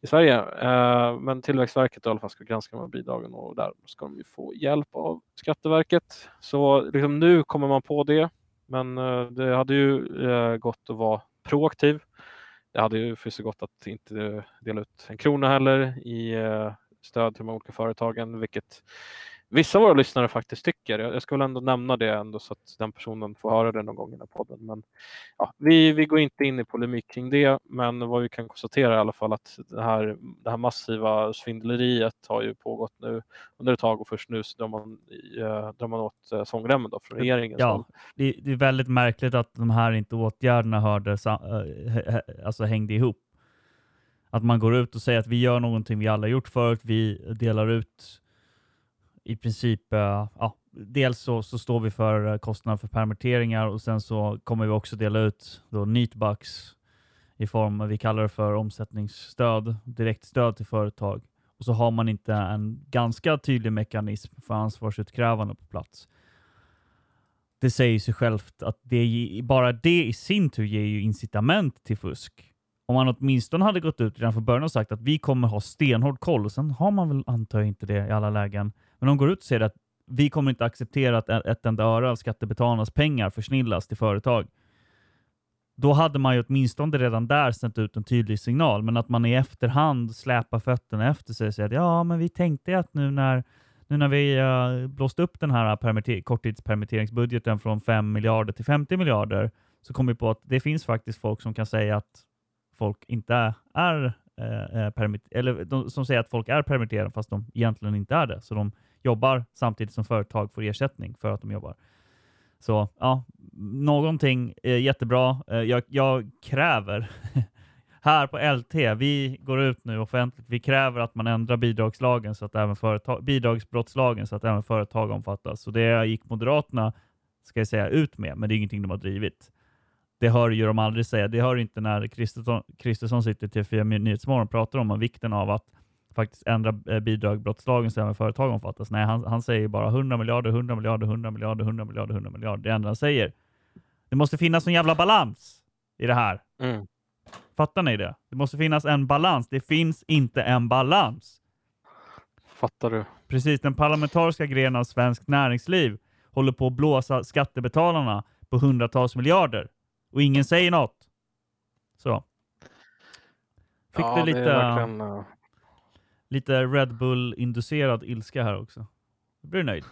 i Sverige. Eh, men Tillväxtverket i alla fall ska granska de här bidragen och där ska de ju få hjälp av Skatteverket. Så liksom nu kommer man på det, men eh, det hade ju eh, gått att vara proaktiv. Det hade ju förvisso gått att inte eh, dela ut en krona heller i eh, stöd till de olika företagen, vilket vissa av våra lyssnare faktiskt tycker. Jag ska väl ändå nämna det ändå så att den personen får höra det någon gång i den här podden. Men, ja, vi, vi går inte in i polemik kring det, men vad vi kan konstatera i alla fall att det här, det här massiva svindleriet har ju pågått nu under ett tag och först nu så drar man, eh, drar man åt eh, svångremmen då från regeringens håll. Ja, det, det är väldigt märkligt att de här inte åtgärderna hörde, eh, alltså hängde ihop. Att man går ut och säger att vi gör någonting vi alla gjort förut, vi delar ut i princip, eh, ja, dels så, så står vi för eh, kostnader för permitteringar och sen så kommer vi också dela ut då neatbucks i form, vi kallar det för omsättningsstöd, direktstöd till företag. Och så har man inte en ganska tydlig mekanism för ansvarsutkrävande på plats. Det säger sig självt att det, bara det i sin tur ger ju incitament till fusk. Om man åtminstone hade gått ut redan från början och sagt att vi kommer ha stenhård koll och sen har man väl antar jag inte det i alla lägen. Men de går ut och säger att vi kommer inte acceptera att ett enda öre av skattebetalarnas pengar försnillas till företag. Då hade man ju åtminstone redan där sänt ut en tydlig signal, men att man i efterhand släpar fötterna efter sig och säger att ja, men vi tänkte att nu när, nu när vi uh, upp den här korttidspermitteringsbudgeten från 5 miljarder till 50 miljarder så kom vi på att det finns faktiskt folk som kan säga att folk inte är, är eh, eh permitt eller de, som säger att folk är permitterade fast de egentligen inte är det. Så de jobbar samtidigt som företag får ersättning för att de jobbar. Så ja, någonting är jättebra. Eh, jag, jag kräver [LAUGHS] här på LT, vi går ut nu offentligt, vi kräver att man ändrar bidragslagen så att även företag, bidragsbrottslagen så att även företag omfattas. Så det gick Moderaterna, ska jag säga, ut med, men det är ingenting de har drivit. Det hör ju de aldrig säga. Det hör inte när Kristersson sitter till TV4 Nyhetsmorgon och pratar om vikten av att faktiskt ändra eh, bidragsbrottslagen så även företag omfattas. Nej, han, han säger bara 100 miljarder, 100 miljarder, 100 miljarder, 100 miljarder, 100 miljarder. Det enda han säger. Det måste finnas en jävla balans i det här. Mm. Fattar ni det? Det måste finnas en balans. Det finns inte en balans. Fattar du? Precis, den parlamentariska grenen av svenskt näringsliv håller på att blåsa skattebetalarna på hundratals miljarder och ingen säger något. Så. Fick ja, du lite, det är verkligen, uh... lite Red Bull-inducerad ilska här också? Du blir nöjd?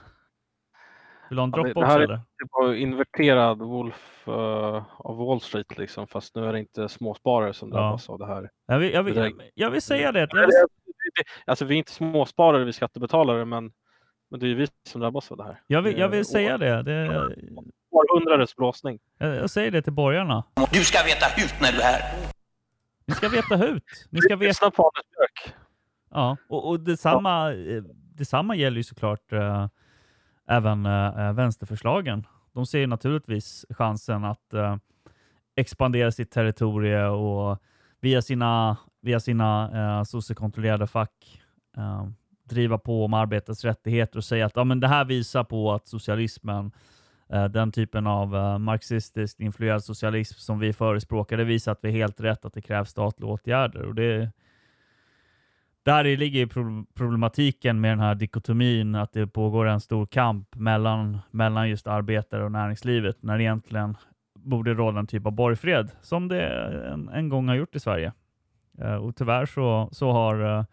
Vill du ha en Ja, dropp det, det också här är typ inverterad Wolf uh, av Wall Street liksom, fast nu är det inte småsparare som Ja. drabbas av det här. Jag vill, jag vill, jag, jag vill säga det. Jag vill, det- det- Alltså vi är inte småsparare, vi är skattebetalare, men, men det är ju vi som drabbas av det här. jag vill, jag Det vill säga det. det Århundradets blåsning. jag, jag säger det till borgarna. Du ska veta hut när du är här. Ni ska veta hut. Ni ska veta... Lyssna på Anders Björk. Ja, och, och detsamma, ja. detsamma gäller ju såklart äh, även äh, vänsterförslagen. De ser ju naturligtvis chansen att äh, expandera sitt territorium och via sina, via sina äh, sociokontrollerade fack driva på om arbetets rättigheter och säga att ja, men det här visar på att socialismen, den typen av marxistiskt influerad socialism som vi förespråkar, det visar att vi är helt rätt att det krävs statliga åtgärder. Och det, där ligger ju problematiken med den här dikotomin, att det pågår en stor kamp mellan, mellan just arbetare och näringslivet, när det egentligen borde råda en typ av borgfred, som det en, en gång har gjort i Sverige. Eh, och tyvärr så, så har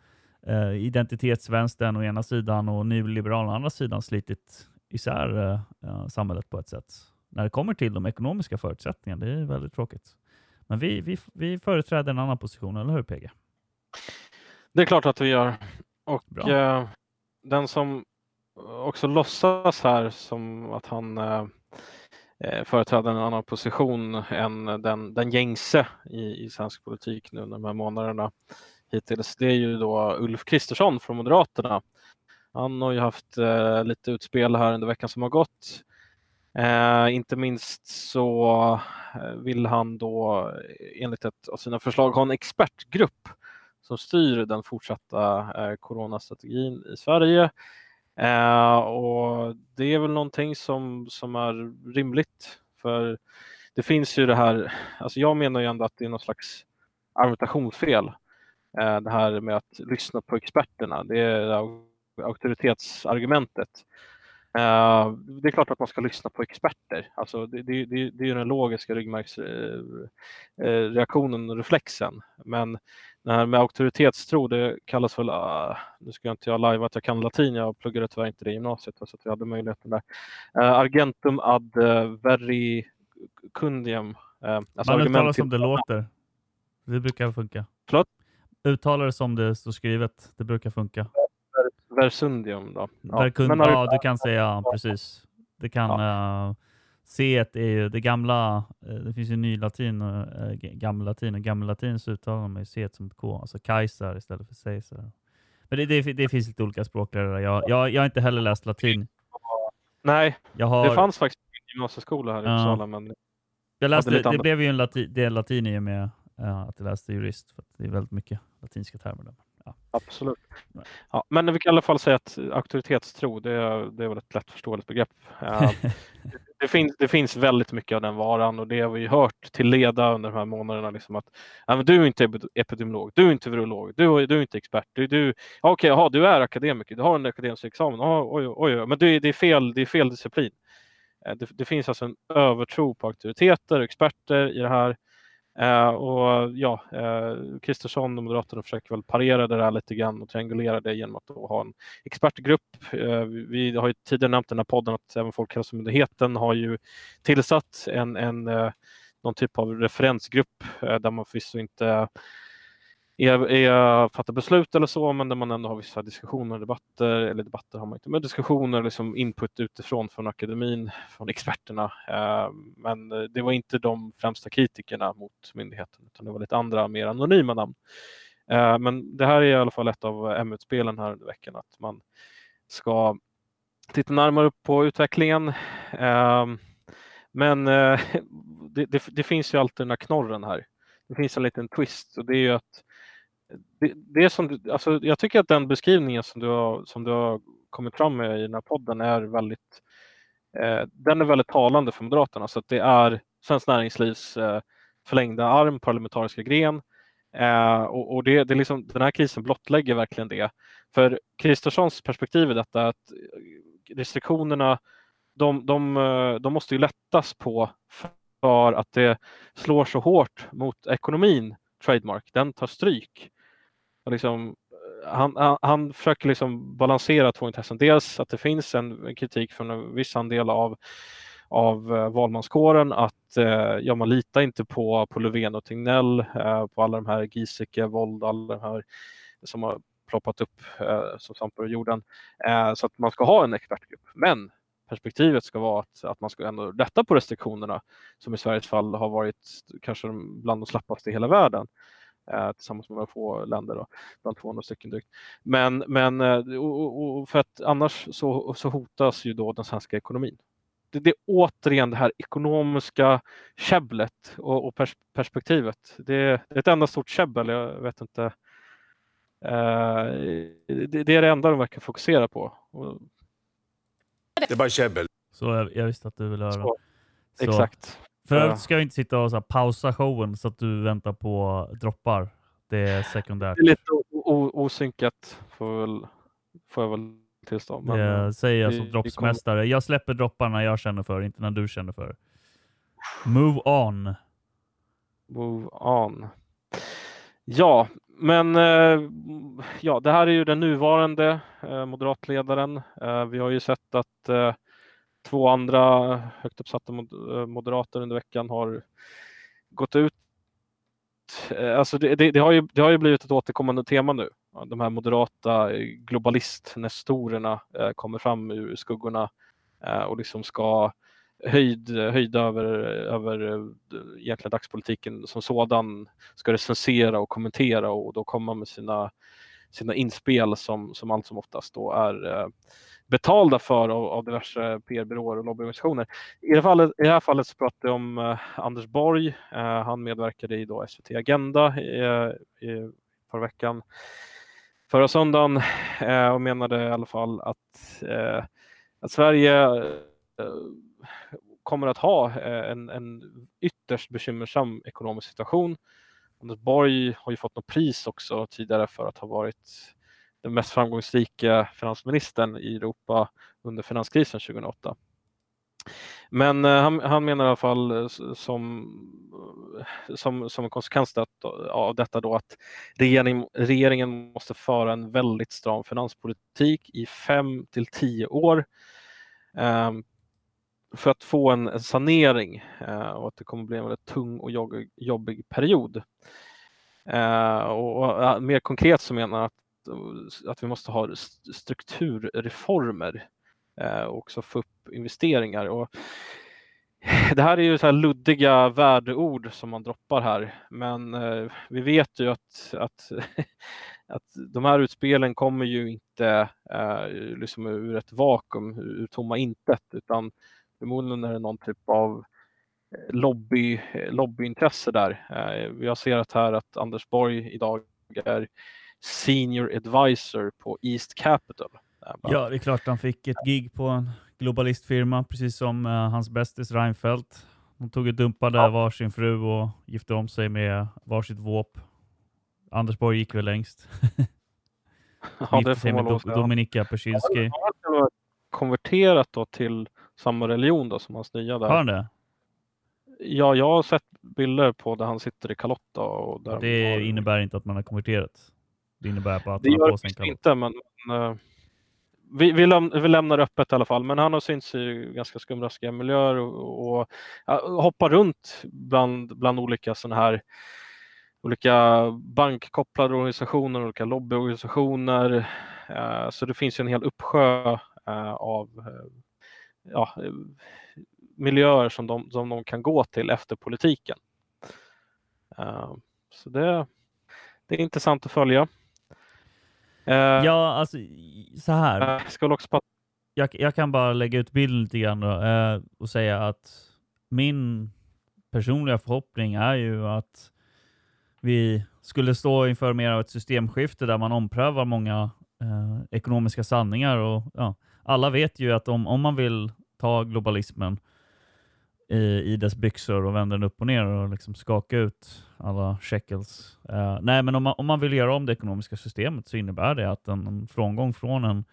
eh, identitetsvänstern å ena sidan och nyliberalerna å andra sidan slitit isär eh, eh, samhället på ett sätt. När det kommer till de ekonomiska förutsättningarna, det är väldigt tråkigt. Men vi, vi, vi företräder en annan position, eller hur PG? Det är klart att vi gör. Och eh, den som också låtsas här som att han eh, eh, företräder en annan position än den, den gängse i, i svensk politik nu de här månaderna hittills. Det är ju då Ulf Kristersson från Moderaterna. Han har ju haft eh, lite utspel här under veckan som har gått. Eh, inte minst så eh, vill han då eh, enligt ett av sina förslag ha en expertgrupp som styr den fortsatta eh, coronastrategin i Sverige. Eh, och det är väl någonting som, som är rimligt. För det finns ju det här, alltså jag menar ju ändå att det är någon slags argumentationsfel. Eh, det här med att lyssna på experterna, det är auktoritetsargumentet. Eh, det är klart att man ska lyssna på experter. Alltså det, det, det, det är ju den logiska ryggmärgsreaktionen eh, eh, och reflexen. Men det här med auktoritetstro, det kallas väl, ah, nu ska jag inte jag live att jag kan latin, jag pluggade tyvärr inte det i gymnasiet så att vi hade möjligheten där. Eh, argentum ad uh, vericundium. Uh, alltså Man uttalar som det låter. Det brukar funka. Förlåt? Uttalar det som det står skrivet. Det brukar funka. Versundium då. Verkun- men ja, du kan säga ja, precis. Det kan... Uh, C är ju det gamla... eh, det finns ju ny latin och uh, gammellatin. Och gammellatin så uttalar man ju C som ett K. Alltså Kaiser istället för Caesar. Men det, det, det finns lite olika språklärare. Jag, jag, jag har inte heller läst latin. Nej, har- det fanns faktiskt en gymnasieskola här i Ja. Uppsala. Men Jag läste, det andra- blev ju en lati, det är latin i och med eh, att jag läste jurist. För det är väldigt mycket latinska termer där. Absolut. Ja, men vi kan i alla fall säga att auktoritetstro, det är, det är väl ett lättförståeligt begrepp. Eh, [LAUGHS] det, finns, det finns väldigt mycket av den varan och det har vi hört till leda under de här månaderna. Liksom att, du är inte epi- epidemiolog, du är inte virolog, du, du är inte expert. Du, du, ja, okej, jaha, du är akademiker, du har en akademisk examen. Ja, oj, oj, oj, men det, är- det, är fel, det är fel disciplin. Eh, Det, det finns alltså en övertro på auktoriteter och experter i det här. Eh, och ja, eh, Kristersson och Moderaterna försöker väl parera det där lite grann och triangulera det genom att då ha en expertgrupp. Eh, vi, har ju tidigare nämnt i den här podden att även Folkhälsomyndigheten har ju tillsatt en, en eh, någon typ av referensgrupp eh, där man förvisso inte är, är, fattar beslut eller så, men där man ändå har vissa diskussioner och debatter, eller debatter har man inte, men diskussioner, liksom input utifrån från akademin, från experterna. Eh, men det var inte de främsta kritikerna mot myndigheten, utan det var lite andra mer anonyma namn. Eh, men det här är i alla fall ett av M-utspelen här under veckan, att man ska titta närmare på utvecklingen. Eh, men [LAUGHS] det, det, det finns ju alltid den här knorren här. Det finns en liten twist och det är ju att det, det som du, alltså jag tycker att den beskrivningen som du har, som du har kommit fram med i den här podden är väldigt, eh, den är väldigt talande för Moderaterna. Så att det är Svenskt Näringslivs eh, förlängda arm, parlamentariska gren. Eh, och, och det, det liksom, den här krisen blottlägger verkligen det. För Kristerssons perspektiv i detta är att eh, restriktionerna, de, de, eh, de måste ju lättas på för att det slår så hårt mot ekonomin, Trademark. Den tar stryk. Och liksom, eh, han, han, han, försöker liksom balansera två intressen. Dels att det finns en kritik från en viss andel av, av eh, valmanskåren att eh, ja, man litar inte på, på Löfven och Tegnell, eh, på alla de här Giesecke, Wold, alla de här som har ploppat upp eh, som svampar ur jorden. Eh, så att man ska ha en expertgrupp. Men perspektivet ska vara att, att man ska ändå lätta på restriktionerna som i Sveriges fall har varit kanske bland de slappaste i hela världen tillsammans med några få länder, då, bland 200 stycken drygt. Men, men eh, och, och för att annars så, så hotas ju då den svenska ekonomin. Det, det är återigen det här ekonomiska käbblet och, och pers perspektivet. Det, det, är ett enda stort käbbel, jag vet inte. Eh, det, det, är det enda de verkar fokusera på. Det är bara käbbel. Så jag, jag visste att du ville höra. Så, så. Exakt. För övrigt ska vi inte sitta och så här, pausa showen så att du väntar på droppar. Det är sekundärt. Det är lite osynkat får, väl, får jag väl tillstå. Men, det säger jag som droppsmästare. Jag släpper dropparna jag känner för, inte när du känner för. Move on. Move on. Ja, men eh, ja, det här är ju den nuvarande eh, moderatledaren. Eh, vi har ju sett att två andra högt uppsatta eh, moderater under veckan har gått ut. Eh, alltså det, det, det, har ju, det har ju blivit ett återkommande tema nu. De här moderata eh, globalistnestorerna kommer fram ur skuggorna och liksom ska höjd, höjd över, över egentligen dagspolitiken som sådan ska recensera och kommentera och då komma med sina, sina inspel som, som allt som oftast då är betalda för av, av diverse PR-byråer och lobbyorganisationer. I det, fallet, I det här fallet så pratar jag om eh, Anders Borg. Eh, han medverkade i då SVT Agenda i, i förra veckan, förra söndagen eh, och menade i alla fall att, eh, att Sverige eh, kommer att ha eh, en, en ytterst bekymmersam ekonomisk situation. Anders Borg har ju fått något pris också tidigare för att ha varit den mest framgångsrika finansministern i Europa under finanskrisen 2008. Men eh, han, han, menar i alla fall eh, som, eh, som, som en konsekvens av detta då att regering, regeringen måste föra en väldigt stram finanspolitik i fem till tio år. eh, för att få en, en sanering eh, och att det kommer bli en väldigt tung och jobbig, jobbig period. Eh, och, och, mer konkret så menar han att, Eh, att vi måste ha strukturreformer eh, och också få upp investeringar. Och [LAUGHS] det här är ju så här luddiga värdeord som man droppar här, men eh, vi vet ju att, att, [LAUGHS] att de här utspelen kommer ju inte eh, liksom ur ett vakuum, ur tomma intet, utan Förmodligen är det någon typ av eh, lobby, eh, lobbyintresse där. Eh, jag ser att här att Anders Borg idag är Senior Advisor på East Capital. Ja, det är klart han fick ett gig på en globalistfirma, precis som hans bästis Reinfeldt. De tog och dumpade ja. varsin fru och gifte om sig med varsitt våp. Anders Borg gick väl längst. [LAUGHS] ja, gifte sig med Do Dominika Persinski. Han har konverterat då till samma religion då som hans nya där. Har han det? Ja, jag har sett bilder på där han sitter i kalotta. Och där det har... innebär inte att man har konverterat. Det innebär bara att det en kalott. inte, men, men, vi, vi, läm vi lämnar öppet i alla fall, men han har synts i ganska skumraskiga miljöer och, och ja, hoppar runt bland, bland olika sådana här olika bankkopplade organisationer, olika lobbyorganisationer. Eh, så det finns ju en hel uppsjö eh, av eh, ja, miljöer som de, som de kan gå till efter politiken. Uh, så det, det är intressant att följa. Uh, ja, alltså så här. Uh, ska också jag, jag, kan bara lägga ut bilden lite grann då, och säga att min personliga förhoppning är ju att vi skulle stå inför mer av ett systemskifte där man omprövar många ekonomiska sanningar. Och, ja, alla vet ju att om, om man vill ta globalismen i, i dess byxor och vända den upp och ner och liksom skaka ut alla shekels. Uh, nej, men om man, om man vill göra om det ekonomiska systemet så innebär det att en, en frångång från en,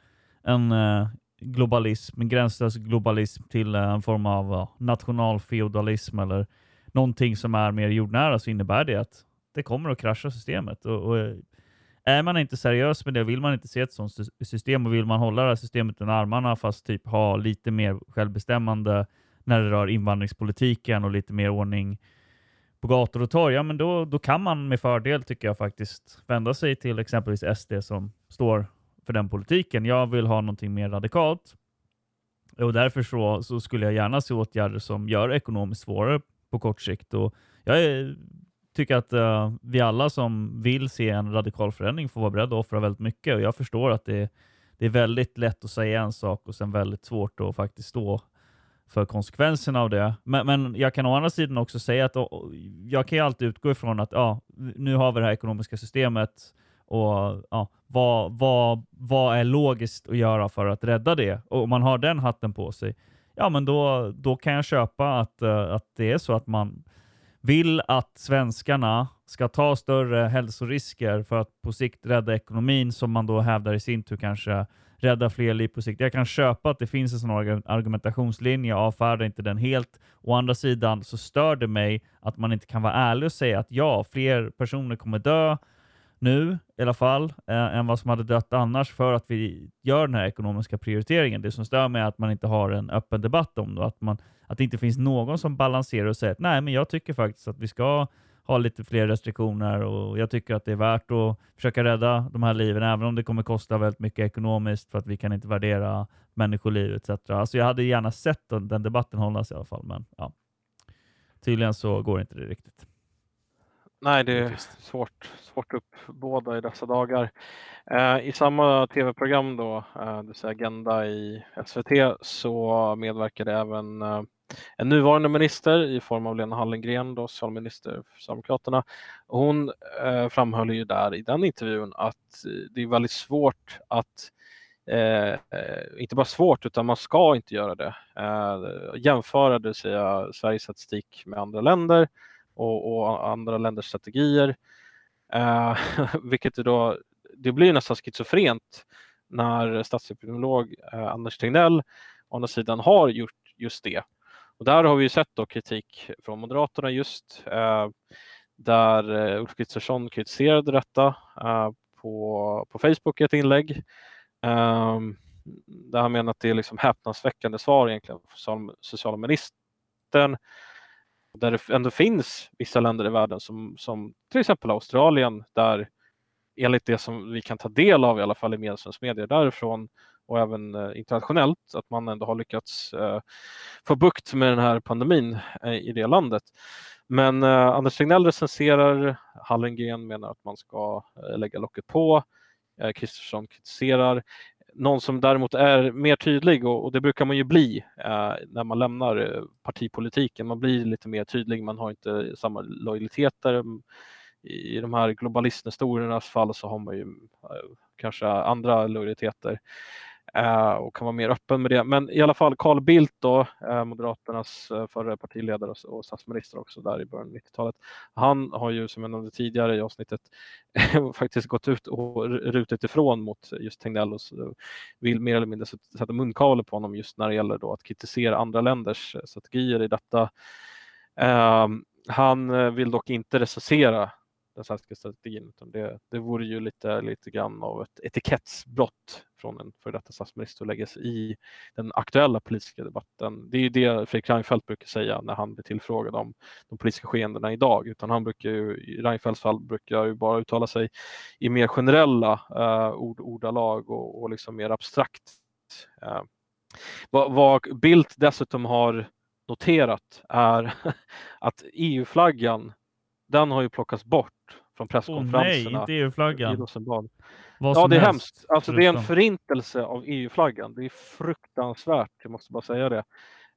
en uh, globalism, en gränslös globalism till uh, en form av uh, nationalfeodalism eller någonting som är mer jordnära så innebär det att det kommer att krascha systemet. Och, och är man inte seriös med det, vill man inte se ett sådant system och vill man hålla det här systemet under armarna fast typ ha lite mer självbestämmande när det rör invandringspolitiken och lite mer ordning på gator och torg, ja, men då, då kan man med fördel, tycker jag faktiskt, vända sig till exempelvis SD som står för den politiken. Jag vill ha någonting mer radikalt och därför så, så skulle jag gärna se åtgärder som gör ekonomiskt svårare på kort sikt. Och jag är, tycker att uh, vi alla som vill se en radikal förändring får vara beredda att offra väldigt mycket och jag förstår att det, det är väldigt lätt att säga en sak och sen väldigt svårt att faktiskt stå för konsekvenserna av det. Men, men jag kan å andra sidan också säga att och, jag kan ju alltid utgå ifrån att ja, nu har vi det här ekonomiska systemet och ja, vad, vad, vad är logiskt att göra för att rädda det? Och om man har den hatten på sig, ja men då, då kan jag köpa att, eh, att det är så att man vill att svenskarna ska ta större hälsorisker för att på sikt rädda ekonomin som man då hävdar i sin tur kanske rädda fler liv på sikt. Jag kan köpa att det finns en sån argumentationslinje, jag avfärdar inte den helt. Å andra sidan så stör det mig att man inte kan vara ärlig och säga att ja, fler personer kommer dö nu i alla fall, eh, än vad som hade dött annars för att vi gör den här ekonomiska prioriteringen. Det som stör mig är att man inte har en öppen debatt om det, att, man, att det inte finns någon som balanserar och säger att nej, men jag tycker faktiskt att vi ska ha lite fler restriktioner och jag tycker att det är värt att försöka rädda de här liven, även om det kommer kosta väldigt mycket ekonomiskt för att vi kan inte värdera människoliv etc. Alltså jag hade gärna sett den, den debatten hållas i alla fall, men ja. tydligen så går inte det riktigt. Nej, det är svårt, svårt upp båda i dessa dagar. Eh, I samma tv-program då, eh, det vill säga Agenda i SVT, så medverkade även eh, en nuvarande minister i form av Lena Hallengren, då, socialminister för Sverigedemokraterna. Hon eh, framhöll ju där i den intervjun att eh, det är väldigt svårt att eh, eh, inte bara svårt, utan man ska inte göra det. Eh, jämföra det säga, Sveriges statistik med andra länder och, och andra länders strategier. Eh, [LAUGHS] vilket då, det blir nästan schizofrent när statsepidemiolog eh, Anders Tegnell å andra sidan har gjort just det och där har vi sett då kritik från Moderaterna just eh, där eh, Ulf Kristersson kritiserade detta eh, på, på Facebook i ett inlägg. Eh, där han menar att det är liksom häpnadsväckande svar egentligen från socialministern. Där det ändå finns vissa länder i världen som, som till exempel Australien där enligt det som vi kan ta del av i alla fall i media därifrån och även eh, internationellt, att man ändå har lyckats eh, få bukt med den här pandemin eh, i det landet. Men eh, Anders Tegnell recenserar, Hallengren menar att man ska eh, lägga locket på, Kristersson kritiserar. Någon som däremot är mer tydlig, och, det brukar man ju bli när man lämnar partipolitiken, man blir lite mer tydlig, man har inte samma lojaliteter. Mm, I de här globalisthistoriernas fall så har man ju kanske andra lojaliteter Eh, och kan vara mer öppen med det. Men i alla fall Carl Bildt då, eh, Moderaternas eh, förre partiledare och statsminister också där i början av 90-talet. Han har ju som jag nämnde tidigare i avsnittet [LAUGHS] faktiskt gått ut och rutit ifrån mot just Tegnell och vill mer eller mindre sätta munkavle på honom just när det gäller då att kritisera andra länders eh, strategier i detta. Ehm, han eh, vill dock inte recensera den svenska strategin. Utan det, det vore ju lite, lite grann av ett etikettsbrott från en före detta statsminister att lägga sig i den aktuella politiska debatten. Det är ju det Fredrik Reinfeldt brukar säga när han blir tillfrågad om de politiska skeendena idag. Utan han brukar ju, i Reinfeldts fall brukar ju bara uttala sig i mer generella eh, ord, ordalag och, och liksom mer abstrakt. Eh, vad, vad Bildt dessutom har noterat är [LAUGHS] att EU-flaggan, den har ju plockats bort från presskonferenserna. Oh, nej, inte EU-flaggan. I Rosenbad. Vad Ja, det är helst, hemskt. Alltså, det är en förintelse av EU-flaggan. Det är fruktansvärt, jag måste bara säga det.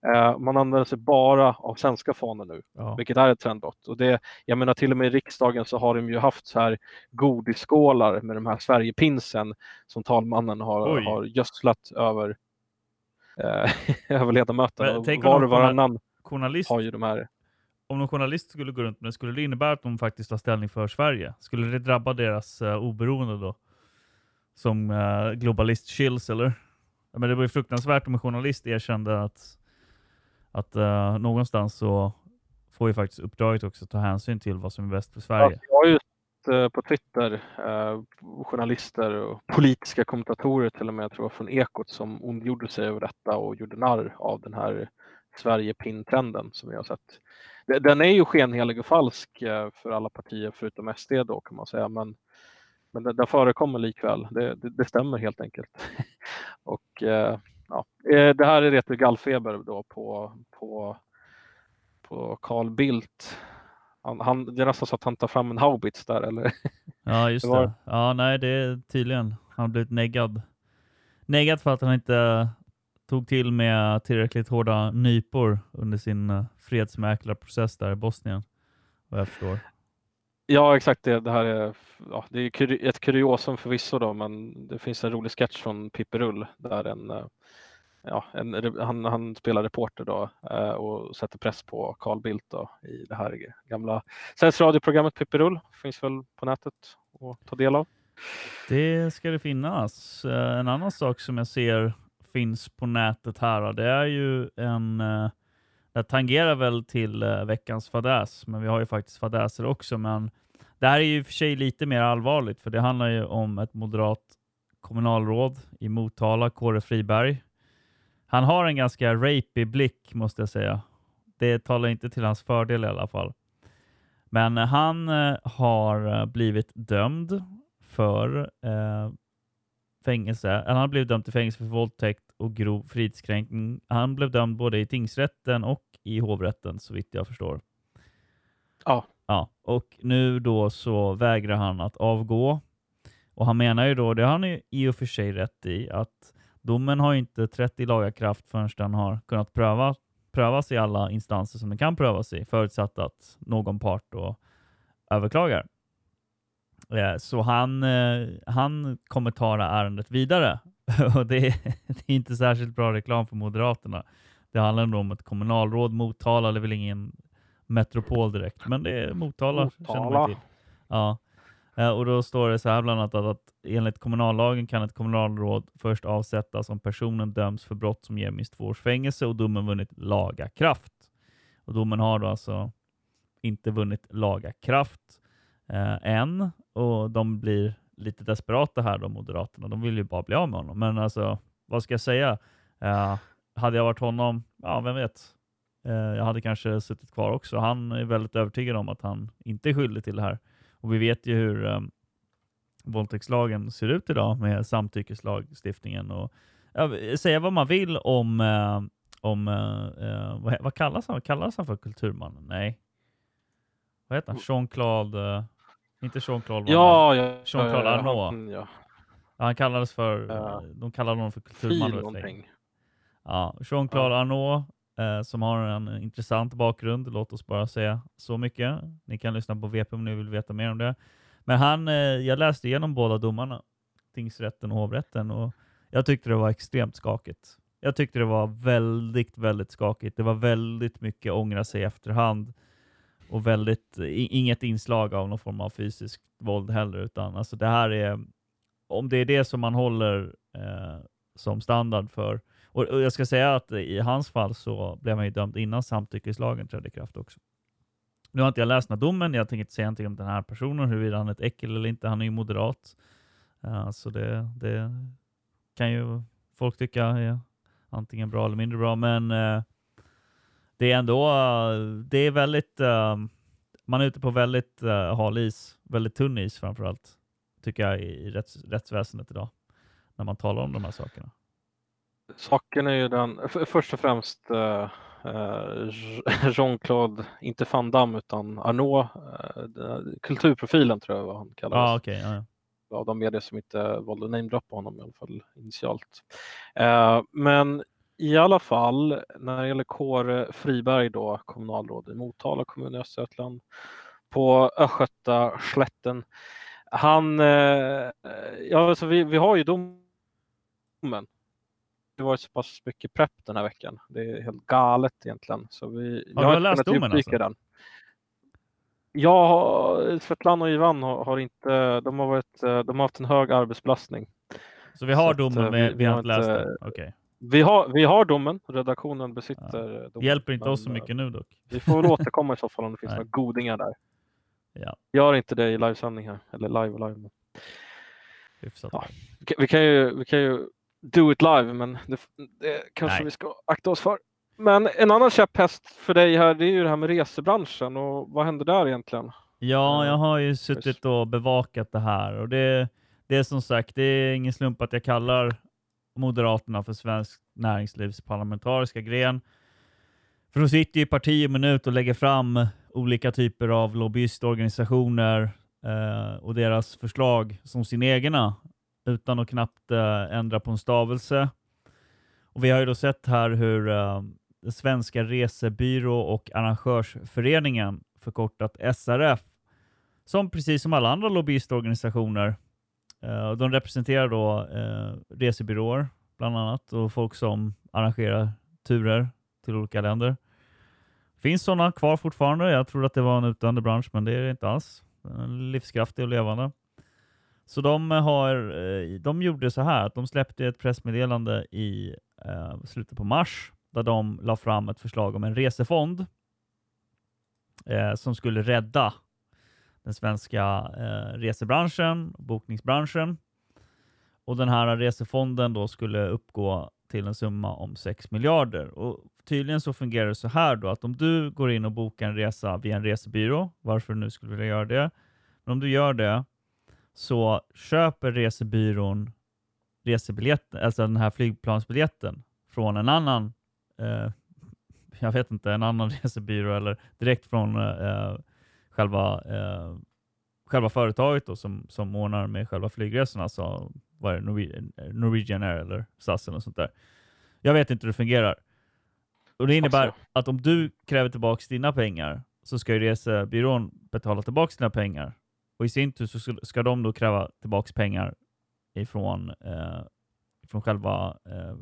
Eh, man använder sig bara av svenska fanor nu, Ja. vilket är ett trendbrott. Och det, jag menar till och med i riksdagen så har de ju haft så här godisskålar med de här Sverigepinsen som talmannen har, Oj. har gödslat över, eh, [LAUGHS] över ledamöterna. Var och varannan journalist, har ju de här om någon journalist skulle gå runt med det, skulle det innebära att de faktiskt tar ställning för Sverige? Skulle det drabba deras uh, oberoende då? Som uh, globalist chills eller? Ja, men det var ju fruktansvärt om en journalist erkände att, att uh, någonstans så får ju faktiskt uppdraget också ta hänsyn till vad som är bäst för Sverige. Jag har ju sett på Twitter eh, journalister och politiska kommentatorer till och med, jag tror från Ekot, som ondgjorde sig över detta och gjorde narr av den här Sverige-pin-trenden som vi har sett. De- Den är ju skenhelig och falsk eh, för alla partier förutom SD då kan man säga, men, men den, den förekommer likväl. Det, det, det stämmer helt enkelt. [LAUGHS] och eh, ja, eh, det här är Reto Gallfeber då på, på, på Carl Bildt. Han, han, det är nästan så att han tar fram en haubits där eller? [LAUGHS] Ja, just Det var- det. Ja, nej, det är tydligen. Han har blivit neggad. Neggad för att han inte tog till med tillräckligt hårda nypor under sin eh, fredsmäklarprocess där i Bosnien. Vad jag förstår. Ja, exakt. Det, det här är, ja, det är ett kuriosum förvisso då, men det finns en rolig sketch från Pippi Rull där en, eh, ja, en, han, han spelar reporter då eh, och sätter press på Carl Bildt då, i det här gamla Sveriges radioprogrammet Pippi Rull. Finns väl på nätet att ta del av. Det ska det finnas. En annan sak som jag ser finns på nätet här, det är ju en... Eh, det tangerar väl till eh, veckans fadäs, men vi har ju faktiskt fadäser också. Men det här är ju i och för sig lite mer allvarligt, för det handlar ju om ett moderat kommunalråd i Motala, Kåre Friberg. Han har en ganska rapey blick, måste jag säga. Det talar inte till hans fördel i alla fall. Men han eh, har blivit dömd för eh, fängelse. Han blivit dömd till fängelse för våldtäkt och grov fridskränkning. Han blev dömd både i tingsrätten och i hovrätten så vitt jag förstår. Ja. Ja, och nu då så vägrar han att avgå. Och han menar ju då, det har han ju i och för sig rätt i, att domen har ju inte trätt i laga kraft förrän den har kunnat pröva, prövas i alla instanser som den kan prövas i, förutsatt att någon part då överklagar. Eh, Så han, eh, han kommer ta det ärendet vidare. [LAUGHS] Och det är, [LAUGHS] det är inte särskilt bra reklam för Moderaterna. Det handlar nog om ett kommunalråd. Motala det är väl ingen metropol direkt, men det är Motala, känner man Motala. till. Ja. Eh, Och då står det så här bland annat att, enligt kommunallagen kan ett kommunalråd först avsättas om personen döms för brott som ger minst två års fängelse och domen vunnit laga kraft. Och domen har då alltså inte vunnit laga kraft än och de blir lite desperata här då, Moderaterna. De vill ju bara bli av med honom. Men alltså, vad ska jag säga? Eh, hade jag varit honom, ja vem vet? Eh, jag hade kanske suttit kvar också. Han är väldigt övertygad om att han inte är skyldig till det här. Och vi vet ju hur eh, våldtäktslagen ser ut idag med samtyckeslagstiftningen. Och, ja, säga vad man vill om, eh, om eh, eh, vad, vad kallas han? Kallas han för kulturmannen? Nej. Vad heter han? Jean-Claude... inte Jean-Claude Ja, ja, Jean-Claude ja, Arnault. han- ja. Ja, han kallades för... Ja. De kallade honom för kulturman. Ja, Jean-Claude Arnault eh, som har en intressant bakgrund. Låt oss bara säga så mycket. Ni kan lyssna på VP om ni vill veta mer om det. Men han, eh, jag läste igenom båda domarna, tingsrätten och hovrätten, och jag tyckte det var extremt skakigt. Jag tyckte det var väldigt, väldigt skakigt. Det var väldigt mycket ångra sig i efterhand och väldigt, inget inslag av någon form av fysiskt våld heller, utan alltså det här är, om det är det som man håller eh, som standard för, och, och jag ska säga att i hans fall så blev han ju dömd innan samtyckeslagen trädde i kraft också. Nu har inte jag läst den här domen, jag tänker inte säga någonting om den här personen, huruvida han är ett äckel eller inte. Han är ju moderat. Uh, så det, det kan ju folk tycka är antingen bra eller mindre bra, men uh, det är ändå, det är väldigt, man är ute på väldigt hal is, väldigt tunn is framförallt, tycker jag i rätts, rättsväsendet idag, när man talar om de här sakerna. Saken är ju den, först och främst Jean-Claude, inte Van Damme utan Arnaud, kulturprofilen tror jag vad han kallas. Ah, okay, ja av de medier som inte valde att namedroppa honom i alla fall initialt. Eh, men i alla fall när det gäller Kåre Friberg då, kommunalråd i Motala kommun i Östergötland på Östgöta slätten. Han, eh, ja alltså vi, vi har ju domen. Det var så pass mycket prepp den här veckan. Det är helt galet egentligen. Så vi, har du läst domen alltså? Den. Ja, Svetlana och Ivan har, har, inte, de har, varit, eh, de har haft en hög arbetsbelastning. Så vi har domen, men vi, vi, har inte läst den? Okay. Vi har, vi har domen, redaktionen besitter ja. domen. Hjälper inte oss så mycket nu dock. Vi får väl [LAUGHS] återkomma i så fall om det finns några godingar där. Ja. Gör inte det i livesändning här, eller live live. Ja. Vi, kan ju, vi kan ju do it live, men det, det kanske Nej. vi ska akta oss för. Men en annan käpphäst för dig här, det är ju det här med resebranschen och vad händer där egentligen? Ja, jag har ju suttit och bevakat det här och det, det är som sagt, det är ingen slump att jag kallar Moderaterna för svensk näringslivs parlamentariska gren. För de sitter ju parti och minut och lägger fram olika typer av lobbyistorganisationer eh, och deras förslag som sina egna utan att knappt eh, ändra på en stavelse. Och Vi har ju då sett här hur eh, Svenska resebyrå och arrangörsföreningen, förkortat SRF, som precis som alla andra lobbyistorganisationer, Uh, de representerar då uh, resebyråer bland annat och folk som arrangerar turer till olika länder. Finns sådana kvar fortfarande? Jag tror att det var en utdöende bransch, men det är det inte alls. livskraftig och levande. Så de, har, eh, de gjorde så här att de släppte ett pressmeddelande i eh, slutet på mars där de la fram ett förslag om en resefond eh, som skulle rädda den svenska eh, resebranschen, bokningsbranschen. Och den här resefonden då skulle uppgå till en summa om 6 miljarder. Och tydligen så fungerar det så här då att om du går in och bokar en resa via en resebyrå, varför du nu skulle vilja göra det, men om du gör det så köper resebyrån resebiljetten, alltså den här flygplansbiljetten från en annan eh, [LAUGHS] jag vet inte, en annan [LAUGHS] resebyrå eller direkt från eh, själva, eh, själva företaget då, som, som ordnar med själva flygresorna, alltså vad är det, Norwegian, Norwegian Air eller SAS eller sånt där. Jag vet inte hur det fungerar. Och Det innebär alltså. att om du kräver tillbaka dina pengar så ska ju resebyrån betala tillbaka dina pengar. Och i sin tur så ska, ska de då kräva tillbaka pengar ifrån, eh, ifrån själva eh,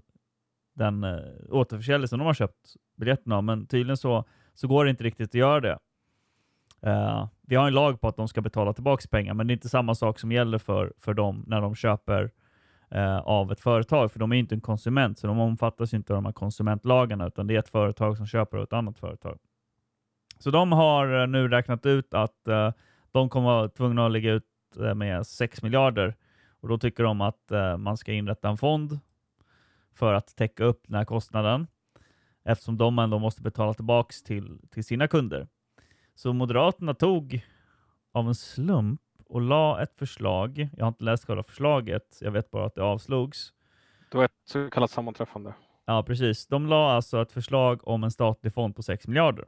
den eh, återförsäljelse de har köpt biljetterna men tydligen så, så går det inte riktigt att göra det. Uh, vi har en lag på att de ska betala tillbaka pengar, men det är inte samma sak som gäller för, för dem när de köper uh, av ett företag, för de är inte en konsument, så de omfattas inte av de här konsumentlagarna, utan det är ett företag som köper av ett annat företag. Så de har eh, nu räknat ut att uh, de kommer vara tvungna att lägga ut med 6 miljarder och då tycker de att man ska inrätta en fond för att täcka upp den här kostnaden eftersom de ändå måste betala tillbaka till, till sina kunder. Så Moderaterna tog av en slump och la ett förslag. Jag har inte läst själva förslaget. Jag vet bara att det avslogs. Det var ett så kallat sammanträffande. Ja, precis. De la alltså ett förslag om en statlig fond på 6 miljarder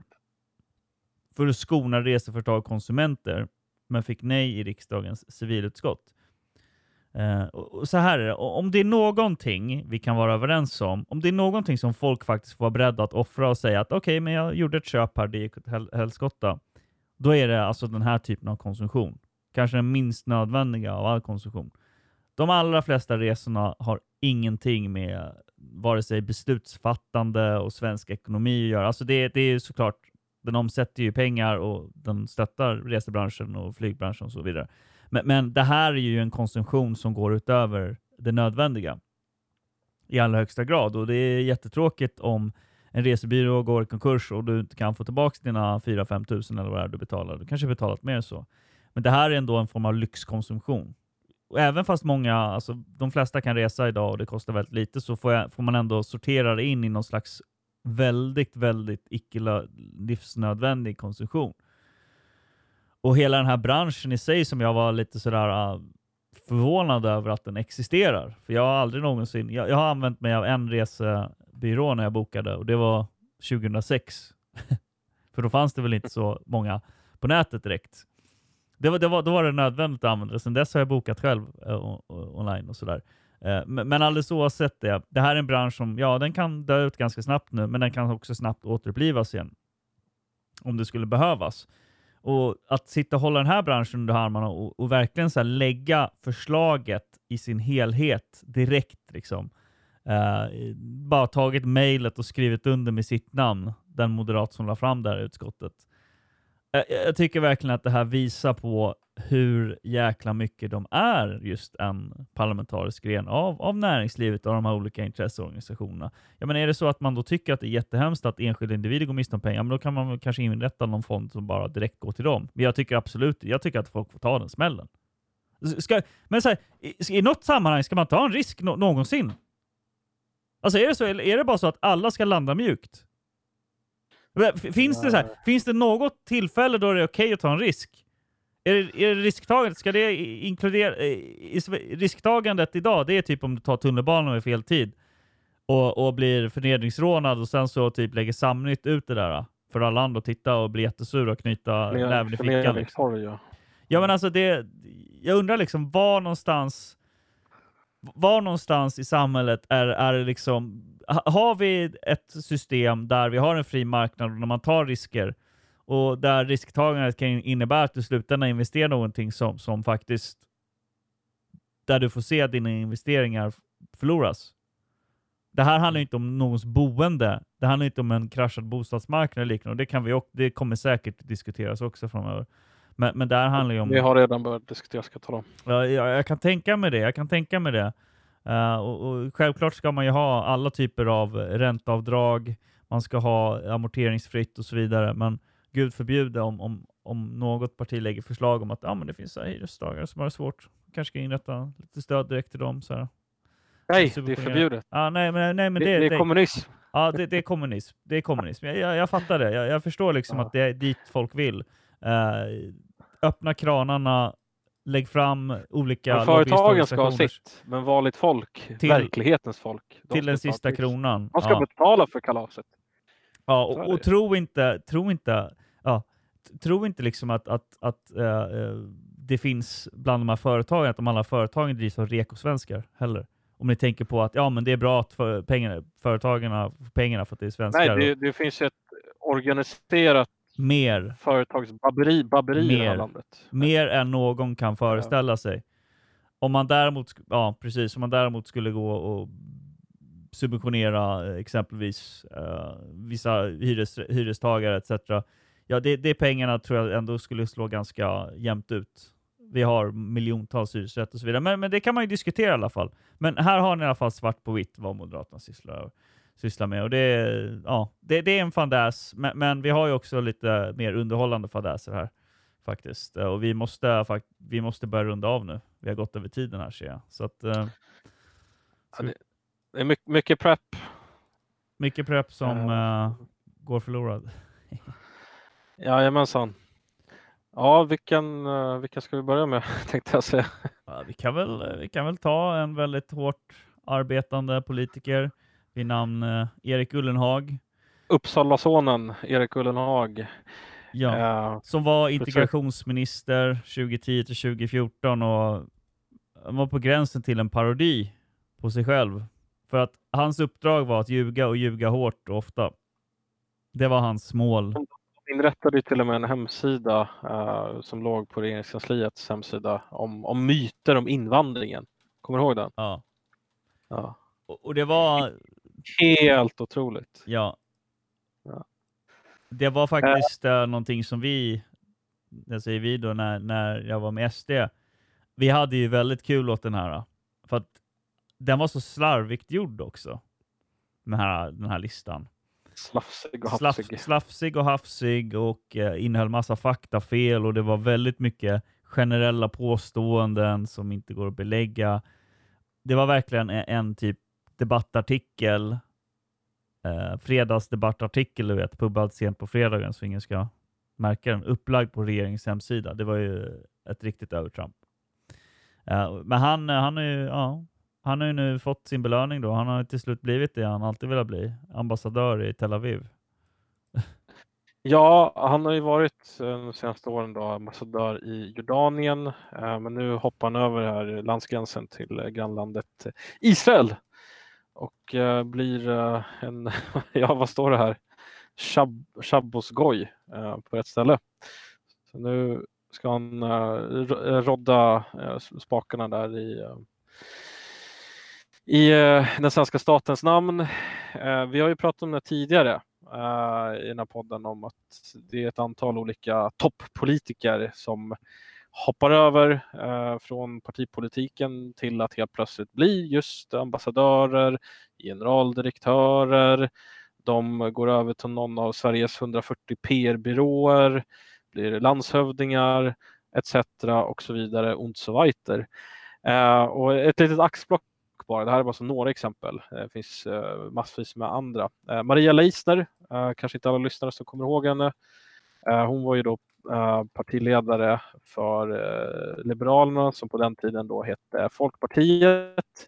för att skona reseföretag och konsumenter, men fick nej i riksdagens civilutskott. Uh, och så här är det, om det är någonting vi kan vara överens om, om det är någonting som folk faktiskt får vara beredda att offra och säga att okej, okay, men jag gjorde ett köp här, det gick åt helskotta. Då är det alltså den här typen av konsumtion. Kanske den minst nödvändiga av all konsumtion. De allra flesta resorna har ingenting med vare sig beslutsfattande och svensk ekonomi att göra. Alltså det, det är såklart, den omsätter ju pengar och den stöttar resebranschen och flygbranschen och så vidare. Men, men det här är ju en konsumtion som går utöver det nödvändiga i allra högsta grad och det är jättetråkigt om en resebyrå går i konkurs och du inte kan få tillbaka dina 4-5 tusen eller vad det är du betalar. Du kanske betalat mer än så. Men det här är ändå en form av lyxkonsumtion. Och även fast många, alltså de flesta kan resa idag och det kostar väldigt lite så får, jag, får man ändå sortera det in i någon slags väldigt, väldigt icke livsnödvändig konsumtion. Och hela den här branschen i sig som jag var lite sådär uh, förvånad över att den existerar. För jag har aldrig någonsin, jag, jag har använt mig av en resebyrå när jag bokade och det var 2006. [LAUGHS] För då fanns det väl inte så många på nätet direkt. Det var, det var, då var det nödvändigt att använda det. Sen dess har jag bokat själv eh, online och sådär. Eh, men, men alldeles oavsett det, det här är en bransch som, ja den kan dö ut ganska snabbt nu, men den kan också snabbt återupplivas igen. Om det skulle behövas. Och att sitta och hålla den här branschen under armarna och, och verkligen så lägga förslaget i sin helhet direkt. Liksom. Uh, bara tagit mejlet och skrivit under med sitt namn, den moderat som la fram det här utskottet. Uh, jag tycker verkligen att det här visar på hur jäkla mycket de är just en parlamentarisk gren av, av näringslivet och de här olika intresseorganisationerna. Ja, men är det så att man då tycker att det är jättehemskt att enskilda individer går miste om pengar, men då kan man kanske inrätta någon fond som bara direkt går till dem. Men jag tycker absolut jag tycker att folk får ta den smällen. Ska, men så här, i, i något sammanhang ska man ta en risk no någonsin? Alltså är det så, eller är det bara så att alla ska landa mjukt? Finns det, så här, finns det något tillfälle då det är okej okay att ta en risk? Är det, är det risktagandet, ska det inkludera... Risktagandet idag, det är typ om du tar tunnelbanan vid fel tid och, och blir förnedringsrånad och sen så typ lägger Samnytt ut det där för alla andra att titta och bli jättesura och knyta näven i fickan. Liksom. Ja. ja men alltså det, jag undrar liksom var någonstans var någonstans i samhället är, är det liksom, har vi ett system där vi har en fri marknad och när man tar risker och där risktagandet kan innebära att du slutändan investerar någonting som, som faktiskt där du får se dina investeringar förloras. Det här handlar inte om någons boende. Det handlar inte om en kraschad bostadsmarknad eller liknande. Det, kan vi också, det kommer säkert diskuteras också framöver. Men, men där handlar ju om... Vi har redan börjat diskutera, ska ta dem. Ja, jag, jag kan tänka mig det. Jag kan tänka mig det. Uh, och, och, självklart ska man ju ha alla typer av ränteavdrag. Man ska ha amorteringsfritt och så vidare. Men Gud förbjude om, om, om något parti lägger förslag om att ah, men det finns hyrestagare som har det svårt. Kanske ska inrätta lite stöd direkt till dem. Så här. Nej, det är förbjudet. Ah, nej, men, nej, men det, det, det är kommunism. Ja, det, det, är kommunism. Det är kommunism. Jag, jag, jag fattar det. Jag, jag förstår liksom ja. att det är dit folk vill. Uh, öppna kranarna, lägg fram olika men Företagen ska ha sitt, men vanligt folk, till, verklighetens folk. Till den sista kronan. Man ska ja. betala för kalaset. Ja, och, och tro inte, tro inte ja, tro inte liksom att, att, att uh, det finns bland de här företagen, att de alla företagen drivs av rekosvenskar heller. Om ni tänker på att ja, men det är bra att för, pengarna, företagen har pengarna för att det är svenskar. Nej, det, det finns ett organiserat mer företagsbabberi babberi mer, i det här landet. Mer än någon kan föreställa ja. sig. Om man däremot, ja precis, om man däremot skulle gå och subventionera exempelvis uh, vissa hyres, hyrestagare etc ja, det, det pengarna tror jag ändå skulle slå ganska jämnt ut. Vi har miljontals hyresrätter och så vidare, men, men det kan man ju diskutera i alla fall. Men här har ni i alla fall svart på vitt vad Moderaterna sysslar, sysslar med. Och det, ja, det, det är en fadäs, men, men vi har ju också lite mer underhållande fadäser här faktiskt. Och vi måste, vi måste börja runda av nu. Vi har gått över tiden här ser jag. Så att, uh, ja, det, är mycket, mycket prep. Mycket prep som uh, går förlorad. [LAUGHS] Jajamensan. Ja, vilken, eh, vilka ska vi börja med [LAUGHS] tänkte jag säga. Ja, vi, kan väl, vi kan väl ta en väldigt hårt arbetande politiker vid namn eh, Erik Ullenhag. Uppsalasonen Erik Ullenhag. Ja, eh, som var integrationsminister 2010 till 2014 och var på gränsen till en parodi på sig själv. För att hans uppdrag var att ljuga och ljuga hårt och ofta. Det var hans mål inrättade ju till och med en hemsida uh, som låg på regeringskansliets hemsida om, om myter om invandringen. Kommer du ihåg den? Ja. ja. Och, och det var... Helt otroligt. Ja. ja. Det var faktiskt uh, någonting som vi, jag säger vi då, när, när jag var med SD, vi hade ju väldigt kul åt den här. För att den var så slarvigt gjord också. Den här, den här listan. Slafsig och Slaf, hafsig. slafsig och hafsig och eh, innehöll massa faktafel och det var väldigt mycket generella påståenden som inte går att belägga. Det var verkligen en, en typ debattartikel, eh, fredagsdebattartikel, du vet, pubbad sent på fredagen så ingen ska märka den, upplagd på regeringens hemsida. Det var ju ett riktigt övertramp. Eh, men han, han, är ju, ja, han har ju nu fått sin belöning då. Han har ju till slut blivit det han alltid velat bli, ambassadör i Tel Aviv. Ja, han har ju varit eh, de senaste åren då ambassadör i Jordanien, eh, men nu hoppar han över här landsgränsen till eh, grannlandet Israel och blir en, [LAUGHS] ja vad står det här, Shab, på rätt ställe. Så nu ska han rodda spakarna där i i eh, den svenska statens namn. Eh, vi har ju pratat om det tidigare eh, i den här podden om att det är ett antal olika toppolitiker som hoppar över eh, från partipolitiken till att helt plötsligt bli just ambassadörer, generaldirektörer. De går över till någon av Sveriges 140 PR-byråer, blir landshövdingar etc. och så vidare Und so weiter. Eh, och ett litet axplock bara. Det här är bara så några exempel. Det finns eh, massvis med andra. Eh, Maria Leisner, eh, kanske inte alla lyssnare som kommer ihåg henne. Eh, hon var ju då eh, partiledare för eh, Liberalerna som på den tiden då hette Folkpartiet.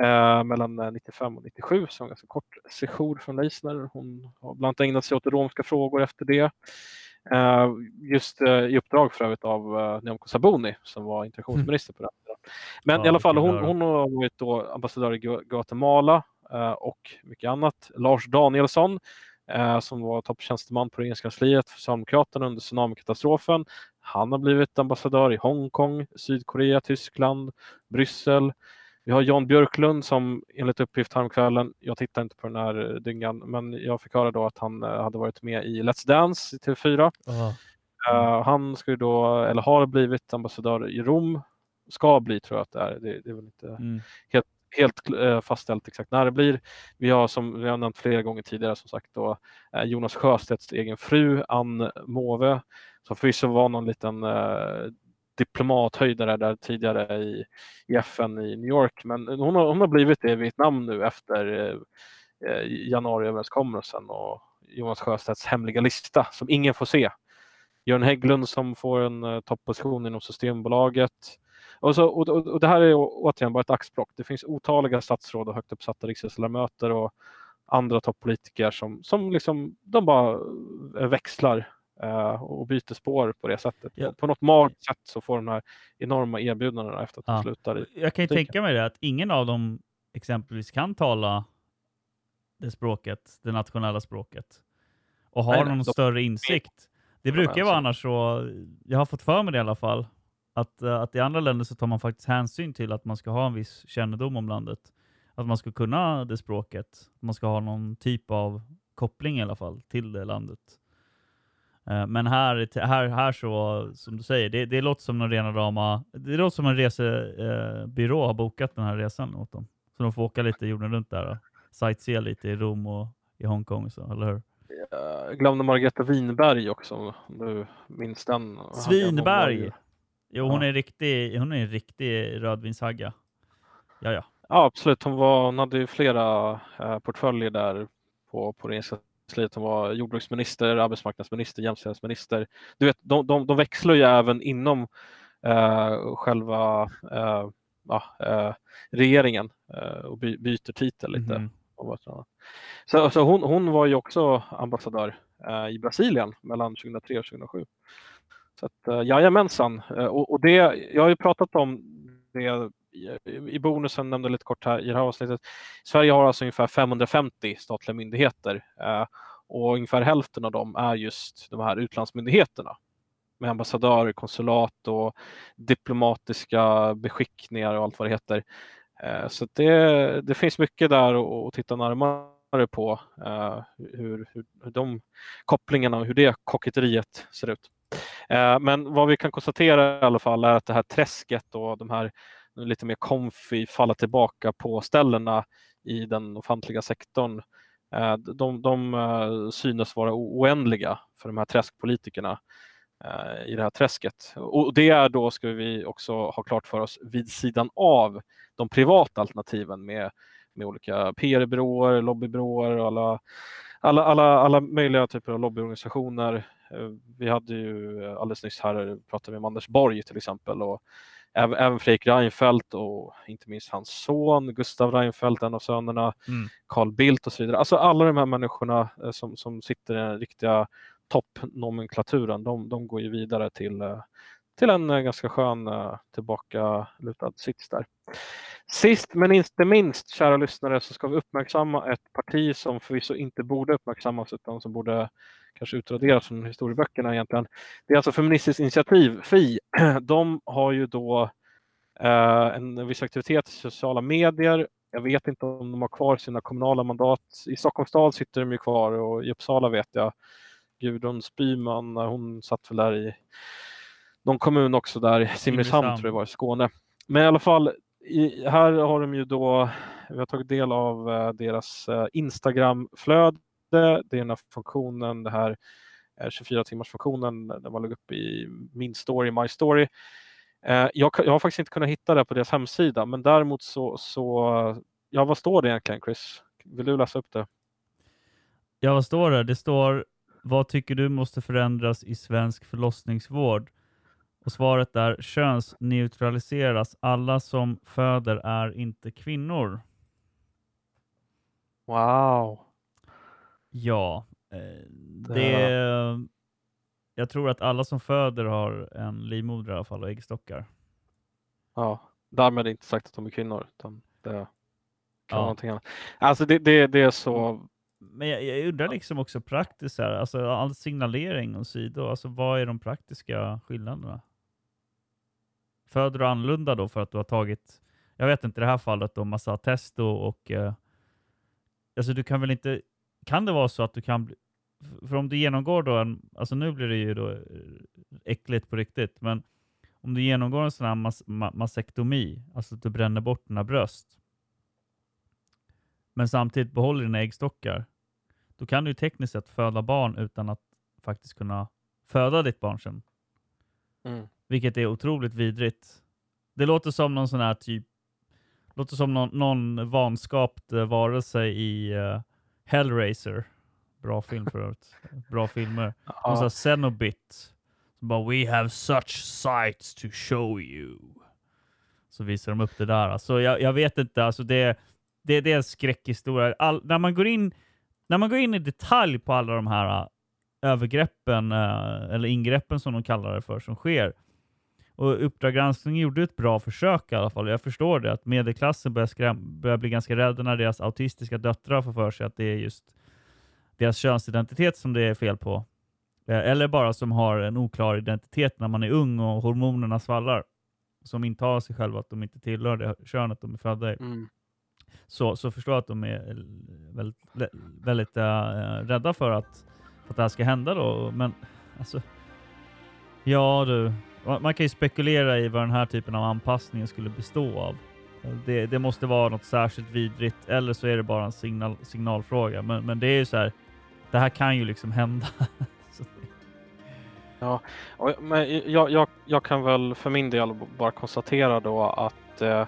Eh, mellan eh, 95 och 97, så en ganska kort sejour från Leisner. Hon har bland annat ägnat sig åt romska frågor efter det. Eh, just eh, i uppdrag för övrigt av Nyamko Sabuni som var integrationsminister på den. Men Ja, i alla fall, hon, hon har varit då ambassadör i Gu- Guatemala eh, och mycket annat. Lars Danielsson eh, som var topptjänsteman på regeringskansliet för Socialdemokraterna under tsunamikatastrofen. Han har blivit ambassadör i Hongkong, Sydkorea, Tyskland, Bryssel. Vi har Jan Björklund som enligt uppgift häromkvällen, jag tittar inte på den här eh, dyngan, men jag fick höra då att han hade varit med i Let's Dance i TV4. Eh, han ska då, eller har blivit ambassadör i Rom, ska bli tror jag att det är. Det, det är väl inte Mm. helt, helt eh, fastställt exakt när det blir. Vi har som vi har nämnt flera gånger tidigare som sagt då eh, Jonas Sjöstedts egen fru Ann Måwe som förvisso var någon liten eh, diplomathöjdare där tidigare i, i FN i New York. Men hon har, hon har blivit det i Vietnam nu efter eh, eh, januariöverenskommelsen och Jonas Sjöstedts hemliga lista som ingen får se. Jörn Hägglund som får en uh, topposition inom Systembolaget. Och, så, och, och, det här är återigen bara ett axplock. Det finns otaliga statsråd och högt uppsatta riksdagsledamöter och andra toppolitiker som, som liksom, de bara eh, växlar eh, och byter spår på det sättet. Ja. På något magiskt sätt så får de här enorma erbjudandena efter att de Ja. slutar. I Jag kan ju tänka mig det att ingen av dem exempelvis kan tala det språket, det nationella språket och har Nej, nej, någon de- större insikt. Det de brukar ju vara annars så, jag har fått för mig det i alla fall, att, eh, att i andra länder så tar man faktiskt hänsyn till att man ska ha en viss kännedom om landet. Att man ska kunna det språket, man ska ha någon typ av koppling i alla fall till det landet. Eh, Men här, här, här så, som du säger, det, det låter som en rena rama, det låter som en resebyrå har bokat den här resan åt dem. Så de får åka lite jorden runt där och sightsea lite i Rom och i Hongkong och så, eller hur? Jag glömde Margareta Winberg också, om du minns den. Svinberg! Jo, hon Ja. är riktig, hon är en riktig rödvinshagga. Ja, ja. Ja, absolut. Hon, var, hon hade ju flera eh, portföljer där på, på regeringskansliet. Hon var jordbruksminister, arbetsmarknadsminister, jämställdhetsminister. Du vet, de, de, de växlar ju även inom eh, själva eh, ja, eh, regeringen eh, och by, byter titel lite. Så. Så, så hon, hon var ju också ambassadör eh, i Brasilien mellan 2003 och 2007. Så att, eh, jajamensan. Eh, och, och det, jag har ju pratat om det i- bonusen, nämnde lite kort här i det här avsnittet. Sverige har alltså ungefär 550 statliga myndigheter eh, och ungefär hälften av dem är just de här utlandsmyndigheterna med ambassadörer, konsulat och diplomatiska beskickningar och allt vad det heter. Så det, det finns mycket där att, titta närmare på hur, hur, hur de kopplingarna och hur det koketteriet ser ut. Eh, men vad vi kan konstatera i alla fall är att det här träsket och de här lite mer comfy falla tillbaka på ställena i den offentliga sektorn eh, de, de eh, synes vara oändliga för de här träskpolitikerna i det här träsket. Och det är då, ska vi också ha klart för oss, vid sidan av de privata alternativen med, med olika PR-byråer, lobbybyråer och alla, alla, alla, alla möjliga typer av lobbyorganisationer. Eh, Vi hade ju eh, alldeles nyss här pratat med Anders Borg till exempel och även, Fredrik Reinfeldt och inte minst hans son Gustav Reinfeldt, en av sönerna, Mm. Carl Bildt och så vidare. Alltså alla de här människorna eh, som, som sitter i den riktiga toppnomenklaturen, de, de går ju vidare till, till en eh, ganska skön eh, tillbakalutad sits där. Sist men inte minst, kära lyssnare, så ska vi uppmärksamma ett parti som förvisso inte borde uppmärksammas utan som borde kanske utraderas från historieböckerna egentligen. Det är alltså Feministiskt initiativ, FI. [CLEARS THROAT] De har ju då eh, en viss aktivitet i sociala medier. Jag vet inte om de har kvar sina kommunala mandat. I Stockholms stad sitter de ju kvar och i Uppsala vet jag Gudrun Spyman, eh, hon satt väl där i någon kommun också där, Simrishamn tror jag var i Skåne. Men i alla fall, i, här har de ju då, vi har tagit del av eh, deras eh, Instagram-flöde, det är den här funktionen, det här eh, 24 timmars funktionen där man lägger upp i min story, my story. Eh, jag, jag har faktiskt inte kunnat hitta det på deras hemsida, men däremot så, så ja vad står det egentligen Chris? Vill du läsa upp det? Ja, vad står det? Det står Vad tycker du måste förändras i svensk förlossningsvård? Och svaret är könsneutraliseras. Alla som föder är inte kvinnor. Wow. Ja, eh, det... Jag tror att alla som föder har en livmoder i alla fall och äggstockar. Ja, därmed inte sagt att de är kvinnor. Utan det kan Ja. någonting annat. Alltså det, det, det är så... Men jag, jag undrar liksom också praktiskt här, alltså all signalering och sidor, alltså vad är de praktiska skillnaderna? Föder du annorlunda då för att du har tagit, jag vet inte i det här fallet då, massa test och, och eh, alltså du kan väl inte, kan det vara så att du kan bli, för om du genomgår då en, alltså nu blir det ju då eh, äckligt på riktigt, men om du genomgår en sån här mas, ma, masektomi, alltså att du bränner bort dina bröst, men samtidigt behåller dina äggstockar, då kan du ju tekniskt sett föda barn utan att faktiskt kunna föda ditt barn sen. Mm. Vilket är otroligt vidrigt. Det låter som någon sån här typ, låter som någon, någon vanskapt eh, varelse i eh, Hellraiser. Bra film för övrigt. [LAUGHS] Bra filmer. Någon sån här Cenobit. Som bara We have such sights to show you. Så visar de upp det där. Alltså jag, jag vet inte, alltså det, det, det är en skräckhistoria. All, när, man går in, när man går in i detalj på alla de här äh, övergreppen, äh, eller ingreppen som de kallar det för, som sker. Och Uppdrag granskning gjorde ett bra försök i alla fall. Jag förstår det, att medelklassen börjar, skräm, börjar bli ganska rädda när deras autistiska döttrar får för sig att det är just deras könsidentitet som det är fel på. Eh, Eller bara som har en oklar identitet när man är ung och hormonerna svallar. Som intalar sig själva att de inte tillhör det könet de är födda i. Mm. Så, så förstår jag att de är eh, väldigt, väldigt äh, rädda för att, för att det här ska hända då. Men alltså, ja du, man kan ju spekulera i vad den här typen av anpassning skulle bestå av. Det, det måste vara något särskilt vidrigt eller så är det bara en signal, signalfråga. Men, men det är ju så här, det här kan ju liksom hända. [LAUGHS] Ja, men jag, jag, jag kan väl för min del bara konstatera då att eh,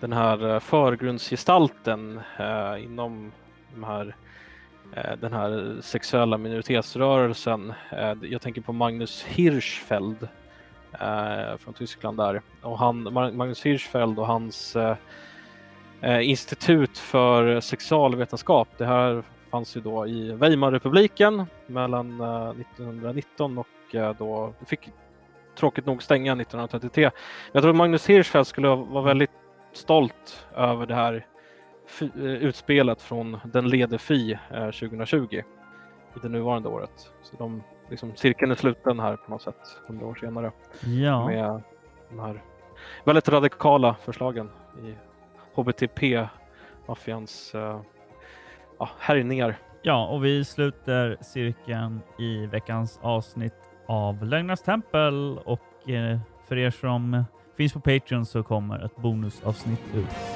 den här eh, förgrundsgestalten eh, inom de här, eh, den här sexuella minoritetsrörelsen, eh, jag tänker på Magnus Hirschfeld Eh, från Tyskland där. Och han, Magnus Hirschfeld och hans eh, eh, institut för sexualvetenskap. Det här fanns ju då i Weimarrepubliken mellan eh, 1919 och eh, då fick tråkigt nog stänga 1933. Jag tror att Magnus Hirschfeld skulle vara väldigt stolt över det här eh, utspelet från Den lede Fi eh, 2020 i det nuvarande året. Så de, liksom, cirkeln är sluten här på något sätt, hundra år senare. Ja. Med de här väldigt radikala förslagen i HBTP-maffians uh, ja, härjningar. Ja, och vi sluter cirkeln i veckans avsnitt av Lögnernas tempel och eh, för er som finns på Patreon så kommer ett bonusavsnitt ut